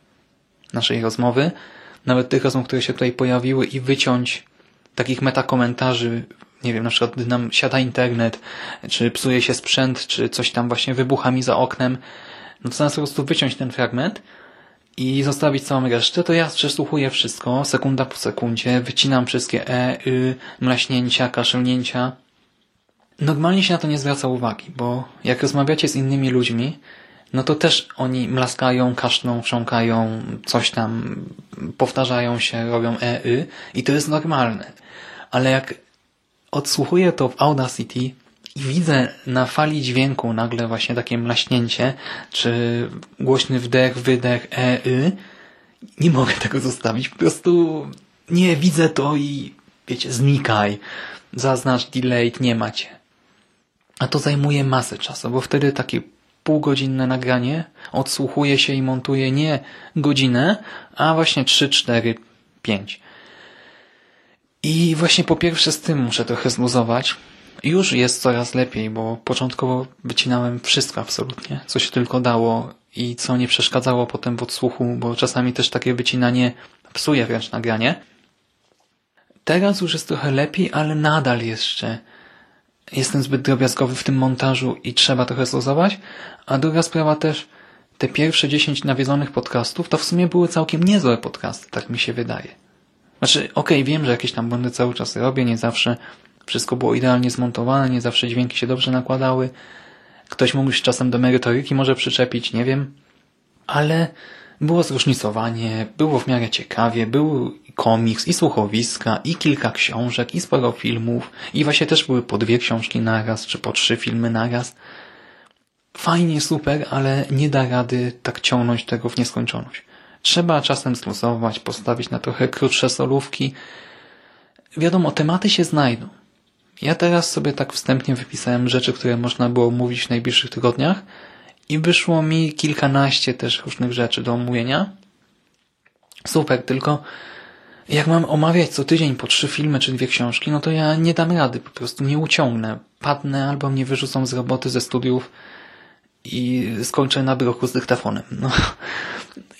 naszej rozmowy, nawet tych rozmów, które się tutaj pojawiły i wyciąć takich metakomentarzy, nie wiem, na przykład gdy nam siada internet, czy psuje się sprzęt, czy coś tam właśnie wybucha mi za oknem, no to zamiast po prostu wyciąć ten fragment i zostawić całą resztę, to ja przesłuchuję wszystko, sekunda po sekundzie, wycinam wszystkie e, y, mlaśnięcia, kaszlnięcia. Normalnie się na to nie zwraca uwagi, bo jak rozmawiacie z innymi ludźmi, no to też oni mlaskają, kaszlą, chrząkają, coś tam, powtarzają się, robią e, y i to jest normalne. Ale jak odsłuchuję to w Audacity, i widzę na fali dźwięku nagle właśnie takie mlaśnięcie, czy głośny wdech, wydech, e, y, nie mogę tego zostawić. Po prostu nie widzę to i wiecie, znikaj. Zaznacz delayed, nie macie. A to zajmuje masę czasu, bo wtedy takie półgodzinne nagranie odsłuchuje się i montuje nie godzinę, a właśnie 3, 4, 5. I właśnie po pierwsze z tym muszę trochę zluzować, już jest coraz lepiej, bo początkowo wycinałem wszystko absolutnie, co się tylko dało i co nie przeszkadzało potem w odsłuchu, bo czasami też takie wycinanie psuje wręcz nagranie. Teraz już jest trochę lepiej, ale nadal jeszcze jestem zbyt drobiazgowy w tym montażu i trzeba trochę zluzować. A druga sprawa też, te pierwsze 10 nawiedzonych podcastów to w sumie były całkiem niezłe podcasty, tak mi się wydaje. Znaczy, okej, okay, wiem, że jakieś tam błędy cały czas robię, nie zawsze wszystko było idealnie zmontowane, nie zawsze dźwięki się dobrze nakładały. Ktoś mógł się czasem do merytoryki może przyczepić, nie wiem. Ale było zróżnicowanie, było w miarę ciekawie, był komiks i słuchowiska, i kilka książek, i sporo filmów, i właśnie też były po dwie książki naraz, czy po trzy filmy naraz. Fajnie, super, ale nie da rady tak ciągnąć tego w nieskończoność. Trzeba czasem slusować, postawić na trochę krótsze solówki. Wiadomo, tematy się znajdą. Ja teraz sobie tak wstępnie wypisałem rzeczy, które można było mówić w najbliższych tygodniach i wyszło mi kilkanaście też różnych rzeczy do omówienia. Super, tylko jak mam omawiać co tydzień po trzy filmy czy dwie książki, no to ja nie dam rady, po prostu nie uciągnę. Padnę albo mnie wyrzucą z roboty, ze studiów i skończę na broku z dyktafonem. No.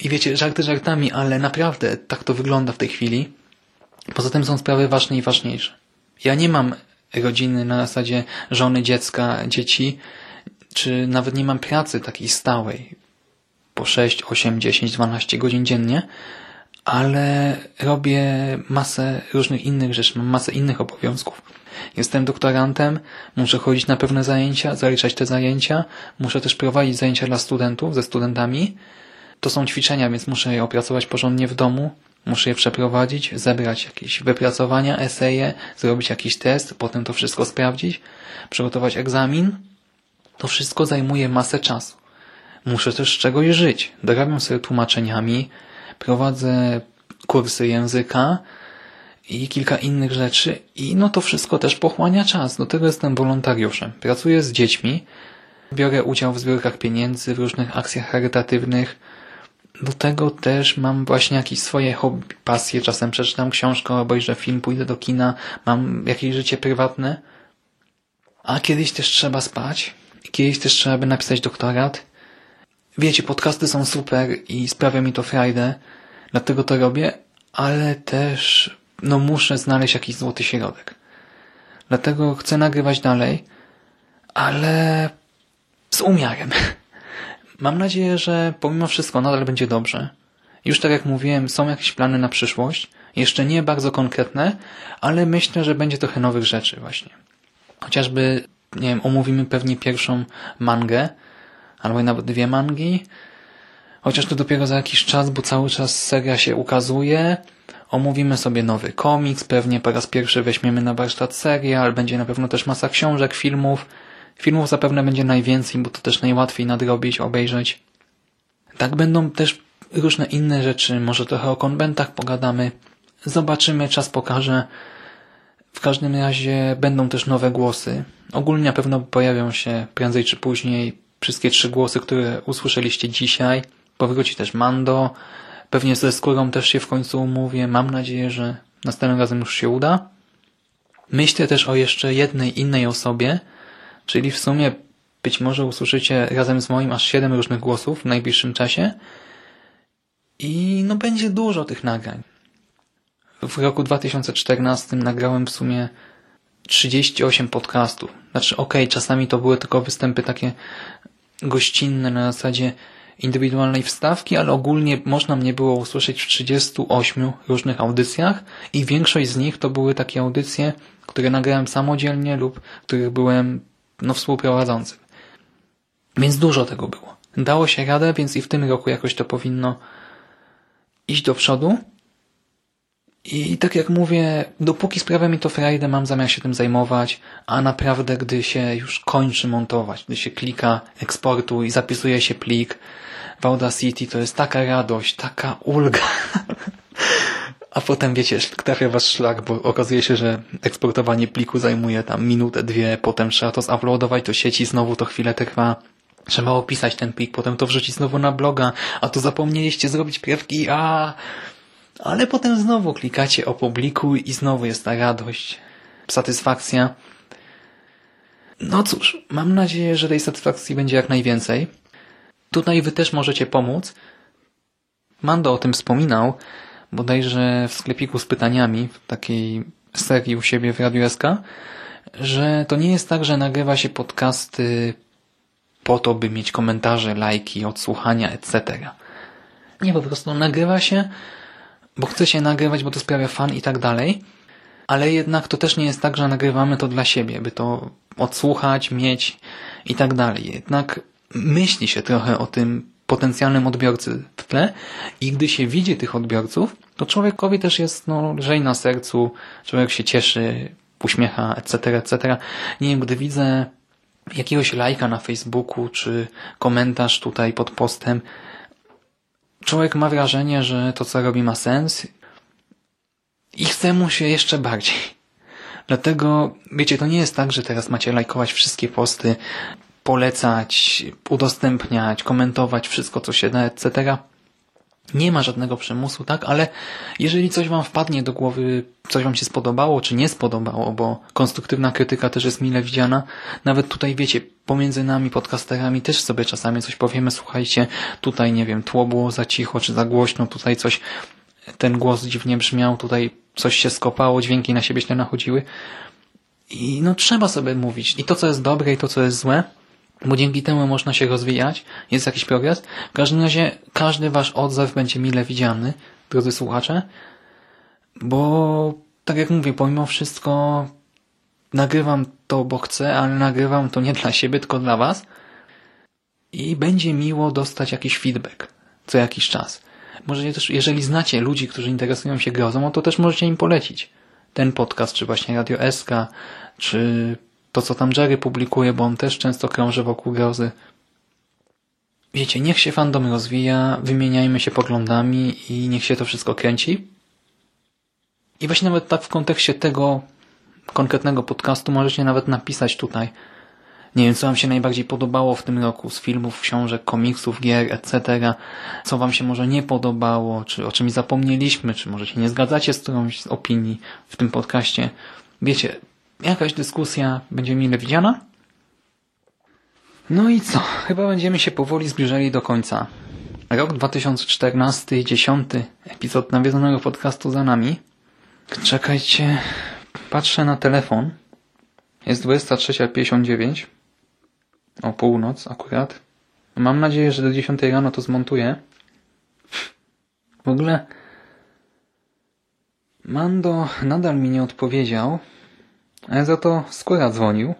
I wiecie, żarty żartami, ale naprawdę tak to wygląda w tej chwili. Poza tym są sprawy ważne i ważniejsze. Ja nie mam rodziny na zasadzie żony, dziecka, dzieci, czy nawet nie mam pracy takiej stałej po 6, 8, 10, 12 godzin dziennie, ale robię masę różnych innych rzeczy, mam masę innych obowiązków. Jestem doktorantem, muszę chodzić na pewne zajęcia, zaliczać te zajęcia, muszę też prowadzić zajęcia dla studentów, ze studentami. To są ćwiczenia, więc muszę je opracować porządnie w domu, muszę je przeprowadzić, zebrać jakieś wypracowania, eseje, zrobić jakiś test, potem to wszystko sprawdzić, przygotować egzamin. To wszystko zajmuje masę czasu. Muszę też z czegoś żyć. Dorabiam sobie tłumaczeniami, prowadzę kursy języka i kilka innych rzeczy i no to wszystko też pochłania czas. Do tego jestem wolontariuszem. Pracuję z dziećmi, biorę udział w zbiórkach pieniędzy, w różnych akcjach charytatywnych. Do tego też mam właśnie jakieś swoje hobby, pasje. Czasem przeczytam książkę, obejrzę film, pójdę do kina, mam jakieś życie prywatne. A kiedyś też trzeba spać. Kiedyś też trzeba by napisać doktorat. Wiecie, podcasty są super i sprawia mi to frajdę, dlatego to robię, ale też no muszę znaleźć jakiś złoty środek. Dlatego chcę nagrywać dalej, ale z umiarem. Mam nadzieję, że pomimo wszystko nadal będzie dobrze. Już tak jak mówiłem, są jakieś plany na przyszłość, jeszcze nie bardzo konkretne, ale myślę, że będzie trochę nowych rzeczy właśnie. Chociażby, nie wiem, omówimy pewnie pierwszą mangę, albo nawet dwie mangi, chociaż to dopiero za jakiś czas, bo cały czas seria się ukazuje. Omówimy sobie nowy komiks, pewnie po raz pierwszy weźmiemy na warsztat serial, będzie na pewno też masa książek, filmów. Filmów zapewne będzie najwięcej, bo to też najłatwiej nadrobić, obejrzeć. Tak będą też różne inne rzeczy, może trochę o konwentach pogadamy. Zobaczymy, czas pokaże. W każdym razie będą też nowe głosy. Ogólnie na pewno pojawią się prędzej czy później wszystkie trzy głosy, które usłyszeliście dzisiaj. Powróci też Mando. Pewnie ze skórą też się w końcu umówię. Mam nadzieję, że następnym razem już się uda. Myślę też o jeszcze jednej innej osobie, czyli w sumie być może usłyszycie razem z moim aż siedem różnych głosów w najbliższym czasie. I no będzie dużo tych nagrań. W roku 2014 nagrałem w sumie 38 podcastów. Znaczy, okej, okay, czasami to były tylko występy takie gościnne na zasadzie indywidualnej wstawki, ale ogólnie można mnie było usłyszeć w 38 różnych audycjach i większość z nich to były takie audycje, które nagrałem samodzielnie lub których byłem no, współprowadzącym. Więc dużo tego było. Dało się radę, więc i w tym roku jakoś to powinno iść do przodu. I tak jak mówię, dopóki sprawia mi to frajdę, mam zamiar się tym zajmować, a naprawdę gdy się już kończy montować, gdy się klika eksportu i zapisuje się plik w Audacity, to jest taka radość, taka ulga. A potem wiecie, trafia was szlak, bo okazuje się, że eksportowanie pliku zajmuje tam minutę, dwie, potem trzeba to zuploadować do sieci, znowu to chwilę trwa. Trzeba opisać ten plik, potem to wrzucić znowu na bloga, a tu zapomnieliście zrobić piewki, a ale potem znowu klikacie opublikuj i znowu jest ta radość, satysfakcja. No cóż, mam nadzieję, że tej satysfakcji będzie jak najwięcej. Tutaj wy też możecie pomóc. Mando o tym wspominał, bodajże w sklepiku z pytaniami, w takiej serii u siebie w Radiu SK, że to nie jest tak, że nagrywa się podcasty po to, by mieć komentarze, lajki, odsłuchania, etc. Nie, po prostu nagrywa się, bo chce się nagrywać, bo to sprawia fan i tak dalej, ale jednak to też nie jest tak, że nagrywamy to dla siebie, by to odsłuchać, mieć i tak dalej. Jednak myśli się trochę o tym potencjalnym odbiorcy w tle i gdy się widzi tych odbiorców, to człowiekowi też jest no, lżej na sercu, człowiek się cieszy, uśmiecha, etc., etc. Nie wiem, gdy widzę jakiegoś lajka na Facebooku, czy komentarz tutaj pod postem, człowiek ma wrażenie, że to, co robi, ma sens i chce mu się jeszcze bardziej. Dlatego, wiecie, to nie jest tak, że teraz macie lajkować wszystkie posty, polecać, udostępniać, komentować wszystko, co się da, etc. Nie ma żadnego przymusu, tak? Ale jeżeli coś Wam wpadnie do głowy, coś Wam się spodobało, czy nie spodobało, bo konstruktywna krytyka też jest mile widziana, nawet tutaj wiecie, pomiędzy nami podcasterami też sobie czasami coś powiemy, słuchajcie, tutaj nie wiem, tło było za cicho, czy za głośno, tutaj coś, ten głos dziwnie brzmiał, tutaj coś się skopało, dźwięki na siebie źle nachodziły. I no trzeba sobie mówić i to, co jest dobre i to, co jest złe, bo dzięki temu można się rozwijać, jest jakiś progres. W każdym razie każdy wasz odzew będzie mile widziany, drodzy słuchacze, bo tak jak mówię, pomimo wszystko nagrywam to, bo chcę, ale nagrywam to nie dla siebie, tylko dla was i będzie miło dostać jakiś feedback co jakiś czas. Może też, jeżeli znacie ludzi, którzy interesują się grozą, to też możecie im polecić ten podcast, czy właśnie Radio SK, czy to, co tam Jerry publikuje, bo on też często krąży wokół grozy. Wiecie, niech się fandom rozwija, wymieniajmy się poglądami i niech się to wszystko kręci. I właśnie nawet tak w kontekście tego konkretnego podcastu możecie nawet napisać tutaj. Nie wiem, co Wam się najbardziej podobało w tym roku z filmów, książek, komiksów, gier, etc. Co Wam się może nie podobało, czy o czymś zapomnieliśmy, czy może się nie zgadzacie z którąś z opinii w tym podcaście. Wiecie, jakaś dyskusja będzie mile widziana. No i co? Chyba będziemy się powoli zbliżali do końca. Rok 2014, dziesiąty epizod nawiedzonego podcastu za nami. Czekajcie, patrzę na telefon. Jest 23.59. O północ akurat. Mam nadzieję, że do 10 rano to zmontuję. W ogóle Mando nadal mi nie odpowiedział, za to skóra dzwonił.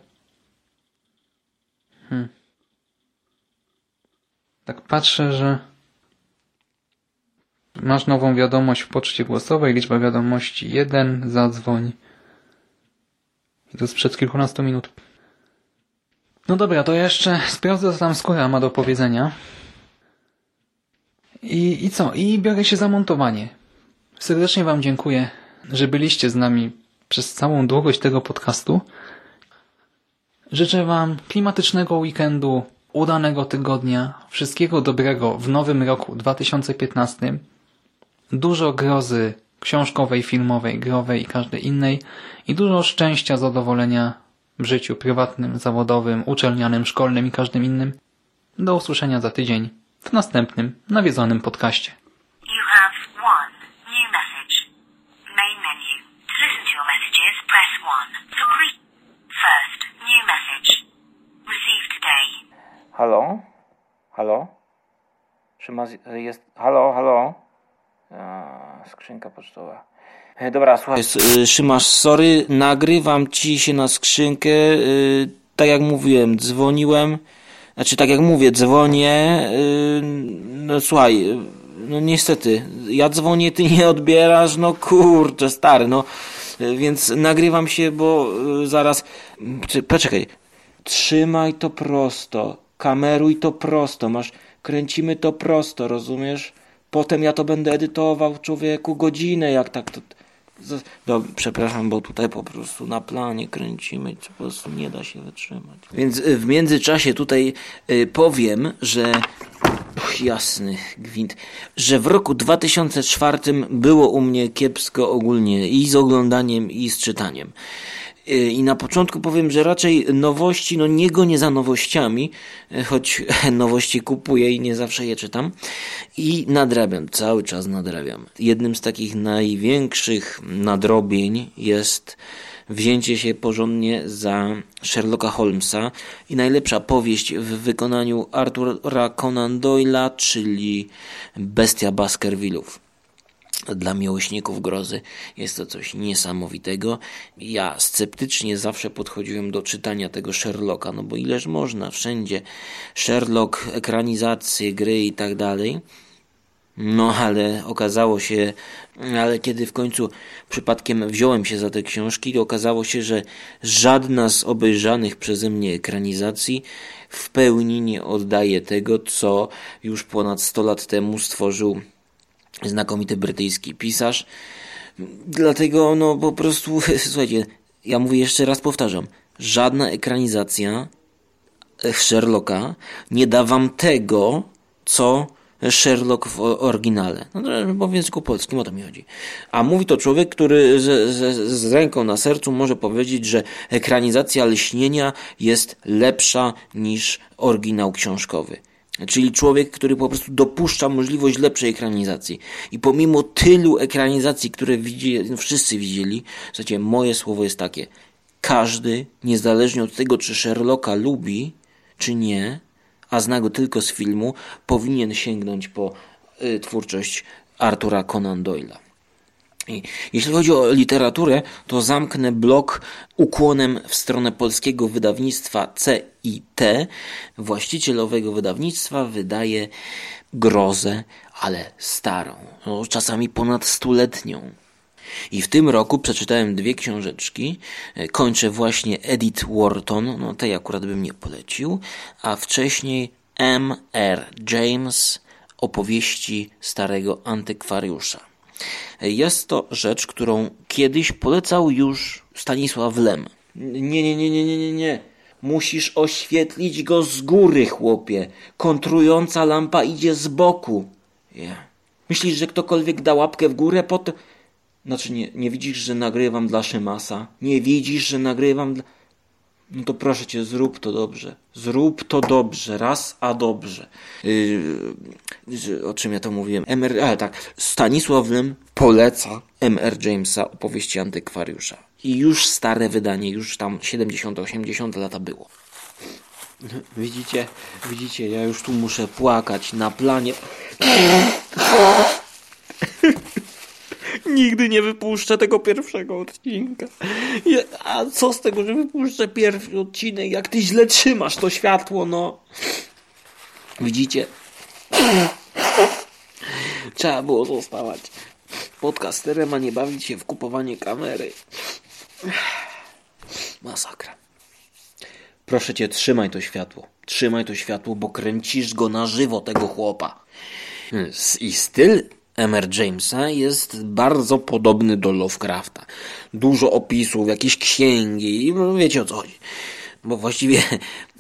Hmm. Tak patrzę, że masz nową wiadomość w poczcie głosowej, liczba wiadomości 1, zadzwoń. I to sprzed kilkunastu minut. No dobra, to jeszcze sprawdzę, co tam skóra ma do powiedzenia. I, I co? I biorę się za montowanie. Serdecznie Wam dziękuję, że byliście z nami przez całą długość tego podcastu. Życzę Wam klimatycznego weekendu, udanego tygodnia, wszystkiego dobrego w nowym roku 2015. Dużo grozy książkowej, filmowej, growej i każdej innej i dużo szczęścia, zadowolenia w życiu prywatnym, zawodowym, uczelnianym, szkolnym i każdym innym. Do usłyszenia za tydzień w następnym nawiedzonym podcaście. You have one new message. Main menu. To listen to your messages, press 1. For greet first, new message. Receive today. Halo? Halo? Szymas jest... Halo, halo? A, skrzynka pocztowa. E, Dobra, słuchaj, y, Szymasz, sorry, nagrywam ci się na skrzynkę, y, tak jak mówiłem, dzwoniłem, znaczy tak jak mówię, dzwonię, y, no słuchaj, no niestety, ja dzwonię, ty nie odbierasz, no kurczę, stary, no, więc nagrywam się, bo y, zaraz, poczekaj, trzymaj to prosto, kameruj to prosto, masz, kręcimy to prosto, rozumiesz? Potem ja to będę edytował człowieku godzinę, jak tak to... No, przepraszam, bo tutaj po prostu na planie kręcimy, co po prostu nie da się wytrzymać. Więc y, w międzyczasie tutaj y, powiem, że Uch, jasny gwint, że w roku 2004 było u mnie kiepsko ogólnie i z oglądaniem i z czytaniem. Y, I na początku powiem, że raczej nowości, no nie gonię za nowościami, y, choć nowości kupuję i nie zawsze je czytam. I nadrabiam, cały czas nadrabiam. Jednym z takich największych nadrobień jest wzięcie się porządnie za Sherlocka Holmesa i najlepsza powieść w wykonaniu Artura Conan Doyle'a, czyli Bestia Baskervillów. Dla miłośników grozy jest to coś niesamowitego. Ja sceptycznie zawsze podchodziłem do czytania tego Sherlocka, no bo ileż można, wszędzie Sherlock, ekranizacje, gry i tak dalej. No ale okazało się, ale kiedy w końcu przypadkiem wziąłem się za te książki, to okazało się, że żadna z obejrzanych przeze mnie ekranizacji w pełni nie oddaje tego, co już ponad 100 lat temu stworzył znakomity brytyjski pisarz. Dlatego, no po prostu, słuchajcie, ja mówię jeszcze raz, powtarzam, żadna ekranizacja Sherlocka nie da wam tego, co Sherlock w oryginale. No, bo w języku polskim o to mi chodzi. A mówi to człowiek, który z, z, z ręką na sercu może powiedzieć, że ekranizacja lśnienia jest lepsza niż oryginał książkowy. Czyli człowiek, który po prostu dopuszcza możliwość lepszej ekranizacji. I pomimo tylu ekranizacji, które widzi, no wszyscy widzieli, słuchajcie, moje słowo jest takie. Każdy, niezależnie od tego, czy Sherlocka lubi, czy nie, a zna go tylko z filmu, powinien sięgnąć po y, twórczość Artura Conan Doyle'a. Jeśli chodzi o literaturę, to zamknę blok ukłonem w stronę polskiego wydawnictwa CIT. Właściciel owego wydawnictwa wydaje grozę, ale starą, no, czasami ponad stuletnią. I w tym roku przeczytałem dwie książeczki. Kończę właśnie Edith Wharton, no tej akurat bym nie polecił, a wcześniej M.R. James, opowieści starego antykwariusza. Jest to rzecz, którą kiedyś polecał już Stanisław Lem. Nie, nie, nie, nie, nie, nie, nie. Musisz oświetlić go z góry, chłopie. Kontrująca lampa idzie z boku. Yeah. Myślisz, że ktokolwiek da łapkę w górę pod... Znaczy, nie, nie widzisz, że nagrywam dla Szymasa? Nie widzisz, że nagrywam dla... No to proszę cię, zrób to dobrze. Zrób to dobrze, raz a dobrze. Yy, o czym ja to mówiłem? MR, ale tak, Stanisław Lem poleca M.R. Jamesa opowieści antykwariusza. I już stare wydanie, już tam 70-80 lata było. Widzicie, widzicie, ja już tu muszę płakać na planie. Nigdy nie wypuszczę tego pierwszego odcinka. A co z tego, że wypuszczę pierwszy odcinek, jak ty źle trzymasz to światło, no. Widzicie? Trzeba było zostawać podcasterem, a nie bawić się w kupowanie kamery. Masakra. Proszę cię, trzymaj to światło. Trzymaj to światło, bo kręcisz go na żywo, tego chłopa. I styl M.R. Jamesa jest bardzo podobny do Lovecrafta. Dużo opisów, jakieś księgi, wiecie o co chodzi. Bo właściwie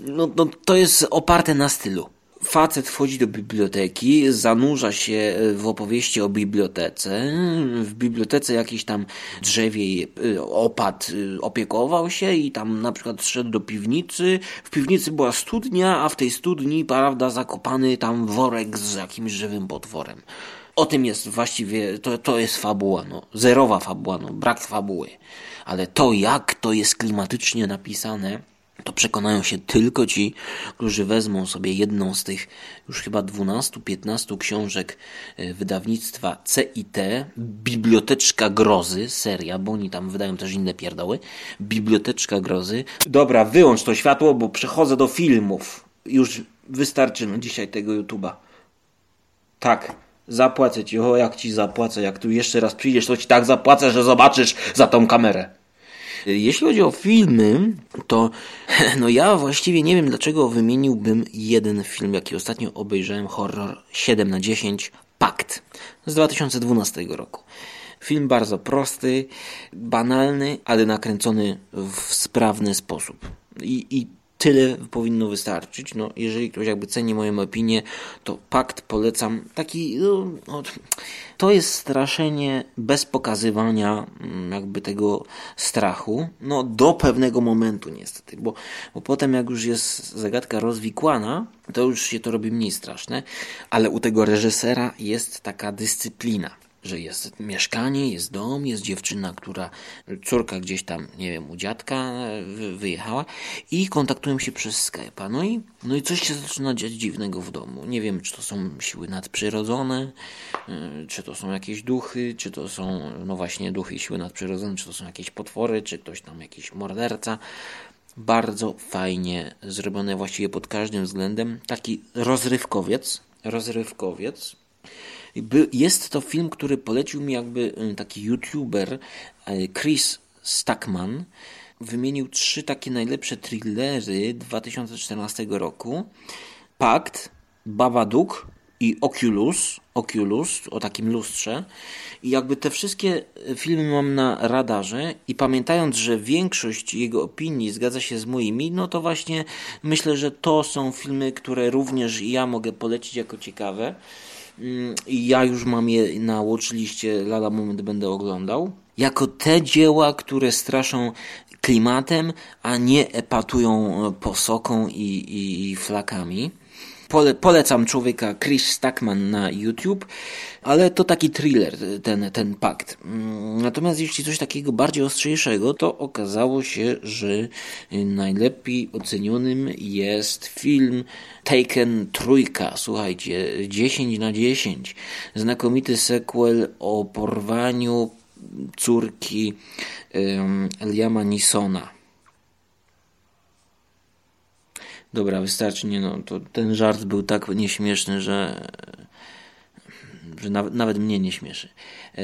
no, no, to jest oparte na stylu. Facet wchodzi do biblioteki, zanurza się w opowieści o bibliotece. W bibliotece jakiś tam drzewie opad opiekował się i tam na przykład szedł do piwnicy. W piwnicy była studnia, a w tej studni, prawda, zakopany tam worek z jakimś żywym potworem. O tym jest właściwie, to, to jest fabuła, no, zerowa fabuła, no, brak fabuły. Ale to, jak to jest klimatycznie napisane, to przekonają się tylko ci, którzy wezmą sobie jedną z tych już chyba 12-15 książek wydawnictwa CIT, Biblioteczka Grozy, seria, bo oni tam wydają też inne pierdoły, Biblioteczka Grozy. Dobra, wyłącz to światło, bo przechodzę do filmów. Już wystarczy no, dzisiaj tego YouTube'a. Tak. Zapłacę ci, o jak ci zapłacę, jak tu jeszcze raz przyjdziesz, to ci tak zapłacę, że zobaczysz za tą kamerę. Jeśli chodzi o filmy, to no ja właściwie nie wiem dlaczego wymieniłbym jeden film, jaki ostatnio obejrzałem, horror 7 na 10 Pakt z 2012 roku. Film bardzo prosty, banalny, ale nakręcony w sprawny sposób. I, i tyle powinno wystarczyć. No, jeżeli ktoś jakby ceni moją opinię, to pakt polecam. Taki, no, no, to jest straszenie bez pokazywania jakby tego strachu, no do pewnego momentu niestety, bo, bo potem jak już jest zagadka rozwikłana, to już się to robi mniej straszne, ale u tego reżysera jest taka dyscyplina. Że jest mieszkanie, jest dom, jest dziewczyna, która, córka gdzieś tam, nie wiem, u dziadka wyjechała i kontaktują się przez Skype'a. No i, no i coś się zaczyna dziać dziwnego w domu. Nie wiem, czy to są siły nadprzyrodzone, y, czy to są jakieś duchy, czy to są, no właśnie, duchy i siły nadprzyrodzone, czy to są jakieś potwory, czy ktoś tam jakiś morderca. Bardzo fajnie zrobione właściwie pod każdym względem. Taki rozrywkowiec, rozrywkowiec, jest to film, który polecił mi jakby y, taki youtuber y, Chris Stackman. Wymienił trzy takie najlepsze thrillery 2014 roku. Pakt, Babadook i Oculus, Oculus o takim lustrze. I jakby te wszystkie filmy mam na radarze i pamiętając, że większość jego opinii zgadza się z moimi, no to właśnie myślę, że to są filmy, które również ja mogę polecić jako ciekawe. Ja już mam je na watchliście, lada moment będę oglądał. Jako te dzieła, które straszą klimatem, a nie epatują posoką i, i, i flakami. Pole, polecam człowieka Chris Stackman na YouTube, ale to taki thriller, ten, ten pakt. Mm, natomiast jeśli coś takiego bardziej ostrzejszego, to okazało się, że najlepiej ocenionym jest film Taken Trójka. Słuchajcie, 10 na 10. Znakomity sequel o porwaniu córki um, Liama Nisona. Dobra, wystarczy, nie no, to ten żart był tak nieśmieszny, że, że nawet, nawet mnie nie śmieszy. E,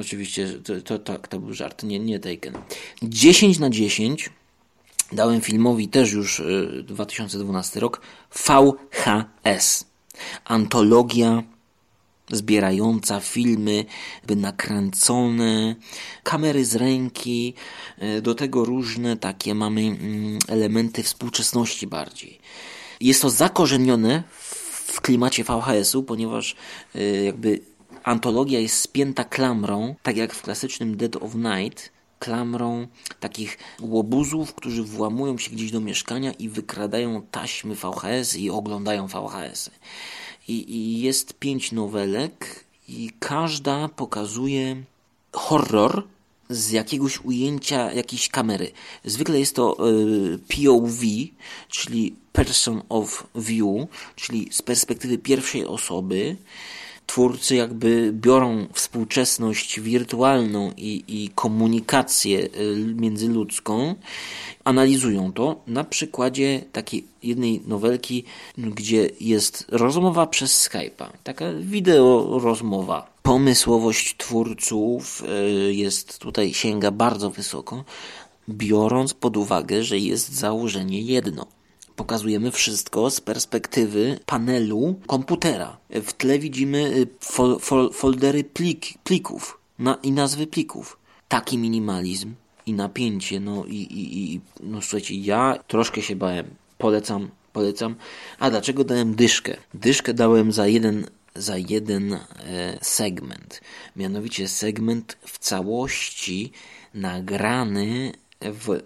oczywiście, to, to, tak, to był żart, nie, nie Taken. 10 na 10 dałem filmowi też już 2012 rok VHS. Antologia zbierająca filmy nakręcone, kamery z ręki, e, do tego różne takie mamy mm, elementy współczesności bardziej. Jest to zakorzenione w klimacie VHS-u, ponieważ e, jakby antologia jest spięta klamrą, tak jak w klasycznym Dead of Night, klamrą takich łobuzów, którzy włamują się gdzieś do mieszkania i wykradają taśmy VHS i oglądają VHS. I, i jest pięć nowelek i każda pokazuje horror z jakiegoś ujęcia jakiejś kamery. Zwykle jest to y, POV, czyli person of view, czyli z perspektywy pierwszej osoby twórcy jakby biorą współczesność wirtualną i, i komunikację y, międzyludzką, analizują to na przykładzie takiej jednej nowelki, gdzie jest rozmowa przez Skype'a, taka wideo rozmowa. Pomysłowość twórców y, jest tutaj sięga bardzo wysoko, biorąc pod uwagę, że jest założenie jedno pokazujemy wszystko z perspektywy panelu komputera. W tle widzimy y, fol, fol, foldery plik, plików na, i nazwy plików. Taki minimalizm i napięcie, no i, i, i no słuchajcie, ja troszkę się bałem. Polecam, polecam. A dlaczego dałem dyszkę? Dyszkę dałem za jeden za jeden e, segment. Mianowicie segment w całości nagrany w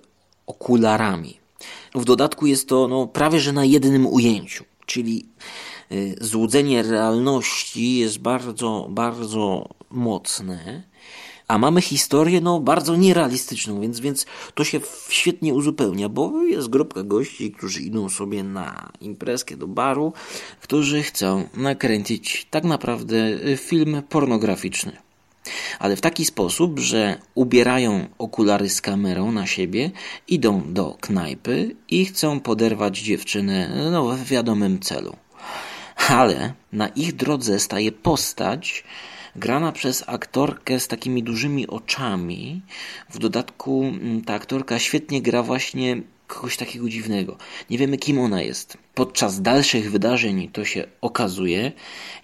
okularami. W dodatku jest to no, prawie że na jednym ujęciu, czyli y, złudzenie realności jest bardzo, bardzo mocne, a mamy historię no, bardzo nierealistyczną, więc, więc to się świetnie uzupełnia, bo jest grupka gości, którzy idą sobie na imprezkę do baru, którzy chcą nakręcić tak naprawdę film pornograficzny ale w taki sposób, że ubierają okulary z kamerą na siebie, idą do knajpy i chcą poderwać dziewczynę no, w wiadomym celu. Ale na ich drodze staje postać, grana przez aktorkę z takimi dużymi oczami. W dodatku mm, ta aktorka świetnie gra właśnie kogoś takiego dziwnego. Nie wiemy, kim ona jest. Podczas dalszych wydarzeń to się okazuje,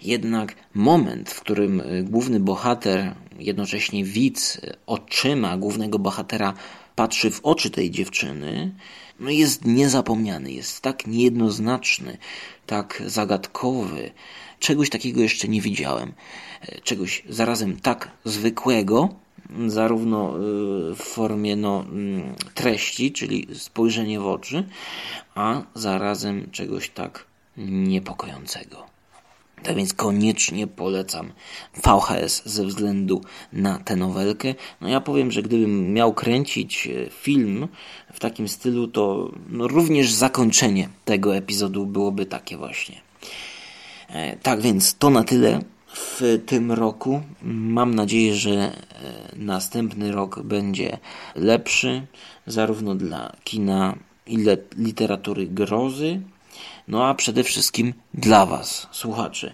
jednak moment, w którym y, główny bohater, jednocześnie widz, y, oczyma głównego bohatera patrzy w oczy tej dziewczyny, no jest niezapomniany, jest tak niejednoznaczny, tak zagadkowy. Czegoś takiego jeszcze nie widziałem. E, czegoś zarazem tak zwykłego, zarówno y, w formie no, mm, treści, czyli spojrzenie w oczy, a zarazem czegoś tak niepokojącego. Tak więc koniecznie polecam VHS ze względu na tę nowelkę. No ja powiem, że gdybym miał kręcić e, film w takim stylu, to no również zakończenie tego epizodu byłoby takie właśnie. E, tak więc to na tyle w tym roku. Mam nadzieję, że e, następny rok będzie lepszy, zarówno dla kina, i literatury grozy, no a przede wszystkim dla Was, słuchaczy.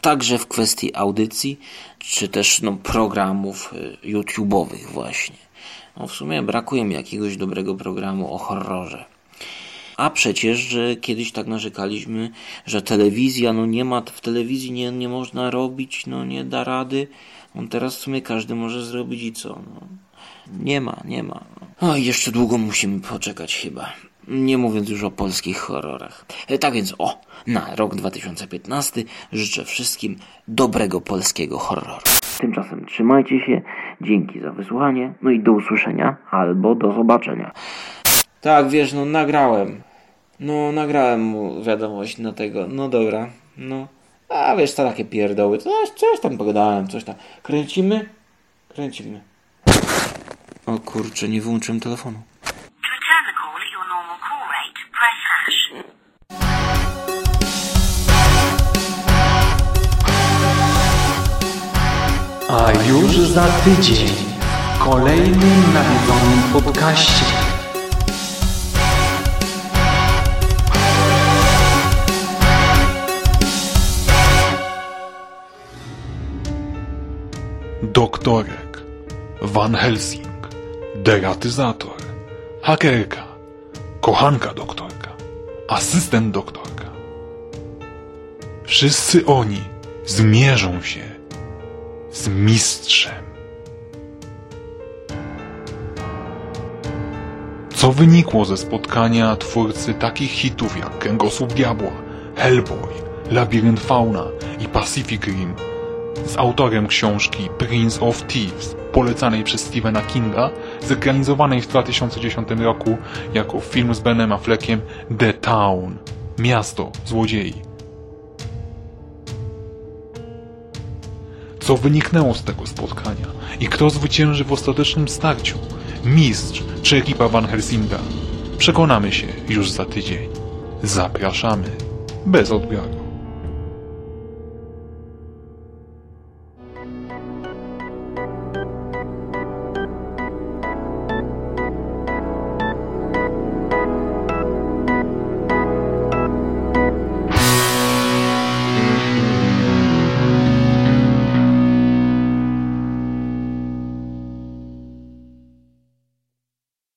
Także w kwestii audycji, czy też no, programów e, YouTube'owych właśnie. No w sumie brakuje mi jakiegoś dobrego programu o horrorze. A przecież, że kiedyś tak narzekaliśmy, że telewizja, no nie ma, w telewizji nie, nie można robić, no nie da rady. On teraz w sumie każdy może zrobić i co? No. Nie ma, nie ma. O, jeszcze długo musimy poczekać chyba. Nie mówiąc już o polskich horrorach. E, tak więc o, na rok 2015 życzę wszystkim dobrego polskiego horroru. Tymczasem trzymajcie się, dzięki za wysłuchanie, no i do usłyszenia albo do zobaczenia. Tak, wiesz, no nagrałem. No, nagrałem mu wiadomość na tego. No dobra, no. A wiesz, to takie pierdoły. Coś, coś tam pogadałem, coś tam. Kręcimy? Kręcimy. O kurczę, nie wyłączyłem telefonu. A już za tydzień w kolejnym nawiedzonym podcaście. Doktorek, Van Helsing, deratyzator, hakerka, kochanka doktorka, asystent doktorka. Wszyscy oni zmierzą się z mistrzem. Co wynikło ze spotkania twórcy takich hitów jak Kręgosłup Diabła, Hellboy, Labirynt Fauna i Pacific Rim z autorem książki Prince of Thieves, polecanej przez Stephena Kinga, zekranizowanej w 2010 roku jako film z Benem Affleckiem The Town, Miasto Złodziei. Co wyniknęło z tego spotkania i kto zwycięży w ostatecznym starciu? Mistrz czy ekipa Van Helsinga? Przekonamy się już za tydzień. Zapraszamy bez odbioru.